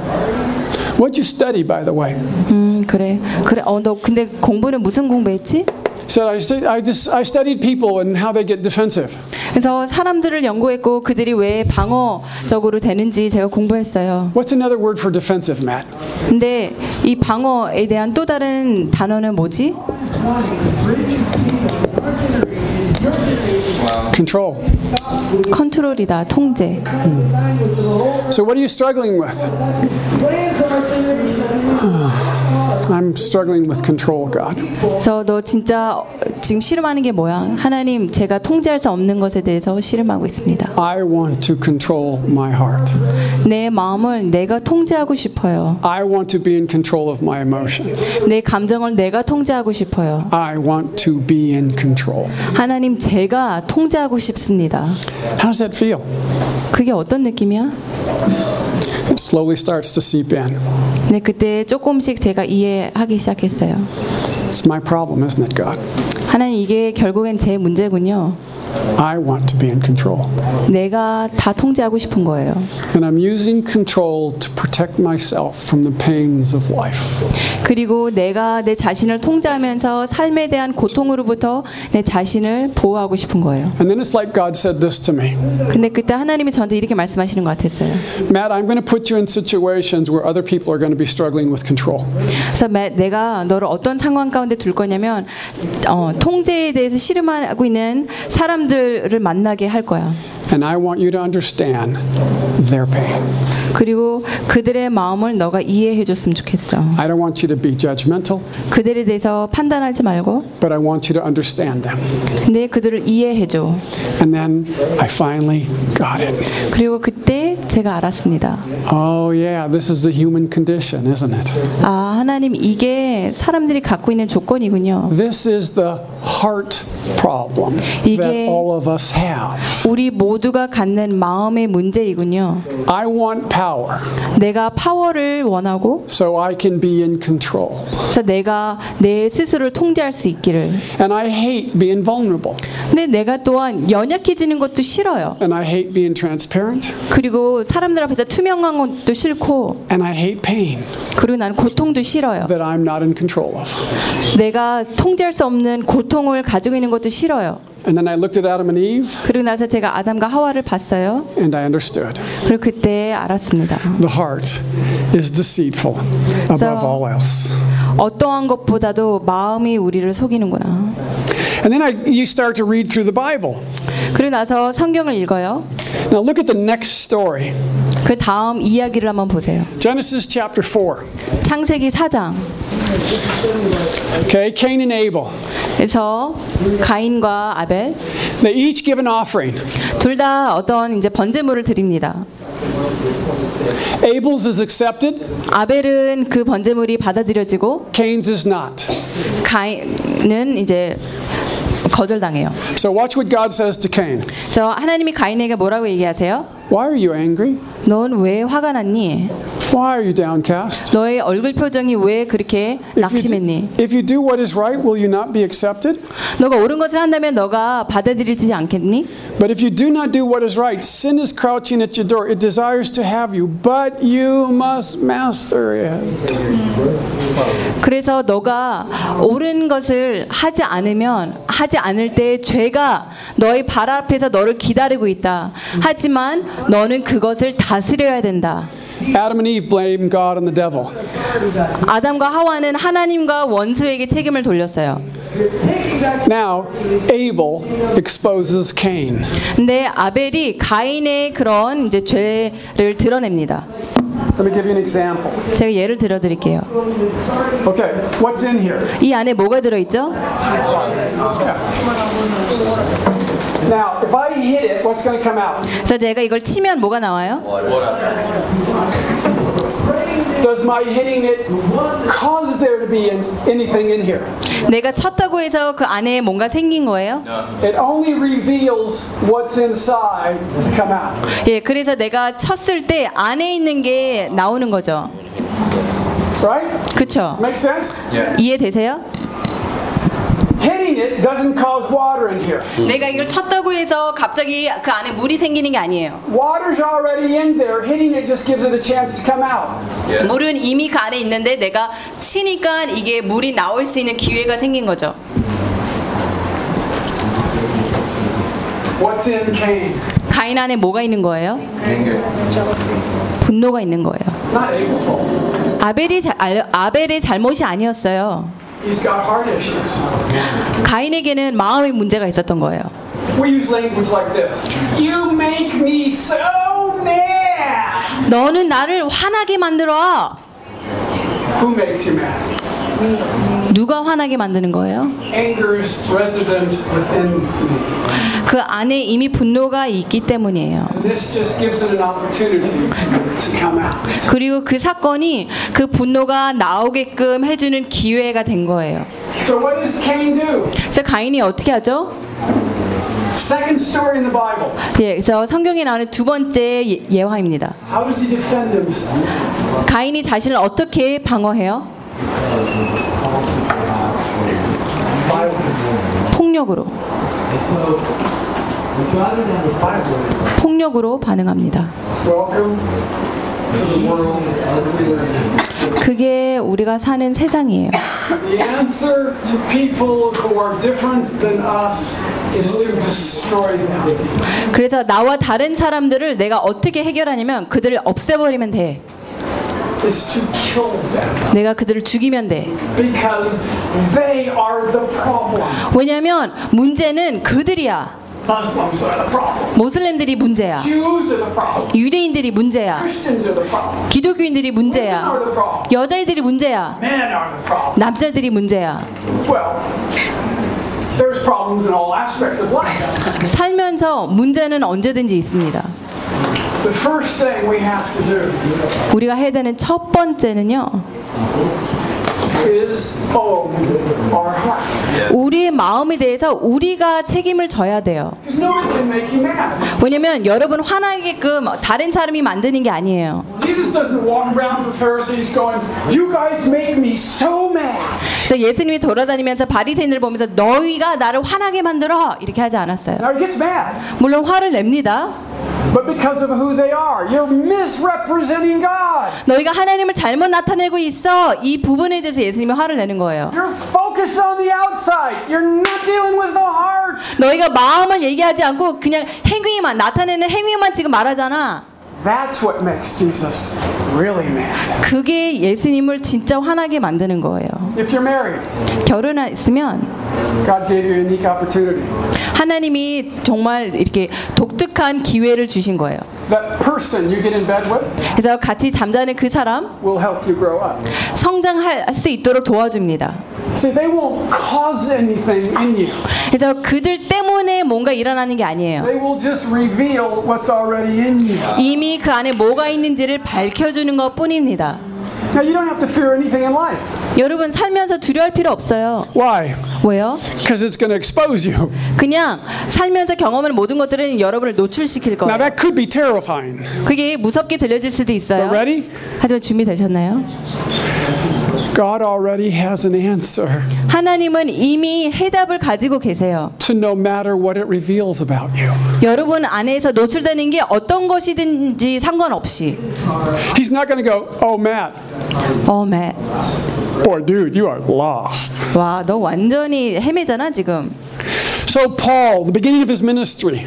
What'd you study, by the way? 음 그래 그래 어 너 근데 공부는 무슨 공부했지? Said, I, just, I studied people and how they get defensive. 그래서 사람들을 연구했고 그들이 왜 방어적으로 되는지 제가 공부했어요. What's another word for defensive, Matt? 근데 이 방어에 대한 또 다른 단어는 뭐지? Control. 컨트롤이다, 통제. So, what are you struggling with? I'm struggling with control, God. 그래서 너 진짜 지금 씨름하는 게 뭐야? 하나님, 제가 통제할 수 없는 것에 대해서 씨름하고 있습니다. I want to control my heart. 내 마음을 내가 통제하고 싶어요. I want to be in control of my emotions. 내 감정을 내가 통제하고 싶어요. I want to be in control. 하나님, 제가 통제하고 싶습니다. How's that feel? 그게 어떤 느낌이야? It slowly starts to seep in. 네, 그때 조금씩 제가 이해하기 시작했어요. It's my problem, isn't it, God? 하나님, 이게 결국엔 제 문제군요. I want to be in control. 내가 다 통제하고 싶은 거예요. And I'm using control to protect myself from the pains of life. 그리고 내가 내 자신을 통제하면서 삶에 대한 고통으로부터 내 자신을 보호하고 싶은 거예요. And then it's like God said this to me 근데 그때 하나님이 저한테 이렇게 말씀하시는 것 같았어요. Matt, I'm going to put you in situations where other people are going to be struggling with control. 그래서 매- 내가 너를 어떤 상황 가운데 둘 거냐면 어, 통제에 대해서 씨름하고 있는 사람 들을 만나게 할 거야. And I want you to understand their pain. 그리고 그들의 마음을 너가 이해해 줬으면 좋겠어. I don't want you to be judgmental, 그들에 대해서 판단하지 말고 but I want you to understand them. 근데 그들을 이해해 줘. And then I finally got it. 그리고 그때 제가 알았습니다. Oh, yeah, this is the human condition, isn't it? 아, 하나님 이게 사람들이 갖고 있는 조건이군요. This is the heart problem that all of us have. 우리 모두 가 갖는 마음의 문제이군요. I want power 내가 파워를 원하고 so I can be in control. 그래서 내가 내 스스로를 통제할 수 있기를. And I hate being vulnerable. 근데 내가 또한 연약해지는 것도 싫어요. And I hate being transparent. 그리고 사람들 앞에서 투명한 것도 싫고 And I hate pain 그리고 난 고통도 싫어요. that I'm not in control of. 내가 통제할 수 없는 고통을 가지고 있는 것도 싫어요. And then I looked at Adam and Eve 그리고 나서 제가 아담과 하와를 봤어요. and I understood. 그리고 그때 알았습니다. The heart is deceitful above all else. 어떠한 것보다도 마음이 우리를 속이는구나. And then I, you start to read through the Bible. 그리고 나서 성경을 읽어요. Now look at the next story 그 다음 이야기를 한번 보세요. Genesis chapter 4. 창세기 4장. Okay, Cain and Abel. 그래서 가인과 아벨 They each give an offering. 둘 다 어떤 이제 번제물을 드립니다. Abel's is accepted, 아벨은 그 번제물이 받아들여지고 Cain's is not. 가인은 이제 거절당해요. So watch what God says to Cain. 그래서 하나님이 가인에게 뭐라고 얘기하세요? Why are you angry? 넌 왜 화가 났니? Why are you downcast? 너의 얼굴 표정이 왜 그렇게 If you, 낙심했니? do, if you do what is right, will you not be accepted? 너가 옳은 것을 한다면 너가 받아들이지 않겠니? But if you do not do what is right, sin is crouching at your door. It desires to have you, but you must master it. 그래서 너가 옳은 것을 하지 않으면 하지 않을 때 죄가 너의 발 앞에서 너를 기다리고 있다. 하지만 너는 그것을 다 스려야 된다. Adam and Eve blame God and the devil. 아담과 하와는 하나님과 원수에게 책임을 돌렸어요. Now, Abel exposes Cain. 근데 아벨이 가인의 그런 이제 죄를 드러냅니다. Let me give you an example. 제가 예를 들어 드릴게요. Okay, what's in here? 이 안에 뭐가 들어 있죠? Now, if I hit it, what's going to come out? 그래서 제가 이걸 치면 뭐가 나와요? Does my hitting it cause there to be in- anything in here? 내가 쳤다고 해서 그 안에 뭔가 생긴 거예요? It only reveals what's inside to come out. 예, 그래서 내가 쳤을 때 안에 있는 게 나오는 거죠. Right? 그쵸? Make sense? 이해되세요? Hitting it doesn't cause water in here. 내가 이걸 쳤다고 해서 갑자기 그 안에 물이 생기는 게 아니에요. Water's already in there. Hitting it just gives it a chance to come out. 물은 이미 그 안에 있는데 내가 치니까 이게 물이 나올 수 있는 기회가 생긴 거죠. What's in Cain? 가인 안에 뭐가 있는 거예요? 분노가 있는 거예요. It's not Abel's fault. 아벨이 자, 알- 아벨의 잘못이 아니었어요. He's got heart issues. 가인에게는 마음의 문제가 있었던 거예요. We use language like this. You make me so mad. 너는 나를 화나게 만들어. Who makes you mad? 누가 화나게 만드는 거예요? 그 안에 이미 분노가 있기 때문이에요. 그리고 그 사건이 그 분노가 나오게끔 해주는 기회가 된 거예요. 그래서 가인이 어떻게 하죠? Second story in the Bible. 예, 그래서 성경에 나오는 두 번째 예- 예화입니다. How does he defend himself? 가인이 자신을 어떻게 방어해요? 폭력으로. 폭력으로 반응합니다. 그게 우리가 사는 세상이에요. The answer to people who are different than us is to destroy them. 그래서 나와 다른 사람들을 내가 어떻게 해결하냐면 그들을 없애버리면 돼. Is to kill them 내가 그들을 죽이면 돼. because they are the problem. 왜냐면 문제는 그들이야. Muslims are the problem. 모슬렘들이 문제야. Jews are the problem. 유대인들이 문제야. Christians are the problem. 기독교인들이 문제야. are the problem. 여자애들이 문제야. Men are the problem. 남자들이 문제야. Well, there's problems in all aspects of life. 살면서 문제는 언제든지 있습니다. The first thing we have to do 우리가 해야 되는 첫 번째는요. is own our heart. 우리의 마음에 대해서 우리가 책임을 져야 돼요. 왜냐면 여러분 화나게끔 다른 사람이 만드는 게 아니에요. 그래서 예수님이 돌아다니면서 바리새인들 보면서 너희가 나를 화나게 만들어 이렇게 하지 않았어요. 물론 화를 냅니다. But because of who they are, you're misrepresenting God. 너희가 하나님을 잘못 나타내고 있어. 이 부분에 대해서 예수님이 화를 내는 거예요. You're focused on the outside. You're not dealing with the heart. 너희가 마음을 얘기하지 않고 그냥 행위만 나타내는 행위만 지금 말하잖아. That's what makes Jesus really mad. 그게 예수님을 진짜 화나게 만드는 거예요. If you're married, 결혼했으면 God gave you a unique opportunity. 하나님이 정말 이렇게 독특한 기회를 주신 거예요. That person you get in bed with 그래서 같이 잠자는 그 사람 will help you grow up. 성장할 수 있도록 도와줍니다. See, they won't cause anything in you. 그래서 그들 때문에 뭔가 일어나는 게 아니에요. They will just reveal what's already in you. 이미 그 안에 뭐가 있는지를 밝혀주는 것 뿐입니다. Now, you don't have to fear anything in life. 여러분 살면서 두려워할 필요 없어요. Why? 왜요? Because it's going to expose you. 그냥 살면서 경험하는 모든 것들은 여러분을 노출시킬 Now, 거예요. that could be terrifying. 그게 무섭게 들려질 수도 있어요. But ready? 하지만 준비되셨나요? God already has an answer 하나님은 이미 해답을 가지고 계세요. to no matter what it reveals about you. 여러분 안에서 노출되는 게 어떤 것이든지 상관없이 He's not going to go, oh, Matt, 어, 매. boy, dude, you are lost. 와, 너 완전히 헤매잖아, 지금. So, Paul, the beginning of his ministry,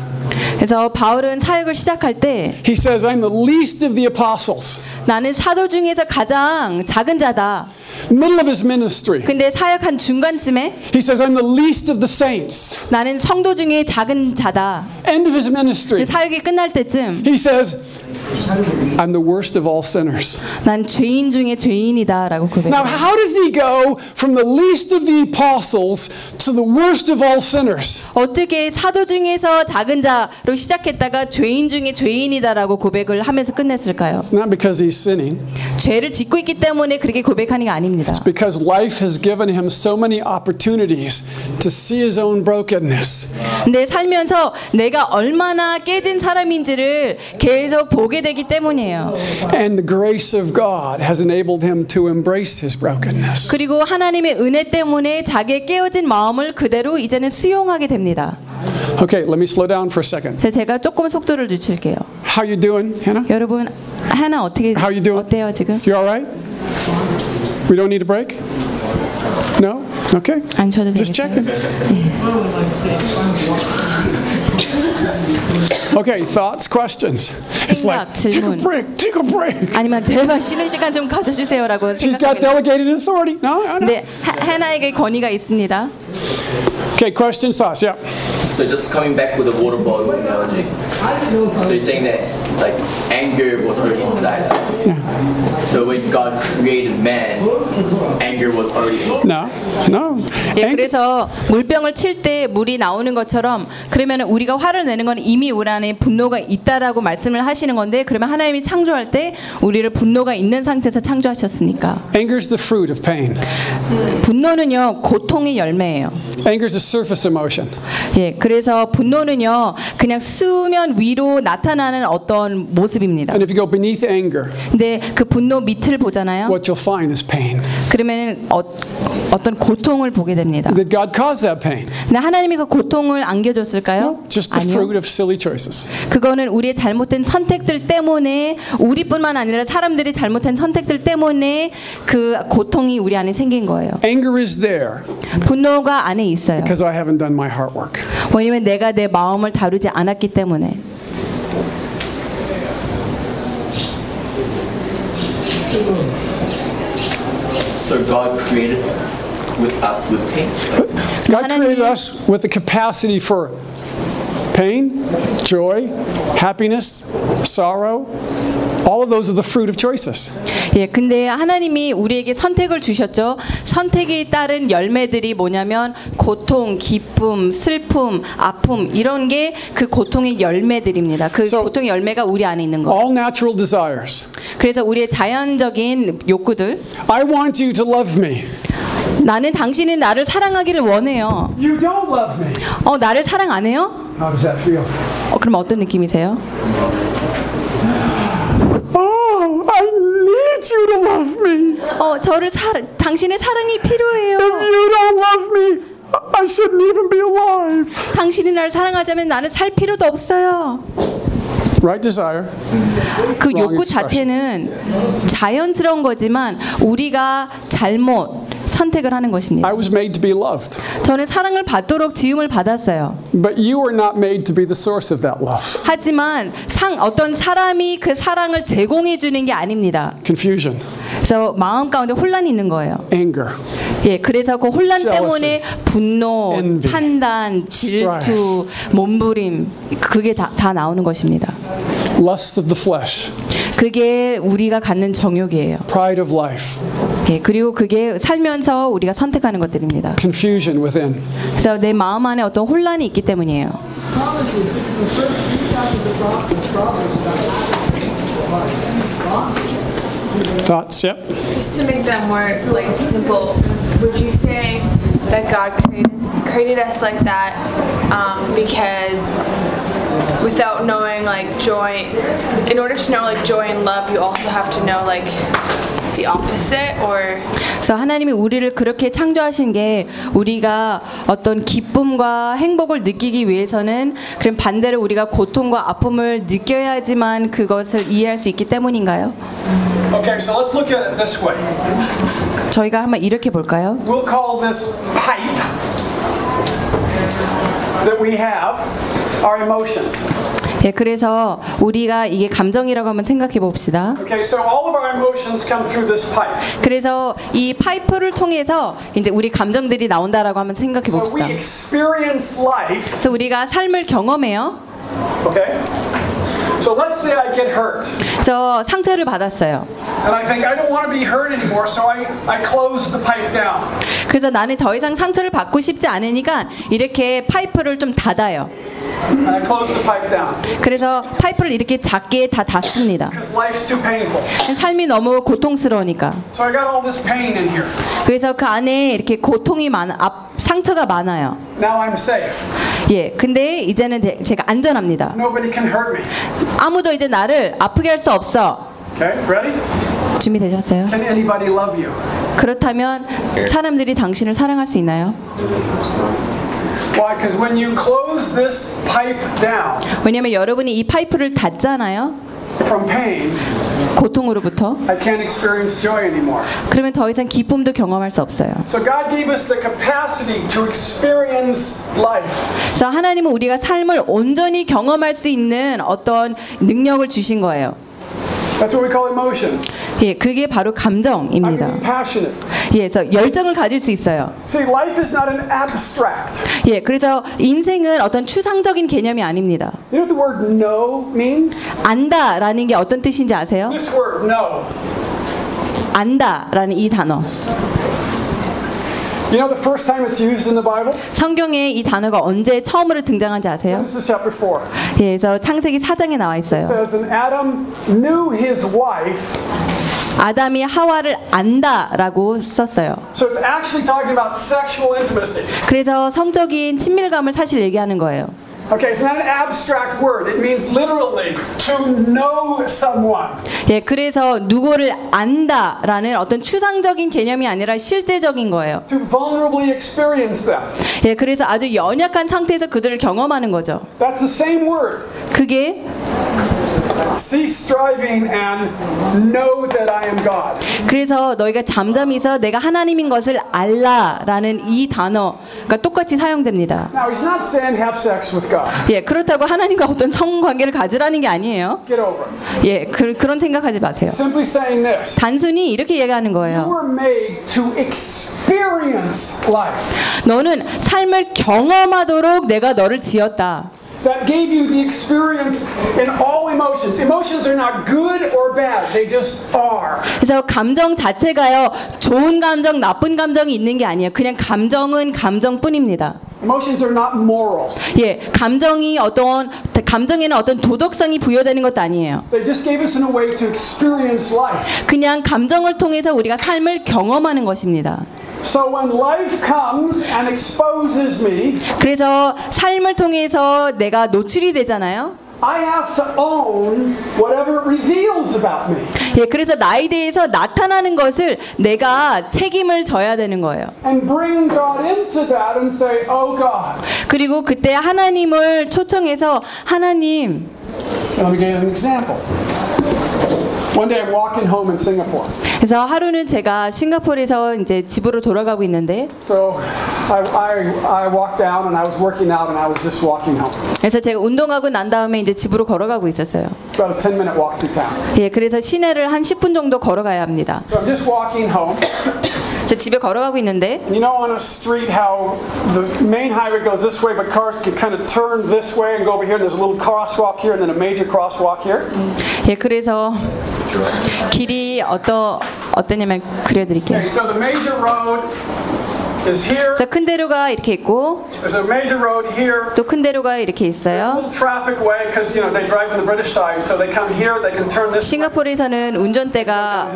그래서 바울은 사역을 시작할 때 he says, I'm the least of the apostles. 나는 사도 중에서 가장 작은 자다. Middle of his ministry, 근데 사역한 중간쯤에 he says, I'm the least of the saints. 나는 성도 중에 작은 자다. End of his ministry, 사역이 끝날 때쯤 he says, I'm the worst of all sinners. 난 죄인 중에 죄인이다라고 Now, 고백해요. how does he go from the least of the apostles to the worst of all sinners? 어떻게 사도 중에서 작은 자로 시작했다가 죄인 중에 죄인이다라고 고백을 하면서 끝냈을까요? Not because he's sinning, 죄를 짓고 있기 때문에 그렇게 고백하는 게 아닙니다. because life has given him so many opportunities to see his own brokenness. 근데 살면서 내가 얼마나 깨진 사람인지를 계속 보게 되기 때문이에요. And the grace of God has enabled him to embrace his brokenness. 그리고 하나님의 은혜 때문에 자기의 깨어진 마음을 그대로 이제는 수용하게 됩니다. Okay, let me slow down for a second. 제가 조금 속도를 늦출게요. How you doing, Hannah? 여러분 하나 어떻게 How you doing? 어때요 지금? You all right? We don't need a break? No? Okay. 안 Just 되겠어요? checking. Okay, thoughts, questions. It's like, 생각, take a 질문. break, take a break. 아니면 제발 쉬는 시간 좀 가져주세요라고 She's got 생각합니다. delegated authority. No, no, no. 네, 하- 하나에게 권위가 있습니다. Okay, questions, thoughts, yeah. So just coming back with the water bottle analogy. So you're saying that like anger was already inside us. So when God created man, anger was already inside. No, no. 예, 그래서 물병을 칠 때 물이 나오는 것처럼 그러면 우리가 화를 내는 건 이미 우리 안에 분노가 있다라고 말씀을 하시는 건데 그러면 하나님이 창조할 때 우리를 분노가 있는 상태에서 창조하셨으니까 Anger is the fruit of pain. 분노는요 고통의 열매예요. Anger is a surface emotion. 예, 그래서 분노는요 그냥 수면 위로 나타나는 어떤 모습입니다. And if you go beneath anger, 근데 그 분노 밑을 보잖아요. what you'll find is pain. 그러면 어, 어떤 고통을 보게 됩니다. Did God cause that pain? 근데 하나님이 그 고통을 안겨줬을까요? Just the 아니요. fruit of silly choices. 그거는 우리의 잘못된 선택들 때문에 우리뿐만 아니라 사람들이 잘못한 선택들 때문에 그 고통이 우리 안에 생긴 거예요. Anger is there 분노가 안에 있어요. because I haven't done my heart work. 왜냐면 내가 내 마음을 다루지 않았기 때문에. So God created with us with pain. God created us with the capacity for pain, joy, happiness, sorrow. All of those are the fruit of choices. 예, 근데 하나님이 우리에게 선택을 주셨죠. 선택에 따른 열매들이 뭐냐면 고통, 기쁨, 슬픔, 아픔 이런 게 그 고통의 열매들입니다. 그 고통의 열매가 우리 안에 있는 거. All natural desires. 그래서 우리의 자연적인 욕구들. I want you to love me. 나는 당신이 나를 사랑하기를 원해요. You don't love me. 어, 나를 사랑 안 해요? How does that feel? 어, 그럼 어떤 느낌이세요? Oh, I need you love me. 어, 저를 사, 당신의 사랑이 필요해요. If you don't love me, I shouldn't even be alive. 당신이 나를 사랑하자면 나는 살 필요도 없어요. Right desire. 그 욕구. 자체는 자연스러운 거지만 우리가 잘못 선택을 하는 것입니다. I was made to be loved. 저는 사랑을 받도록 지음을 받았어요. But you are not made to be the source of that love. 하지만 상 어떤 사람이 그 사랑을 제공해 주는 게 아닙니다. Confusion, 그래서 마음 가운데 혼란이 있는 거예요. anger, 예, 그래서 그 혼란 Jealousy, 때문에 분노, envy, 판단, 질투, 몸부림 그게 다, 다 나오는 것입니다. lust of the flesh, 그게 우리가 갖는 정욕이에요. pride of life, 예, 그리고 그게 살면서 우리가 선택하는 것들입니다. confusion within. 그래서 내 마음 안에 어떤 혼란이 있기 때문이에요. Thoughts? Yep. Just to make that more like simple, would you say that God created us, created us like that um, because without knowing like joy, in order to know like joy and love, you also have to know like the opposite or 그래서 하나님이 우리를 그렇게 창조하신 게 우리가 어떤 기쁨과 행복을 느끼기 위해서는 그럼 반대로 우리가 고통과 아픔을 느껴야지만 그것을 이해할 수 있기 때문인가요? Okay, so let's look at it this way. 저희가 한번 이렇게 볼까요? We'll call this pipe that we have our emotions. 예, 그래서 우리가 이게 감정이라고 한번 생각해 봅시다. Okay, so all of our emotions come through this pipe. 그래서 이 파이프를 통해서 이제 우리 감정들이 나온다라고 한번 생각해 So 봅시다. we experience life, 그래서 우리가 삶을 경험해요. okay? So let's say I get hurt. 그래서 상처를 받았어요. And I think I don't want to be hurt anymore, so I, I close the pipe down. 그래서 나는 더 이상 상처를 받고 싶지 않으니까 이렇게 파이프를 좀 닫아요. And I close the pipe down. 그래서 파이프를 이렇게 작게 다 닫습니다. Because life's too painful. 삶이 너무 고통스러우니까. So I got all this pain in here. 그래서 그 안에 이렇게 고통이 많아, 앞, 상처가 많아요. Now I'm safe. 예, 근데 이제는 제- 제가 안전합니다. Nobody can hurt me. 아무도 이제 나를 아프게 할 수 없어. Okay, ready? 준비되셨어요? Can anybody love you? 그렇다면 사람들이 당신을 사랑할 수 있나요? Why? Because when you close this pipe down 왜냐면 여러분이 이 파이프를 닫잖아요. from pain, 고통으로부터. I can't experience joy anymore. 그러면 더 이상 기쁨도 경험할 수 없어요. So God gave us the capacity to experience life. 그래서 하나님은 우리가 삶을 온전히 경험할 수 있는 어떤 능력을 주신 거예요. That's what we call emotions. 예, 그게 바로 I 감정입니다. can be passionate. 예, 그래서 열정을 가질 수 있어요. See, life is not an abstract. 예, 그래서 인생은 어떤 추상적인 개념이 아닙니다. You know what the word know means? 안다라는 게 어떤 뜻인지 아세요? This word, know. 안다라는 이 단어. You know the first time it's used in the Bible? 성경에 이 단어가 언제 처음으로 등장한지 아세요? Genesis chapter 4. 예, 그래서 창세기 4장에 나와 It 있어요. says, And Adam knew his wife. 아담이 하와를 안다라고 썼어요. So it's actually talking about sexual intimacy. 그래서 성적인 친밀감을 사실 얘기하는 거예요. Okay, it's not an abstract word. It means literally to know someone. 예, 그래서 누구를 안다라는 어떤 추상적인 개념이 아니라 실제적인 거예요. To vulnerably experience them. 예, 그래서 아주 연약한 상태에서 그들을 경험하는 거죠. That's the same word. 그게 Cease striving and know that I am God. 그래서 너희가 잠잠히서 내가 하나님인 것을 알라라는 이 단어가 똑같이 사용됩니다. Now, he's not saying have sex with God. 예, 그렇다고 하나님과 어떤 성관계를 가지라는 게 아니에요. Get over. 예, 그, 그런 생각하지 마세요. Simply saying this. 단순히 이렇게 얘기하는 You 거예요. were made to experience life. 너는 삶을 경험하도록 내가 너를 지었다. That gave you the experience in all emotions. Emotions are not good or bad, they just are. 그래서 감정 자체가요, 좋은 감정, 나쁜 감정이 있는 게 아니에요. 그냥 감정은 감정뿐입니다. Emotions are not moral. 예, 감정이 어떤 감정에는 어떤 도덕성이 부여되는 것도 아니에요. They just gave us a way to experience life. 그냥 감정을 통해서 우리가 삶을 경험하는 것입니다. So when life comes and exposes me, 그래서 삶을 통해서 내가 노출이 되잖아요. I have to own whatever it reveals about me. 예, 그래서 나에 대해서 나타나는 것을 내가 책임을 져야 되는 거예요. And bring God into that and say, Oh God. 그리고 그때 하나님을 초청해서 하나님, Let me give you an example. 그래서 하루는 제가 싱가포르에서 이제 집으로 돌아가고 있는데, So I, I, I walked down and I was working out and I was just walking home. 그래서 제가 운동하고 난 다음에 이제 집으로 걸어가고 있었어요. It's about a 10 minute walk through town. 예, 그래서 시내를 한 10분 정도 걸어가야 합니다. So I'm just walking home. 제 집에 걸어가고 있는데, You know on a street how the main highway goes this way, but cars can kind of turn this way and go over here. And there's a little crosswalk here and then a major crosswalk here. 예, 그래서 길이 어떠 어떠냐면 그려드릴게요. Okay, so the major road is here. 그래서 큰 대로가 이렇게 있고 There's a major road here. 또큰 대로가 이렇게 There's a 있어요. little traffic way because you know they drive on the British side, so they come here. They can turn this. 싱가포르에서는 운전대가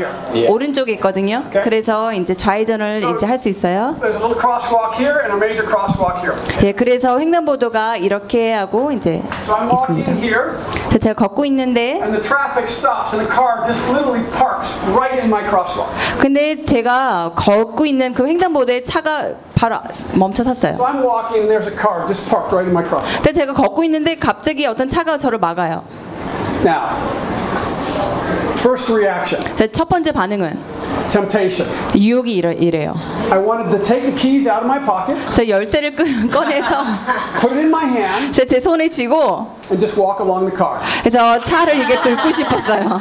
오른쪽에 있거든요. 그래서 이제 좌회전을 이제 할 수 있어요. There's a little crosswalk here and a major crosswalk here. 예, 그래서 횡단보도가 이렇게 하고 이제 So I'm walking 있습니다. here, 그래서 제가 걷고 있는데 and the traffic stops, and the car just literally parks right in my crosswalk. 근데 제가 걷고 있는 그 횡단보도에 차가 바로 멈춰 섰어요. So I'm walking, and there's a car just parked right in my crosswalk. 근데 제가 걷고 있는데 갑자기 어떤 차가 저를 막아요. Now, first reaction, 제첫 번째 반응은 temptation. 유혹이 이래, 이래요. I wanted to take the keys out of my pocket, 그래서 열쇠를 끄- 꺼내서 put it in my hand, 그래서 제 손에 쥐고 and just walk along the car. 그래서 차를 이게 긁고 싶었어요.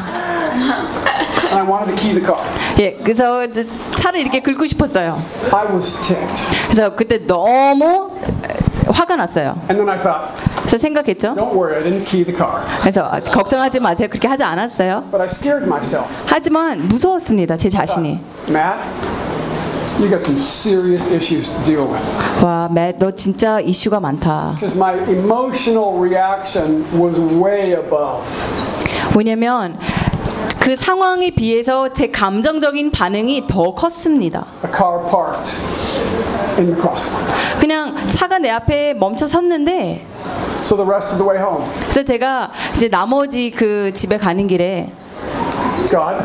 And I wanted to key the car. 예, 그래서 차를 이렇게 긁고 싶었어요. I was ticked. 그래서 그때 너무 화가 났어요. And then I thought, 그래서 생각했죠. Don't worry, I didn't key the car. 그래서 아, 걱정하지 마세요. 그렇게 하지 않았어요. But I scared myself. 하지만 무서웠습니다. 제 자신이. Matt, you got some serious issues to deal with. 와, 맷, 너 진짜 이슈가 많다. Because my emotional reaction was way above. 왜냐면 그 상황에 비해서 제 감정적인 반응이 더 컸습니다. A car parked in the crosswalk. 그냥 차가 내 앞에 멈춰 섰는데 So the rest of the way home, 그래서 제가 이제 나머지 그 집에 가는 길에 God,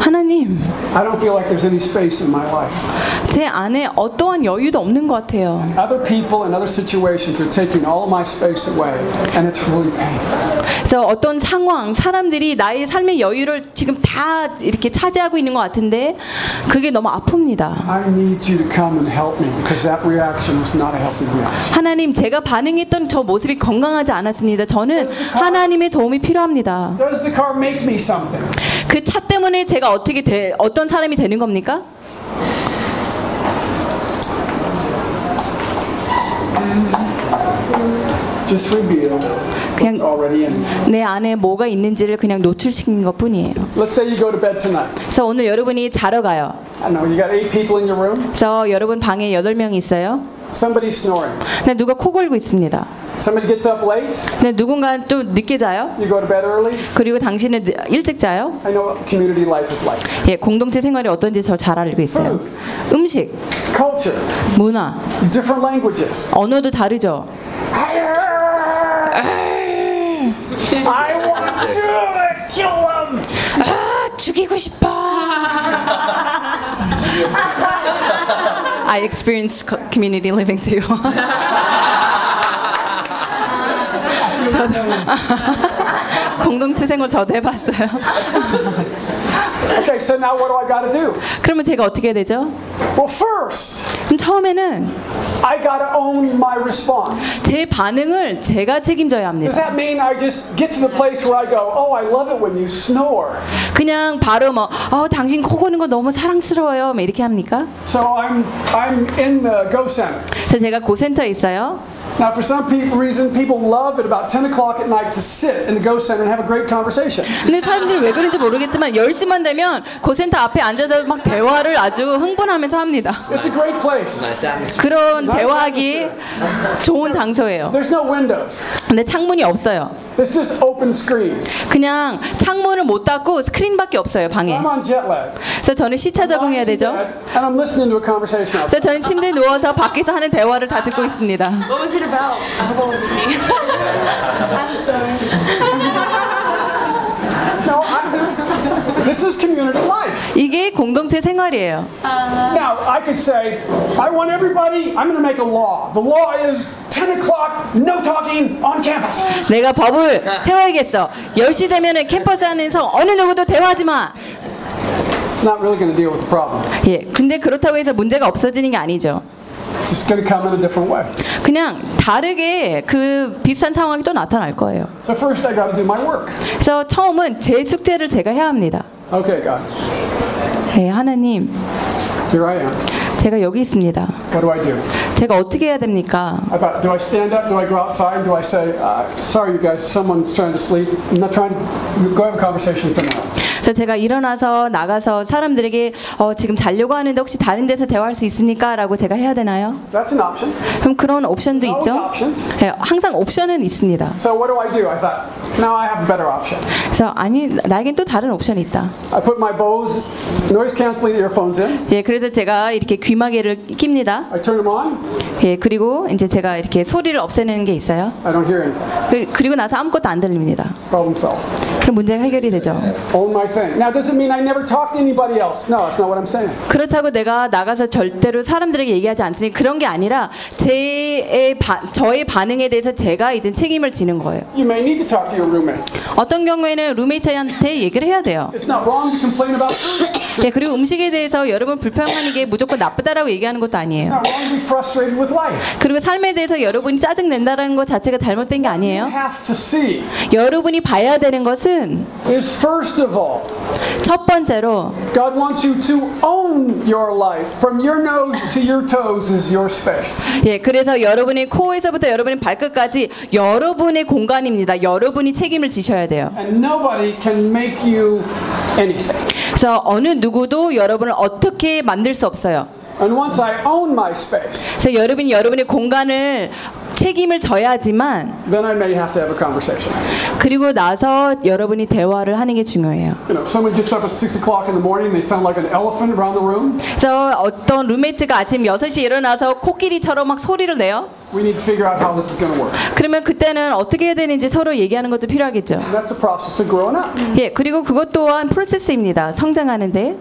하나님 I don't feel like there's any space in my life. 제 안에 어떠한 여유도 없는 것 같아요. Other people and other situations are taking all my space away, and it's really painful. 그래서 어떤 상황, 사람들이 나의 삶의 여유를 지금 다 이렇게 차지하고 있는 것 같은데 그게 너무 아픕니다. I need you to come and help me because that reaction was not a healthy reaction. 하나님, 제가 반응했던 저 모습이 건강하지 않았습니다. 저는 하나님의 도움이 필요합니다. Does the car make me something? 그차 때문에 제가 어떻게 돼, 어떤 사람이 되는 겁니까? Just reveals 그냥 what's already in me. 내 안에 뭐가 있는지를 그냥 노출시키는 것 뿐이에요. Let's say you go to bed tonight. 그래서 오늘 여러분이 자러 가요. I know you got eight people in your room. 그래서 여러분 방에 8명이 있어요. Somebody's snoring. 근데 누가 코 골고 있습니다. Somebody gets up late. 근데 누군가 좀 늦게 자요. You go to bed early. 그리고 당신은 늦- 일찍 자요. I know what community life is like. 예, 공동체 생활이 어떤지 저 잘 알고 있어요. 음식, Culture, 문화, different languages. 언어도 다르죠. I want to kill them. 아, 죽이고 싶어. I experienced co- community living too. 저도 공동체 생활 저도 해봤어요. Okay, so now what do I got to do? 그러면 제가 어떻게 해야 되죠? Well, first, 그럼 처음에는 I got to own my response. 제 반응을 제가 책임져야 Does 합니다. that mean I just get to the place where I go, oh, I love it when you snore? 그냥 바로 뭐, 어, 당신 코 고는 거 너무 사랑스러워요. 뭐 이렇게 합니까? So I'm I'm in the Go Center. 제가 고 센터에 있어요. Now, for some people, reason, people love at about 10 o'clock at night to sit in the Go Center and have a great conversation. 근데 사람들이 왜 그런지 모르겠지만 10시만 되면 고센터 앞에 앉아서 막 대화를 아주 흥분하면서 합니다. It's a great place. 그런 대화하기 좋은 장소예요. There's no windows. 근데 창문이 없어요. It's just open screens. 그냥 창문을 못 닫고 스크린밖에 없어요, 방에. I'm on jet lag. 그래서 저는 시차 적응해야 되죠. And I'm listening to a conversation 그래서. 저는 침대에 누워서 밖에서 하는 대화를 다 듣고 있습니다. What was it about? I hope it wasn't me. I'm sorry. This is community life. 이게 공동체 생활이에요. Now, I could say, I want everybody, I'm going to make a law. The law is 10 o'clock, no talking on campus. 내가 법을 세워야겠어. 10시 되면은 캠퍼스 안에서 어느 누구도 대화하지 마. It's not really going to deal with the problem. 예. 근데 그렇다고 해서 문제가 없어지는 게 아니죠. It's going to come in a different way. 그냥 다르게 그 비슷한 상황이 또 나타날 거예요. So first, I got to do my work. 그래서 처음은 제 숙제를 제가 해야 합니다. Okay, God, 네, 하나님, here I am. 제가 여기 있습니다. What do I do? 제가 어떻게 해야 됩니까? I thought, do I stand up? Do I go outside? Do I say, uh, sorry, you guys, someone's trying to sleep? I'm not trying to go have a conversation with someone else. 그래서 제가 일어나서 나가서 사람들에게 어, 지금 자려고 하는데 혹시 다른 데서 대화할 수 있습니까? 라고 제가 해야 되나요? That's an option. 그럼 그런 옵션도 Those 있죠. options. 네, 항상 옵션은 있습니다. So what do I do? I thought, now I have a better option. 그래서 아니 나에겐 또 다른 옵션이 있다. I put my Bose noise canceling earphones in. 예, 그래서 제가 이렇게 귀 마개를 낍니다. 예, 그리고 이제 제가 이렇게 소리를 없애는 게 있어요. 그, 그리고 나서 아무것도 안 들립니다. 그럼 문제가 해결이 되죠. 그렇다고 내가 나가서 절대로 사람들에게 얘기하지 않으니 그런 게 아니라 제의 바, 저의 반응에 대해서 제가 이제 책임을 지는 거예요. You may need to talk to your roommates. 어떤 경우에는 룸메이트한테 얘기를 해야 돼요. 예, 그리고 음식에 대해서 여러분 불평하는 게 무조건 나쁘다라고 얘기하는 것도 아니에요. 그리고 삶에 대해서 여러분이 짜증 낸다라는 것 자체가 잘못된 게 아니에요. 여러분이 봐야 되는 것은 첫 번째로 God wants you to own your life. From your nose to your toes is your space. 예, 그래서 여러분의 코에서부터 여러분의 발끝까지 여러분의 공간입니다. 여러분이 책임을 지셔야 돼요. And nobody can make you anything. 그래서 어느 누구도 여러분을 어떻게 만들 수 없어요. And once I own my space, 그래서 여러분이 여러분의 공간을 책임을 져야지만 then I may have to have a conversation. 그리고 나서 여러분이 대화를 하는 게 중요해요. You know, if someone gets up at 6 o'clock in the morning, they sound like an elephant around the room. 그래서 어떤 룸메이트가 아침 6시에 일어나서 코끼리처럼 막 소리를 내요. We need to figure out how this is going to work. 그러면 그때는 어떻게 해야 되는지 서로 얘기하는 것도 필요하겠죠. And that's the process of growing up. 예, 그리고 그것 또한 프로세스입니다. 성장하는데.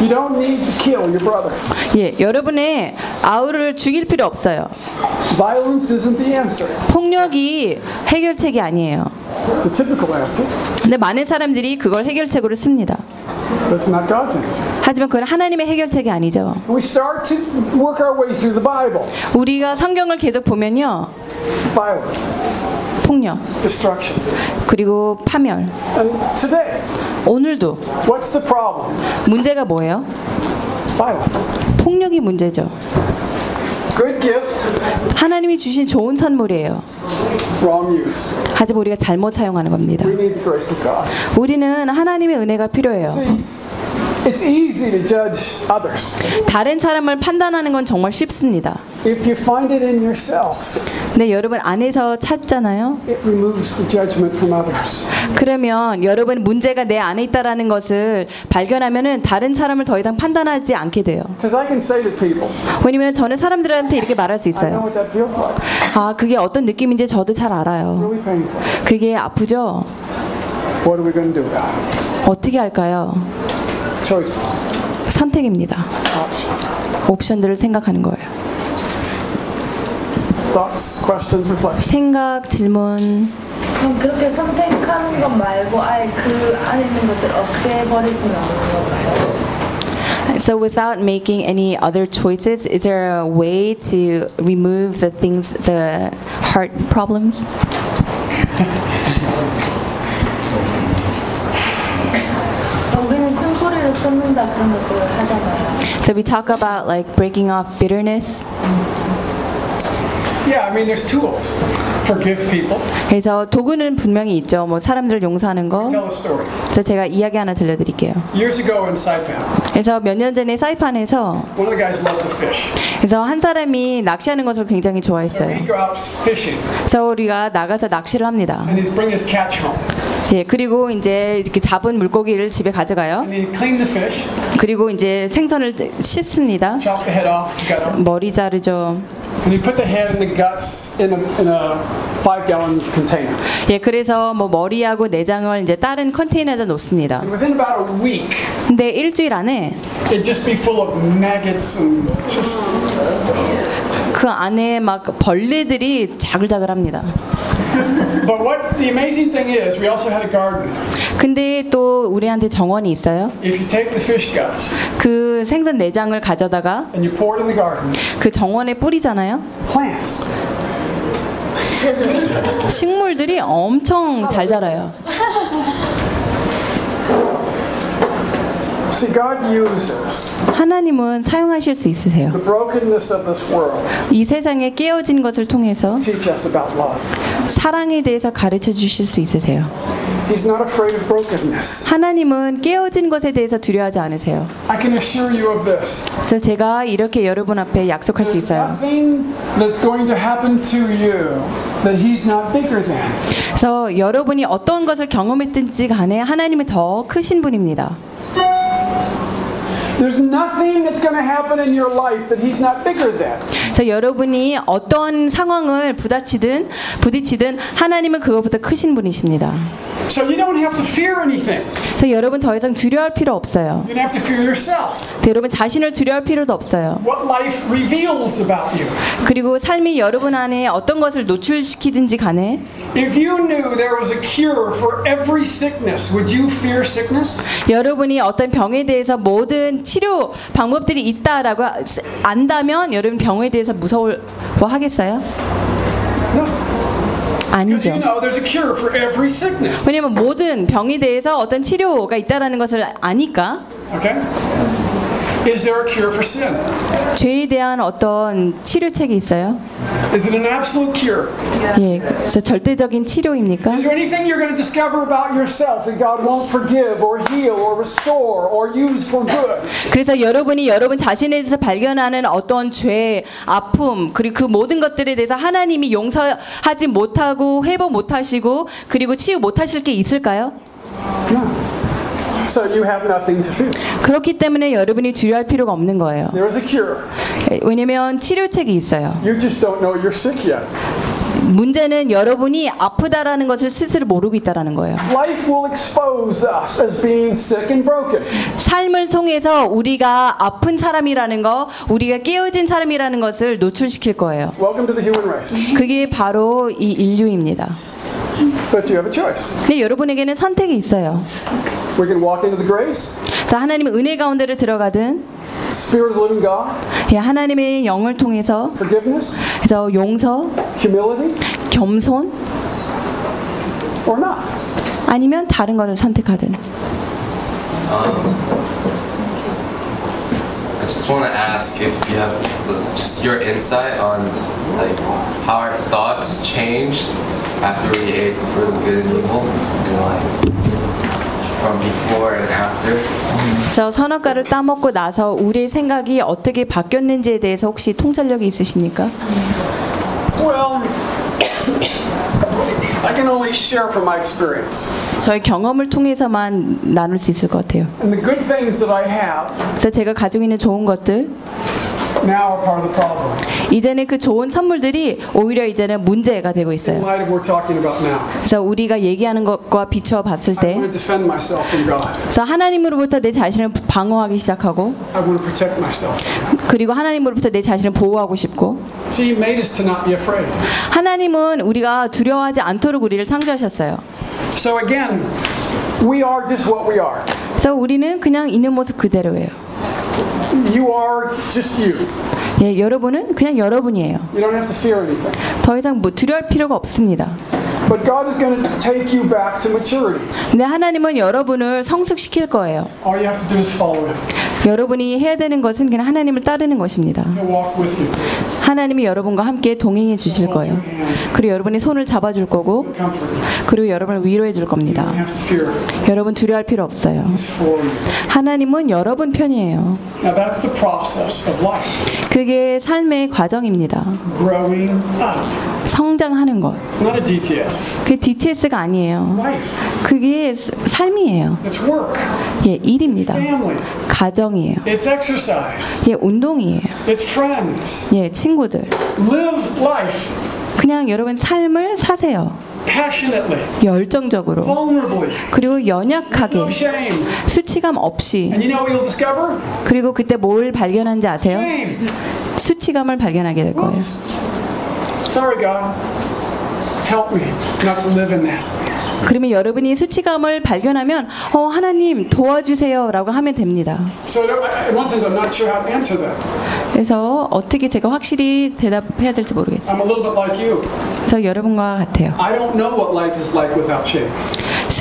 You don't need to kill your brother. 예, 여러분의 아우를 죽일 필요 없어요. Violence isn't the answer. 폭력이 해결책이 아니에요. It's the typical answer. 근데 많은 사람들이 그걸 해결책으로 씁니다. That's not God's answer. 하지만 그건 하나님의 해결책이 아니죠. We start to work our way through the Bible. 우리가 성경을 계속 보면요. Violence, 폭력, destruction. 그리고 파멸. And today, 오늘도 what's the problem? 문제가 뭐예요? Violence. 폭력이 문제죠. Good gift, 하나님이 주신 좋은 선물이에요. wrong use. 하지만 우리가 잘못 사용하는 겁니다. We need the grace of God. 우리는 하나님의 은혜가 필요해요. It's easy to judge others. 다른 사람을 판단하는 건 정말 쉽습니다. If you find it in yourself, 근데 여러분 안에서 찾잖아요. it removes the judgment from others. 그러면 여러분 문제가 내 안에 있다라는 것을 발견하면은 다른 사람을 더 이상 판단하지 않게 돼요. Because I can say to people, 왜냐면 저는 사람들한테 이렇게 말할 수 I know 있어요. what that feels like. 아, 그게 어떤 느낌인지 저도 잘 알아요. Really painful. 그게 아프죠? What are we going to do about it? 어떻게 할까요? Choices, 선택입니다. options, 옵션들을 생각하는 거예요. thoughts, questions, reflections. 생각, 질문. 그럼 그렇게 선택하는 것 말고 아예 그 안에 있는 것들 없애버릴 수는 없는 건가요? So without making any other choices, is there a way to remove the things, the heart problems? 끊는다 그런 것들을 하잖아요. So we talk about like breaking off bitterness. Yeah, I mean, there's tools. Forgive people. 그래서 도구는 분명히 있죠. 뭐 사람들을 용서하는 거. Tell a story. 그래서 제가 이야기 하나 들려드릴게요. Years ago in Saipan, 그래서 몇 년 전에 사이판에서 one of the guys loved to fish. 그래서 한 사람이 낚시하는 것을 굉장히 So 좋아했어요. he goes fishing 그래서 우리가 나가서 낚시를 합니다. and he's bring his catch home. 예, 그리고 이제 이렇게 잡은 물고기를 집에 가져가요. 그리고 이제 생선을 씻습니다. 머리 자르죠. 예, 그래서 뭐 머리하고 내장을 이제 다른 컨테이너에다 놓습니다. 근데 일주일 안에. 그 안에 막 벌레들이 자글자글합니다. But what the amazing thing is, we also had a garden. 근데 또 우리한테 정원이 있어요. If you take the fish guts 그 생선 내장을 가져다가 and you pour it in the garden, 그 정원에 뿌리잖아요. plants. 식물들이 엄청 잘 자라요. See, God uses 하나님은 사용하실 수 있으세요. the brokenness of this world 이 세상에 깨어진 것을 통해서 to teach us about love. 사랑에 대해서 가르쳐 주실 수 있으세요. He's not afraid of brokenness. 하나님은 깨어진 것에 대해서 두려워하지 않으세요. I can assure you of this. 그래서 제가 이렇게 여러분 앞에 약속할 수 There's 있어요. nothing that's going to happen to you that He's not bigger than. 그래서 여러분이 어떤 것을 경험했든지 간에 하나님은 더 크신 분입니다. There's nothing that's going to happen in your life that He's not bigger than. 그래서 여러분이 어떤 상황을 부딪히든 부딪히든 하나님은 그것보다 크신 분이십니다. So you don't have to fear anything. 자, 여러분 더 이상 두려워할 필요 없어요. You don't have to fear yourself. 자, 여러분 자신을 두려워할 필요도 없어요. What life reveals about you. 그리고 삶이 여러분 안에 어떤 것을 노출시키든지 간에 If you knew there was a cure for every sickness, would you fear sickness? 여러분이 어떤 병에 대해서 모든 치료 방법들이 있다라고 안다면 여러분 병에 대해서 무서워하겠어요? Because 아니죠. 왜냐면 모든 병에 대해서 어떤 치료가 있다라는 것을 아니까 Okay? Is there a cure for sin? 죄에 대한 어떤 치료책이 있어요? Is it an absolute cure? 예, 그래서 절대적인 치료입니까? Is there anything you're going to discover about yourself that God won't forgive or heal or restore or use for good? 그래서 여러분이 여러분 자신에 대해서 발견하는 어떤 죄, 아픔, 그리고 그 모든 것들에 대해서 하나님이 용서하지 못하고 회복 못하시고 그리고 치유 못하실 게 있을까요? So you have nothing to fear. 그렇기 때문에 여러분이 두려워할 필요가 없는 거예요. There is a cure. 왜냐면 치료책이 있어요. You just don't know you're sick yet. 문제는 여러분이 아프다라는 것을 스스로 모르고 있다라는 거예요. Life will expose us as being sick and broken. 삶을 통해서 우리가 아픈 사람이라는 거, 우리가 깨어진 사람이라는 것을 노출시킬 거예요. Welcome to the human race. 그게 바로 이 인류입니다. But you have a choice. 근데 여러분에게는 선택이 있어요. We can walk into the grace, 자, 하나님의 은혜 가운데를 들어가든 Spirit of the living God, 예, 하나님의 영을 통해서 forgiveness, 그래서 용서, humility, 겸손 or not. 아니면 다른 것을 선택하든. I just want to ask if you have just your insight on like how our thoughts changed after we ate the fruit of good and evil, and like from before and after. 저 선악과를 따먹고 나서 우리의 생각이 어떻게 바뀌었는지에 대해서 혹시 통찰력이 있으십니까? Well, I can only share from my experience. 저의 경험을 통해서만 나눌 수 있을 것 같아요. And the good things that I have 그래서 제가 가지고 있는 좋은 것들, now are part of the problem. 이제는 그 좋은 선물들이 오히려 이제는 문제가 되고 In 있어요. light of what we're talking about now, 그래서 우리가 얘기하는 것과 비춰 봤을 I 때, want to defend myself from God. 그래서 하나님으로부터 내 자신을 방어하기 시작하고, I want to protect myself. 그리고 하나님으로부터 내 자신을 보호하고 싶고, See, He made us to not be afraid. 하나님은 우리가 두려워하지 않도록 우리를 창조하셨어요. So again, we are just what we are. 그래서 우리는 그냥 있는 모습 그대로예요. You are just you. 예, 여러분은 그냥 여러분이에요. You don't have to fear anything. 더 이상 뭐 두려울 필요가 없습니다. But God is going to take you back to maturity. 근데 하나님은 여러분을 성숙시킬 거예요. All you have to do is follow Him. 여러분이 해야 되는 것은 그냥 하나님을 따르는 것입니다. 하나님이 여러분과 함께 동행해 주실 거예요. 그리고 여러분의 손을 잡아 줄 거고, Comfort you. 그리고 여러분을 위로해 줄 겁니다. 여러분 두려워할 필요 없어요. 하나님은 여러분 편이에요. 그게 삶의 과정입니다. 성장하는 것. 그게 DTS가 아니에요. 그게 스- 삶이에요. 예, 일입니다. 가정이 에요. It's exercise. 예, 운동이에요. It's friends. 예, 친구들. Live life 그냥 여러분 삶을 사세요. passionately, 열정적으로. vulnerably, 그리고 연약하게. no shame. 수치감 없이. And you know what you'll discover? 그리고 그때 뭘 발견한지 아세요? Shame. 수치감을 발견하게 될 거예요. Whoops. Sorry, God. Help me not to live in that. 그러면 여러분이 수치감을 발견하면 어 하나님 도와주세요라고 하면 됩니다. 그래서 어떻게 제가 확실히 대답해야 될지 모르겠어요. I'm a little bit like you. 그래서 여러분과 같아요.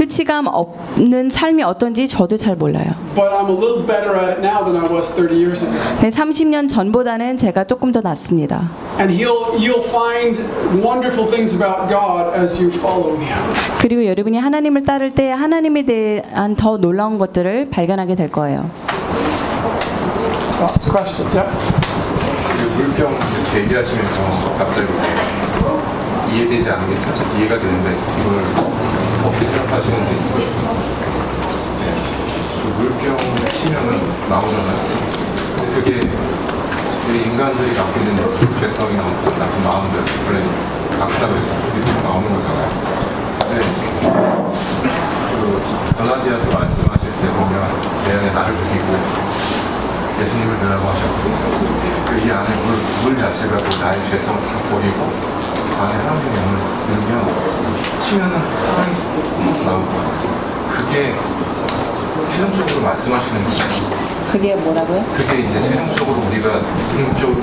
수치감 없는 삶이 어떤지 저도 잘 몰라요. but I'm a little better at it now than I was 30 years ago. 네, 30년 전보다는 제가 조금 더 낫습니다. And he'll, you'll find wonderful things about God as you follow Him. 그리고 여러분이 하나님을 따를 때 하나님에 대한 더 놀라운 것들을 발견하게 될 거예요. Questions? 그 물병 얘기하시면서 갑자기 이해되지 않는 게 살짝 이해가 되는데 이걸 어떻게 생각하시는지 듣고 싶어요. 네. 그 물병을 치면은 나오잖아요. 그게 우리 인간들이 갖고 있는 죄성이나 나쁜 마음들 원래 그게 쭉 나오는 거잖아요. 근데 그 갈라디아서 말씀하실 때 보면 내 안에 나를 죽이고 예수님을 넣으라고 하셨고 그 이 안에 물, 물 자체가 그 나의 죄성을 다 버리고 그 안에 영을 넣으면 치면은 사랑이 뿜뿜 나오고 그게 최종적으로 말씀하시는 거죠. 그게 뭐라고요? 그게 이제 최종적으로 우리가 궁극적으로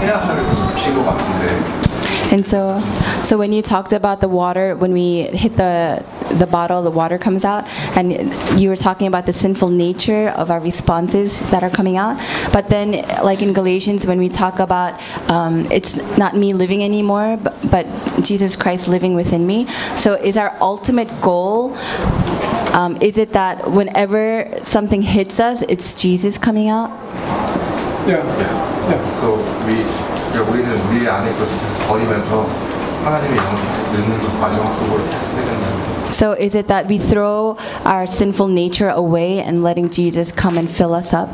해야 할 필요 같은데 And so, so when you talked about the water, when we hit the the bottle, the water comes out, and you were talking about the sinful nature of our responses that are coming out. But then, like in Galatians, when we talk about um, it's not me living anymore, but, but Jesus Christ living within me. So, is our ultimate goal? Um, is it that whenever something hits us, it's Jesus coming out? Yeah. 그래서 우리 그러니까 우리는 우리 안에 것을 버리면서 하나님의 영을 넣는 그 과정 속으로 되는 So is it that we throw our sinful nature away and letting Jesus come and fill us up?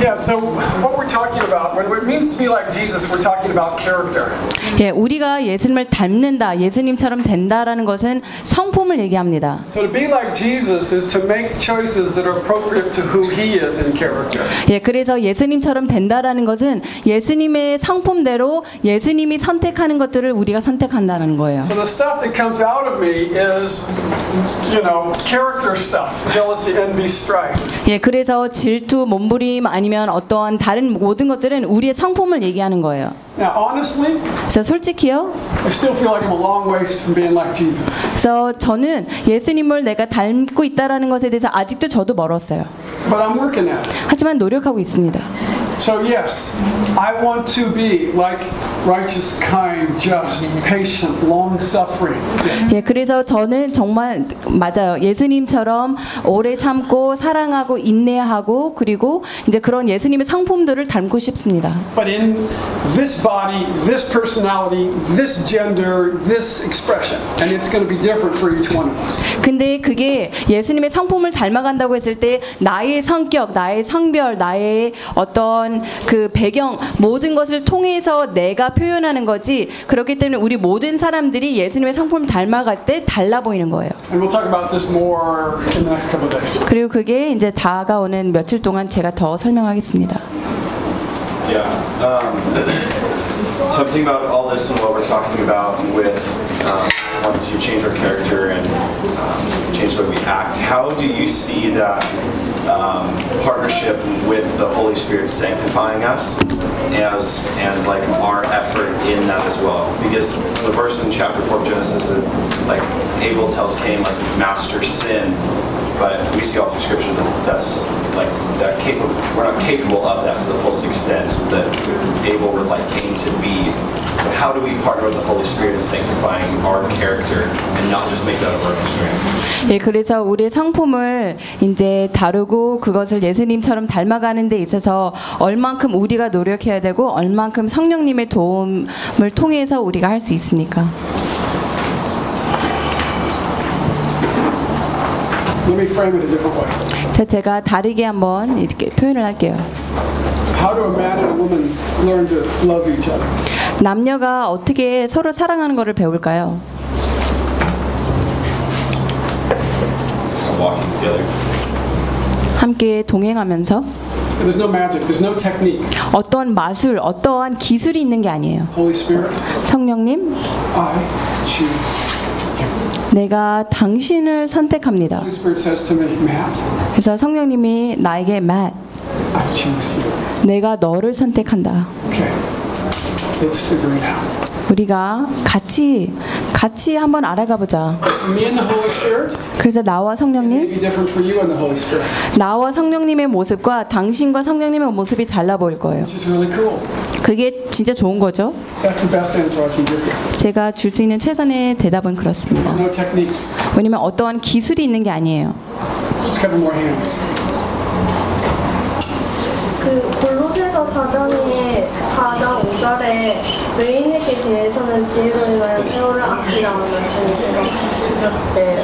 Yeah, so what we're talking about, when it means to be like Jesus, we're talking about character. 예, 우리가 예수님을 닮는다, 예수님처럼 된다라는 것은 성품을 얘기합니다. So to be like Jesus is to make choices that are appropriate to who he is in character. 예, 그래서 예수님처럼 된다라는 것은 예수님의 성품대로 예수님이 선택하는 것들을 우리가 선택한다는 거예요. So the stuff that comes out of me is, you know, character stuff, jealousy, envy, strife. 예, 그래서 질투, 몸부림 아니면 어떠한 다른 모든 것들은 우리의 성품을 얘기하는 거예요. Now, honestly, 그래서 솔직히요. I still feel like I'm a long ways from being like Jesus. 그래서 저는 예수님을 내가 닮고 있다라는 것에 대해서 아직도 저도 멀었어요. But I'm working at it. 하지만 노력하고 있습니다. So yes, I want to be like righteous, kind, just, patient, long-suffering. 예, 그래서 저는 정말 맞아요. 예수님처럼 오래 참고 사랑하고 인내하고 그리고 이제 그런 예수님의 성품들을 닮고 싶습니다. But in this body, this personality, this gender, this expression, and it's going to be different for each one of us. 근데 그게 예수님의 성품을 닮아간다고 했을 때 나의 성격, 나의 성별, 나의 어떤 그 배경 모든 것을 통해서 내가 표현하는 거지. 그렇기 때문에 우리 모든 사람들이 예수님의 성품을 닮아갈 때 달라 보이는 거예요. And we'll talk about this more in the next couple of days. 그리고 그게 이제 다가오는 며칠 동안 제가 더 설명하겠습니다. Yeah. Um, so I'm thinking about all this and what we're talking about with um, wanting to change our character and um, change the way we act. How do you see that um, partnership with the Holy Spirit sanctifying us as and like our effort in that as well? Because the verse in chapter four of Genesis, that, like Abel tells Cain, like master sin. But we see all through Scripture that that's like that capable. We're not capable of that to the fullest extent that Abel would like Cain to be. How do we partner with the Holy Spirit in sanctifying our character and not just make that of our own strength? 예, 그래서 우리의 성품을 이제 다루고 그것을 예수님처럼 닮아가는 데 있어서 얼만큼 우리가 노력해야 되고 얼만큼 성령님의 도움을 통해서 우리가 할 수 있습니까? Let me frame it a different way. 자, 제가 다르게 한번 이렇게 표현을 할게요. How do a man and a woman learn to love each other? 남녀가 어떻게 서로 사랑하는 것을 배울까요? 함께 동행하면서 There's no magic. There's no technique. 어떠한 마술, 어떠한 기술이 있는 게 아니에요. Holy Spirit, 성령님, I choose. 내가 당신을 선택합니다. Holy Spirit says to me, Matt, 그래서 성령님이 나에게 Matt, I choose you. 내가 너를 선택한다. Okay. Let's figure it out. 우리가 같이 같이 한번 알아가 보자. 그래서 나와 성령님. 나와 성령님의 모습과 당신과 성령님의 모습이 달라 보일 거예요. 그게 진짜 좋은 거죠. 제가 줄 수 있는 최선의 대답은 그렇습니다. 왜냐면 어떠한 기술이 있는 게 아니에요. Just couple more hands. 그 골로새서 4장의 4장 5절에 외인에게 대해서는 지혜로 인하여 세월을 아끼라는 말씀을 제가 들었을 때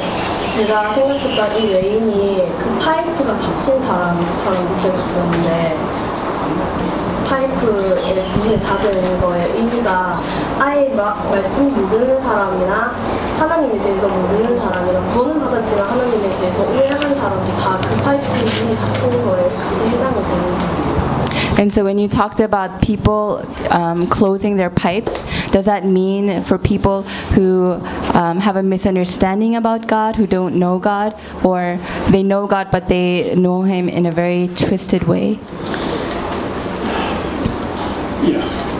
제가 생각했던 이 외인이 그 파이프가 닫힌 사람처럼 느껴졌었는데 파이프에 문을 닫는 거의 의미가 아예 마, 말씀 모르는 사람이나 하나님에 대해서 모르는 사람이나 구원은 받았지만 하나님에 대해서 오해하는 사람도 다 그 파이프에 문이 닫히는 거에 같이 해당이 되는지 And so when you talked about people um, closing their pipes, does that mean for people who um, have a misunderstanding about God, who don't know God, or they know God but they know Him in a very twisted way? Yes.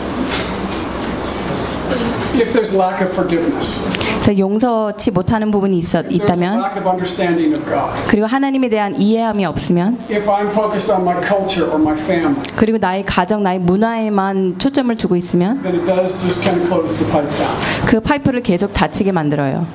If there's lack of forgiveness, 그래서 용서치 못하는 부분이 있어, if there's 있다면, lack of understanding of God, 그리고 하나님에 대한 이해함이 없으면, if I'm focused on my culture or my family, 그리고 나의 가정, 나의 문화에만 초점을 두고 있으면, then it does just kind of close the pipe down. 그 파이프를 계속 닫히게 만들어요.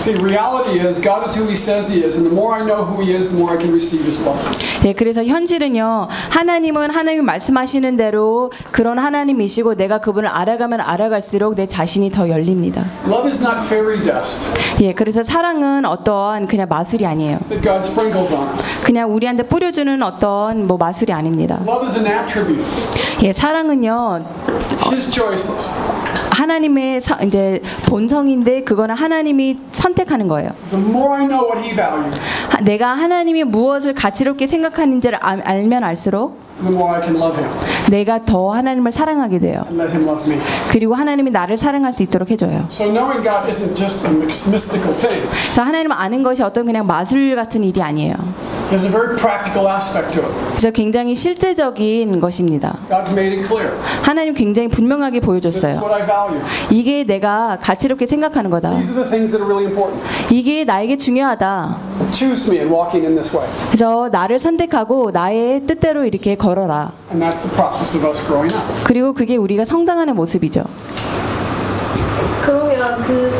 See, reality is God is who He says He is, and the more I know who He is, the more I can receive His love. 예, 그래서 현실은요, 하나님은 하나님이 말씀하시는 대로 그런 하나님이시고 내가 그분을 알아가면 알아갈수록 내 자신이 더 열립니다. Love is not fairy dust 예, 그래서 사랑은 어떤 그냥 마술이 아니에요. that God sprinkles on us. 그냥 우리한테 뿌려주는 어떤 뭐 마술이 아닙니다. Love is an attribute, 예, 사랑은요, His choices. 하나님의 사- 이제 본성인데 그거는 하나님이 선택하는 거예요. The more I know what He values, 하- 내가 하나님이 무엇을 가치롭게 생각하는지를 알- 알면 알수록 the more I can love Him 내가 더 하나님을 사랑하게 돼요. 그리고 하나님이 나를 사랑할 수 있도록 해줘요. 그래서 하나님을 아는 것이 어떤 그냥 마술 같은 일이 아니에요. There's a very practical aspect to it. 그래서 굉장히 실제적인 것입니다. God's made it clear. 하나님 굉장히 분명하게 This is 보여줬어요. what I value. 이게 내가 가치롭게 생각하는 거다. These are the things that are really important. 이게 나에게 중요하다. Choose me in walking in this way. 그래서 나를 선택하고 나의 뜻대로 이렇게 걸어라. And that's the process of us growing up. 그리고 그게 우리가 성장하는 모습이죠. 그러면 그그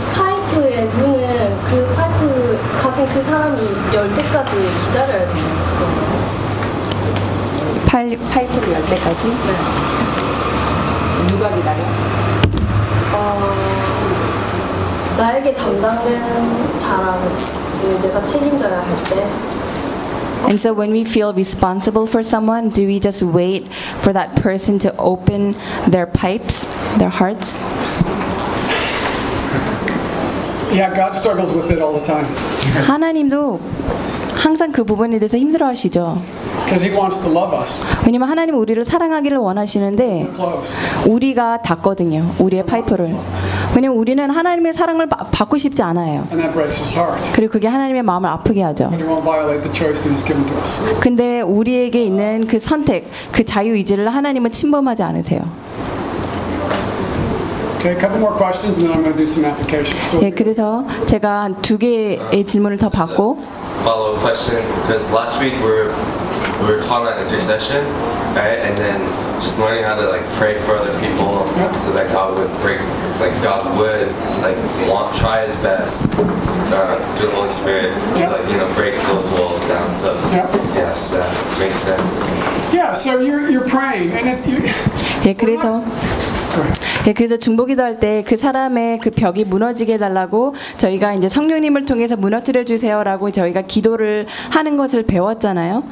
가진 그 사람이 열 때까지 기다려야 되는 거예요. 팔, 파이프를 열 때까지? 누가 기다려? 어, 나에게 담당된 사람을 내가 책임져야 할 때 And so when we feel responsible for someone, do we just wait for that person to open their pipes, their hearts? Yeah, God struggles with it all the time 하나님도 항상 그 부분에 대해서 힘들어 하시죠. because He wants to love us. 왜냐면 하나님은 우리를 사랑하기를 원하시는데. 우리가 닫거든요. 우리의 파이프를. 왜냐면 우리는 하나님의 사랑을 바- 받고 싶지 않아요. And that breaks His heart. 그리고 그게 하나님의 마음을 아프게 하죠. But He won't violate the choice that He's given to us. 근데 우리에게 있는 그 선택, 그 자유 의지를 하나님은 침범하지 않으세요. Okay, a couple more questions and then I'm going to do some application. So 예, 그래서 제가 한 두 개의 질문을 더 받고 follow up question because last week we were we were talking about intercession, right? And then just learning how to like pray for other people so that God would break, like God would like want try His best uh, through the Holy Spirit, to, like you know break those walls down. So yes, that makes sense. yeah, so you're you're praying and if you 예, 그래서 예, 그래서 중보기도 할 때 그 사람의 그 벽이 무너지게 해달라고 저희가 이제 성령님을 통해서 무너뜨려 주세요라고 저희가 기도를 하는 것을 배웠잖아요.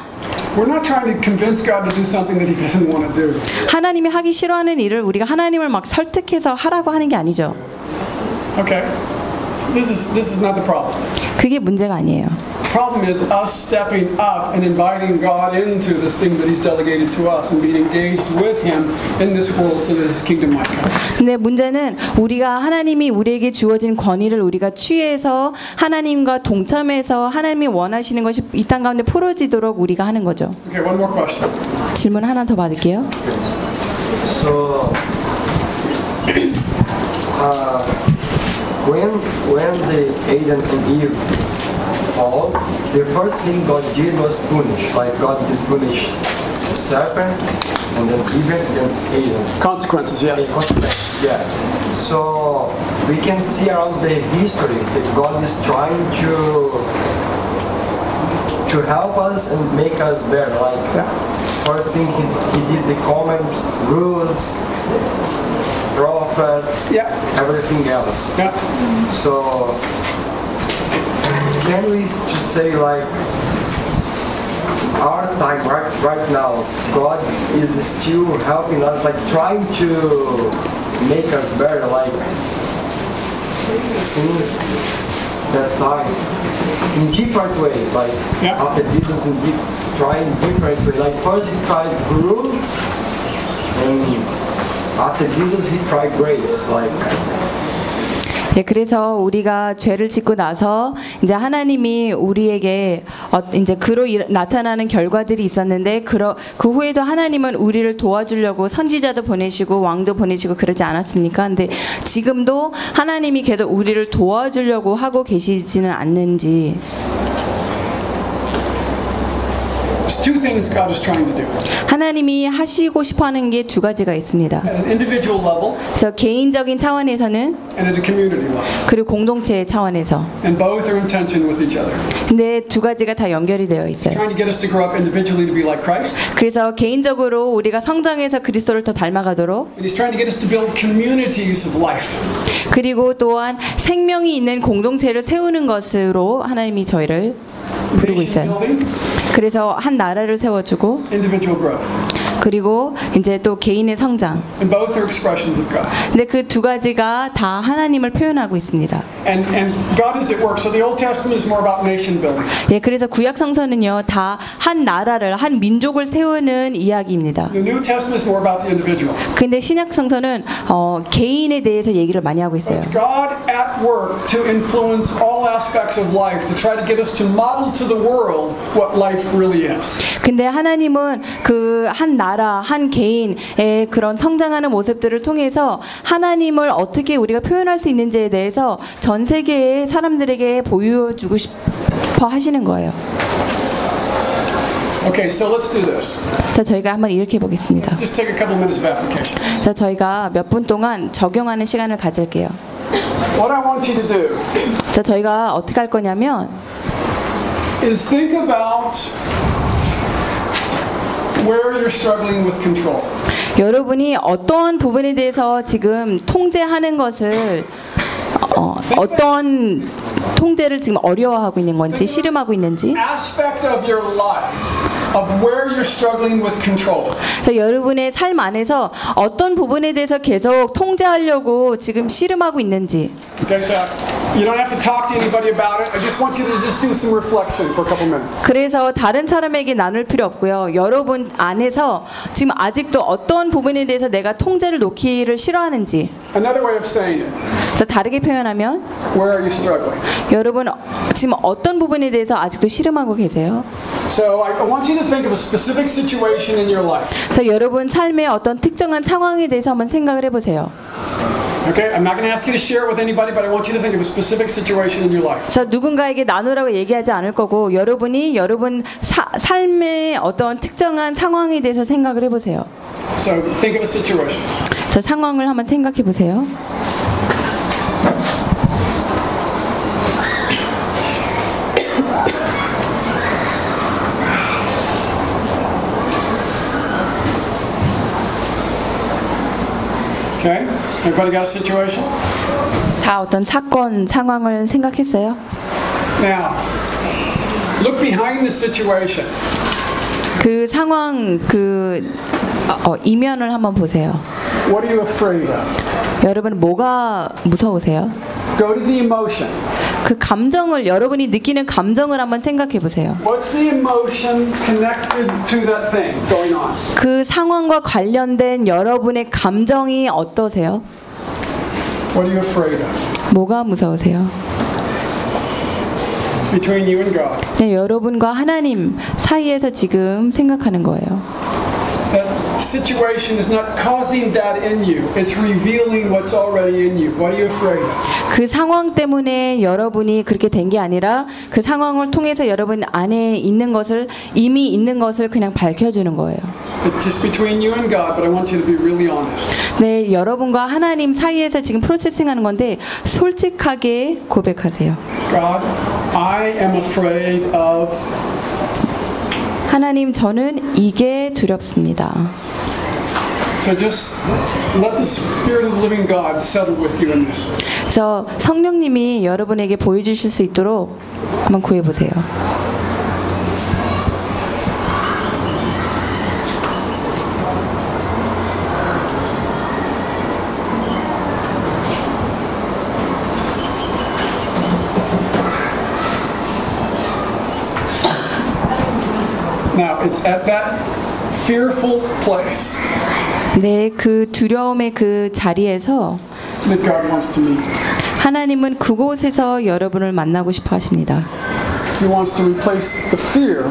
we're not trying to convince God to do something that He doesn't want to do. 하나님이 하기 싫어하는 일을 우리가 하나님을 막 설득해서 하라고 하는 게 아니죠. Okay, this is this is not the problem. 그게 문제가 아니에요. problem is us stepping up and inviting God into this thing that He's delegated to us and being engaged with Him in this world so that His kingdom might come. 근데 문제는 우리가 하나님이 우리에게 주어진 권위를 우리가 취해서 하나님과 동참해서 하나님이 원하시는 것이 이 땅 가운데 풀어지도록 우리가 하는 거죠. Okay, one more question. 질문 하나 더 받을게요. So, uh, when when the Adam and Eve fall, the first thing God did was punish. Like God did punish the serpent, and then Eve and then Adam. Consequences, yes. Consequences, yeah. So we can see around the history that God is trying to to help us and make us better. Like first thing he, he did the comments, rules, prophets, everything else. Yeah. So can we just say like our time, right? right now, God is still helping us, like trying to make us better, like since that time in different ways. Like after Jesus, in trying different ways. Like first he tried rules, and 예, 그래서 우리가 죄를 짓고 나서 이제 하나님이 우리에게 어, 이제 그로 일- 나타나는 결과들이 있었는데 그러, 그 후에도 하나님은 우리를 도와주려고 선지자도 보내시고 왕도 보내시고 그러지 않았습니까? 근데 지금도 하나님이 계속 우리를 도와주려고 하고 계시지는 않는지 two things God is trying to do. 하나님이 하시고 싶어하는 게 두 가지가 있습니다. At an individual level 그래서 개인적인 차원에서는 and at a community level. 그리고 공동체 차원에서 And both are in tension with each other. 근데 두 가지가 다 연결이 되어 있어요. Trying to get us to grow up individually to be like Christ. 그래서 개인적으로 우리가 성장해서 그리스도를 더 닮아가도록 And he's trying to get us to build communities of life. 그리고 또한 생명이 있는 공동체를 세우는 것으로 하나님이 저희를 부르고 있어요. 그래서 한 나라를 세워주고. 그리고 이제 또 개인의 성장. And both are expressions of God. 근데 그 두 가지가 다 하나님을 표현하고 있습니다. And, and God is at work. So the Old Testament is more about nation building. 예, 그래서 구약 성서는요 다 한 나라를 한 민족을 세우는 이야기입니다. The New Testament is more about the individual. 근데 신약 성서는 어, 개인에 대해서 얘기를 많이 하고 있어요. It's God at work to influence all aspects of life, to try to get us to model to the world what life really is. 근데 하나님은 그 한 나라, 한 개인의 그런 성장하는 모습들을 통해서 하나님을 어떻게 우리가 표현할 수 있는지에 대해서 전 세계의 사람들에게 보여주고 싶어 하시는 거예요. Okay, so let's do this. 자, 저희가 한번 이렇게 해보겠습니다. Just take a couple minutes of application. 자, 저희가 몇 분 동안 적용하는 시간을 가질게요. What I want you to do 자, 저희가 어떻게 할 거냐면 is think about where you're struggling with control. 여러분이 어떠한 부분에 대해서 지금 통제하는 것을 어, 어떤 통제를 지금 어려워하고 있는 건지 씨름하고 있는지 Aspect of your life of where you're struggling with control. 자, 여러분의 삶 안에서 어떤 부분에 대해서 계속 통제하려고 지금 씨름하고 있는지 Okay, so you don't have to talk to anybody about it. I just want you to just do some reflection for a couple minutes. 그래서 다른 사람에게 나눌 필요 없고요. 여러분 안에서 지금 아직도 어떤 부분에 대해서 내가 통제를 놓기를 싫어하는지 Another way of saying it. 자, 다르게 표현하면 Where are you struggling? 여러분 지금 어떤 부분에 대해서 아직도 씨름하고 계세요? So I want you to think of a specific situation in your life. 자, 여러분 삶의 어떤 특정한 상황에 대해서 한번 생각을 해 보세요. Okay, I'm not going to ask you to share it with anybody, but I want you to think of a specific situation in your life. 자, 누군가에게 나누라고 얘기하지 않을 거고 여러분이 여러분 사, 삶의 어떤 특정한 상황에 대해서 생각을 해보세요. So think of a situation. 자, 상황을 한번 생각해 보세요. Okay, everybody got a situation? 다 어떤 사건 상황을 생각했어요? Now, look behind the situation. 그 상황 그 어, 이면을 한번 보세요. What are you afraid of? 여러분 뭐가 무서우세요? Go to the emotion. 그 감정을 여러분이 느끼는 감정을 한번 생각해 보세요. What's the emotion connected to that thing going on? 그 상황과 관련된 여러분의 감정이 어떠세요? What are you afraid of? 뭐가 무서우세요? Between you and God. 네, 여러분과 하나님 사이에서 지금 생각하는 거예요. Situation is not causing that in you. It's revealing what's already in you. What are you afraid of? 그 상황 때문에 여러분이 그렇게 된 게 아니라 그 상황을 통해서 여러분 안에 있는 것을 이미 있는 것을 그냥 밝혀주는 거예요. It's just between you and God, but I want you to be really honest. 네, 여러분과 하나님 사이에서 지금 프로세싱하는 건데 솔직하게 고백하세요. God, I am afraid of 하나님, 저는 이게 두렵습니다. So just let the spirit of the living God settle with you in this. 그래서 성령님이 여러분에게 보여 수 있도록 한번 구해 보세요. Now, it's at that fearful place. 네, 그 두려움의 그 자리에서. 하나님은 그곳에서 여러분을 만나고 싶어 하십니다. He wants to replace the fear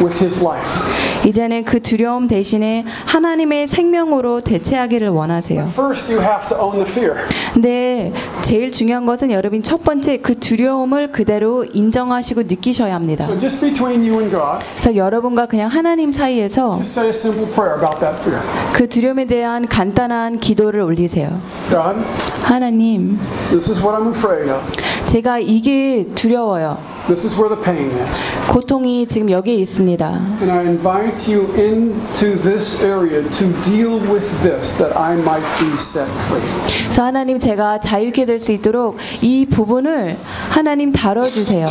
with His life. 이제는 그 두려움 대신에 하나님의 생명으로 대체하기를 원하세요. First, you have to own the fear. 근데 제일 중요한 것은 여러분 첫 번째 그 두려움을 그대로 인정하시고 느끼셔야 합니다. So, just between you and God, 그래서 여러분과 그냥 하나님 사이에서 just say a simple prayer about that fear. 그 두려움에 대한 간단한 기도를 올리세요. God, 하나님, this is what I'm afraid of. 제가 이게 두려워요. This is where the pain is. 고통이 지금 여기에 있습니다. And I invite you into this area to deal with this that I might be set free. 그래서 하나님 제가 자유케 될 수 있도록 이 부분을 하나님 다뤄 주세요.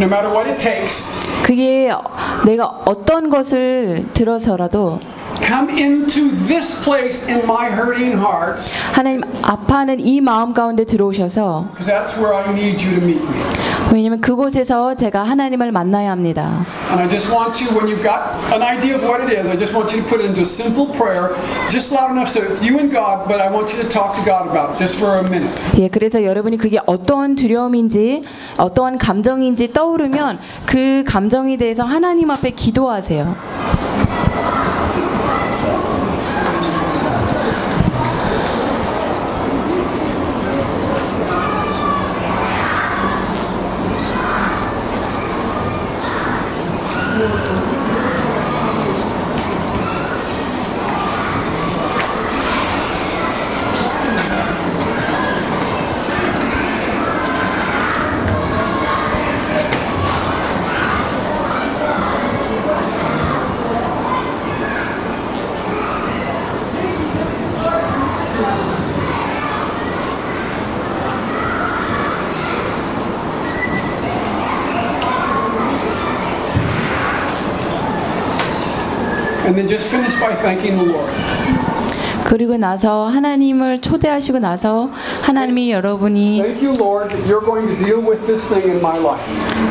No matter what it takes, 그게 내가 어떤 것을 들어서라도 come into this place in my hurting heart 하나님 아파하는 이 마음 가운데 들어오셔서 because that's where I need you to meet me. 왜냐면 그곳에서 제가 하나님을 만나야 합니다. And I just want you, when you've got an idea of what it is, I just want you to put it into a simple prayer, just loud enough so it's you and God, but I want you to talk to God about it just for a minute. 예, 그래서 여러분이 그게 어떠한 두려움인지 어떠한 감정인지 떠오르면 그 감정에 대해서 하나님 앞에 기도하세요. Then just finish by thanking the Lord. 그리고 나서 하나님을 초대하시고 나서 하나님이 여러분이.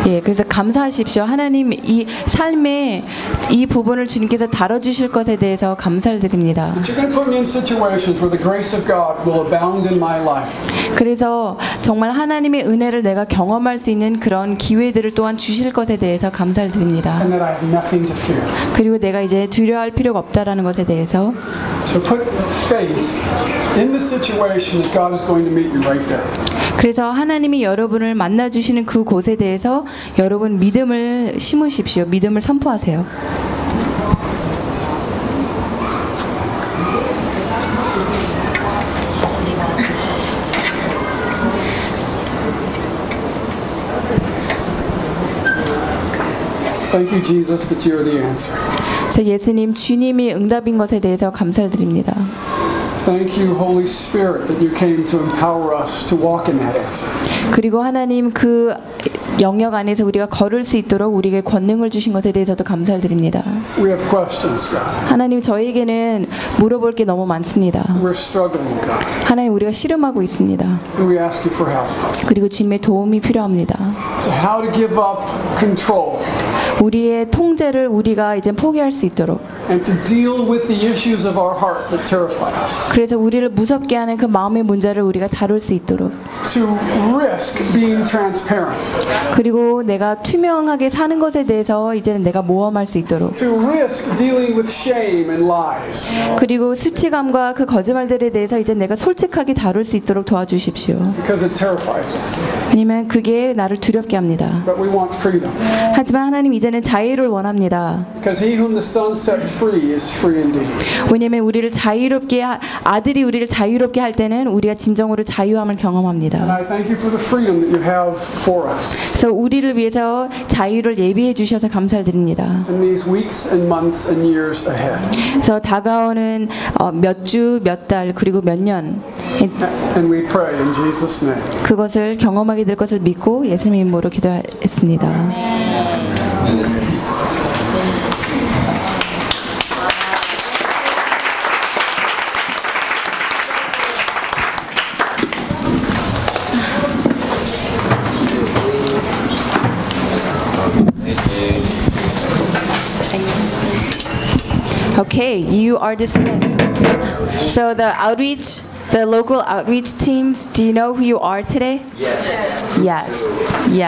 예, 그래서 감사하십시오. 하나님 이 삶에 이 부분을 주님께서 다뤄 주실 것에 대해서 감사를 드립니다. But you're going to put me in situations where the grace of God will abound in my life. 그래서 정말 하나님의 은혜를 내가 경험할 수 있는 그런 기회들을 또한 주실 것에 대해서 감사를 드립니다. And that I have nothing to fear. 그리고 내가 이제 두려워할 필요가 없다라는 것에 대해서 So put faith in the situation that God is going to meet you right there. 그래서 하나님이 여러분을 만나 주시는 그 곳에 대해서 여러분 믿음을 심으십시오. 믿음을 선포하세요. Thank you, Jesus, that you're the answer. 저 예수님 주님이 응답인 것에 대해서 감사를 드립니다. Thank you, Holy Spirit, that you came to empower us to walk in that answer. 그리고 하나님 그 영역 안에서 우리가 걸을 수 있도록 우리에게 권능을 주신 것에 대해서도 감사를 드립니다. We have questions, God. 하나님 저에게는 물어볼 게 너무 많습니다. We're struggling, God. 하나님 우리가 씨름하고 있습니다. And we ask you for help. 그리고 주님의 도움이 필요합니다. To how to give up control 우리의 통제를 우리가 이제 포기할 수 있도록 and to deal with the issues of our heart that terrify us. 그래서 우리를 무섭게 하는 그 마음의 문제를 우리가 다룰 수 있도록 To risk being transparent. 그리고 내가 투명하게 사는 것에 대해서 이제는 내가 모험할 수 있도록 To risk dealing with shame and lies. 그리고 수치감과 그 거짓말들에 대해서 이제 내가 솔직하게 다룰 수 있도록 도와주십시오. Because it terrifies us. 아니면 그게 나를 두렵게 합니다. But we want freedom. 하지만 하나님 이제는 자유를 원합니다. Because he whom the Son sets free is free indeed. 왜냐하면 우리를 자유롭게 하- 아들이 우리를 자유롭게 할 때는 우리가 진정으로 자유함을 And 경험합니다. I thank you for the freedom that you have for us 그래서 우리를 위해서 자유를 예비해 주셔서 감사를 드립니다. in these weeks and months and years ahead. 그래서 다가오는 어, 몇 주, 몇 달, 그리고 몇 년 And we pray in Jesus' name. 그것을 경험하게 될 것을 믿고 예수님 이름으로 기도했습니다. Okay, you are dismissed. So the outreach, the local outreach teams, do you know who you are today? Yes. Yes. Yes.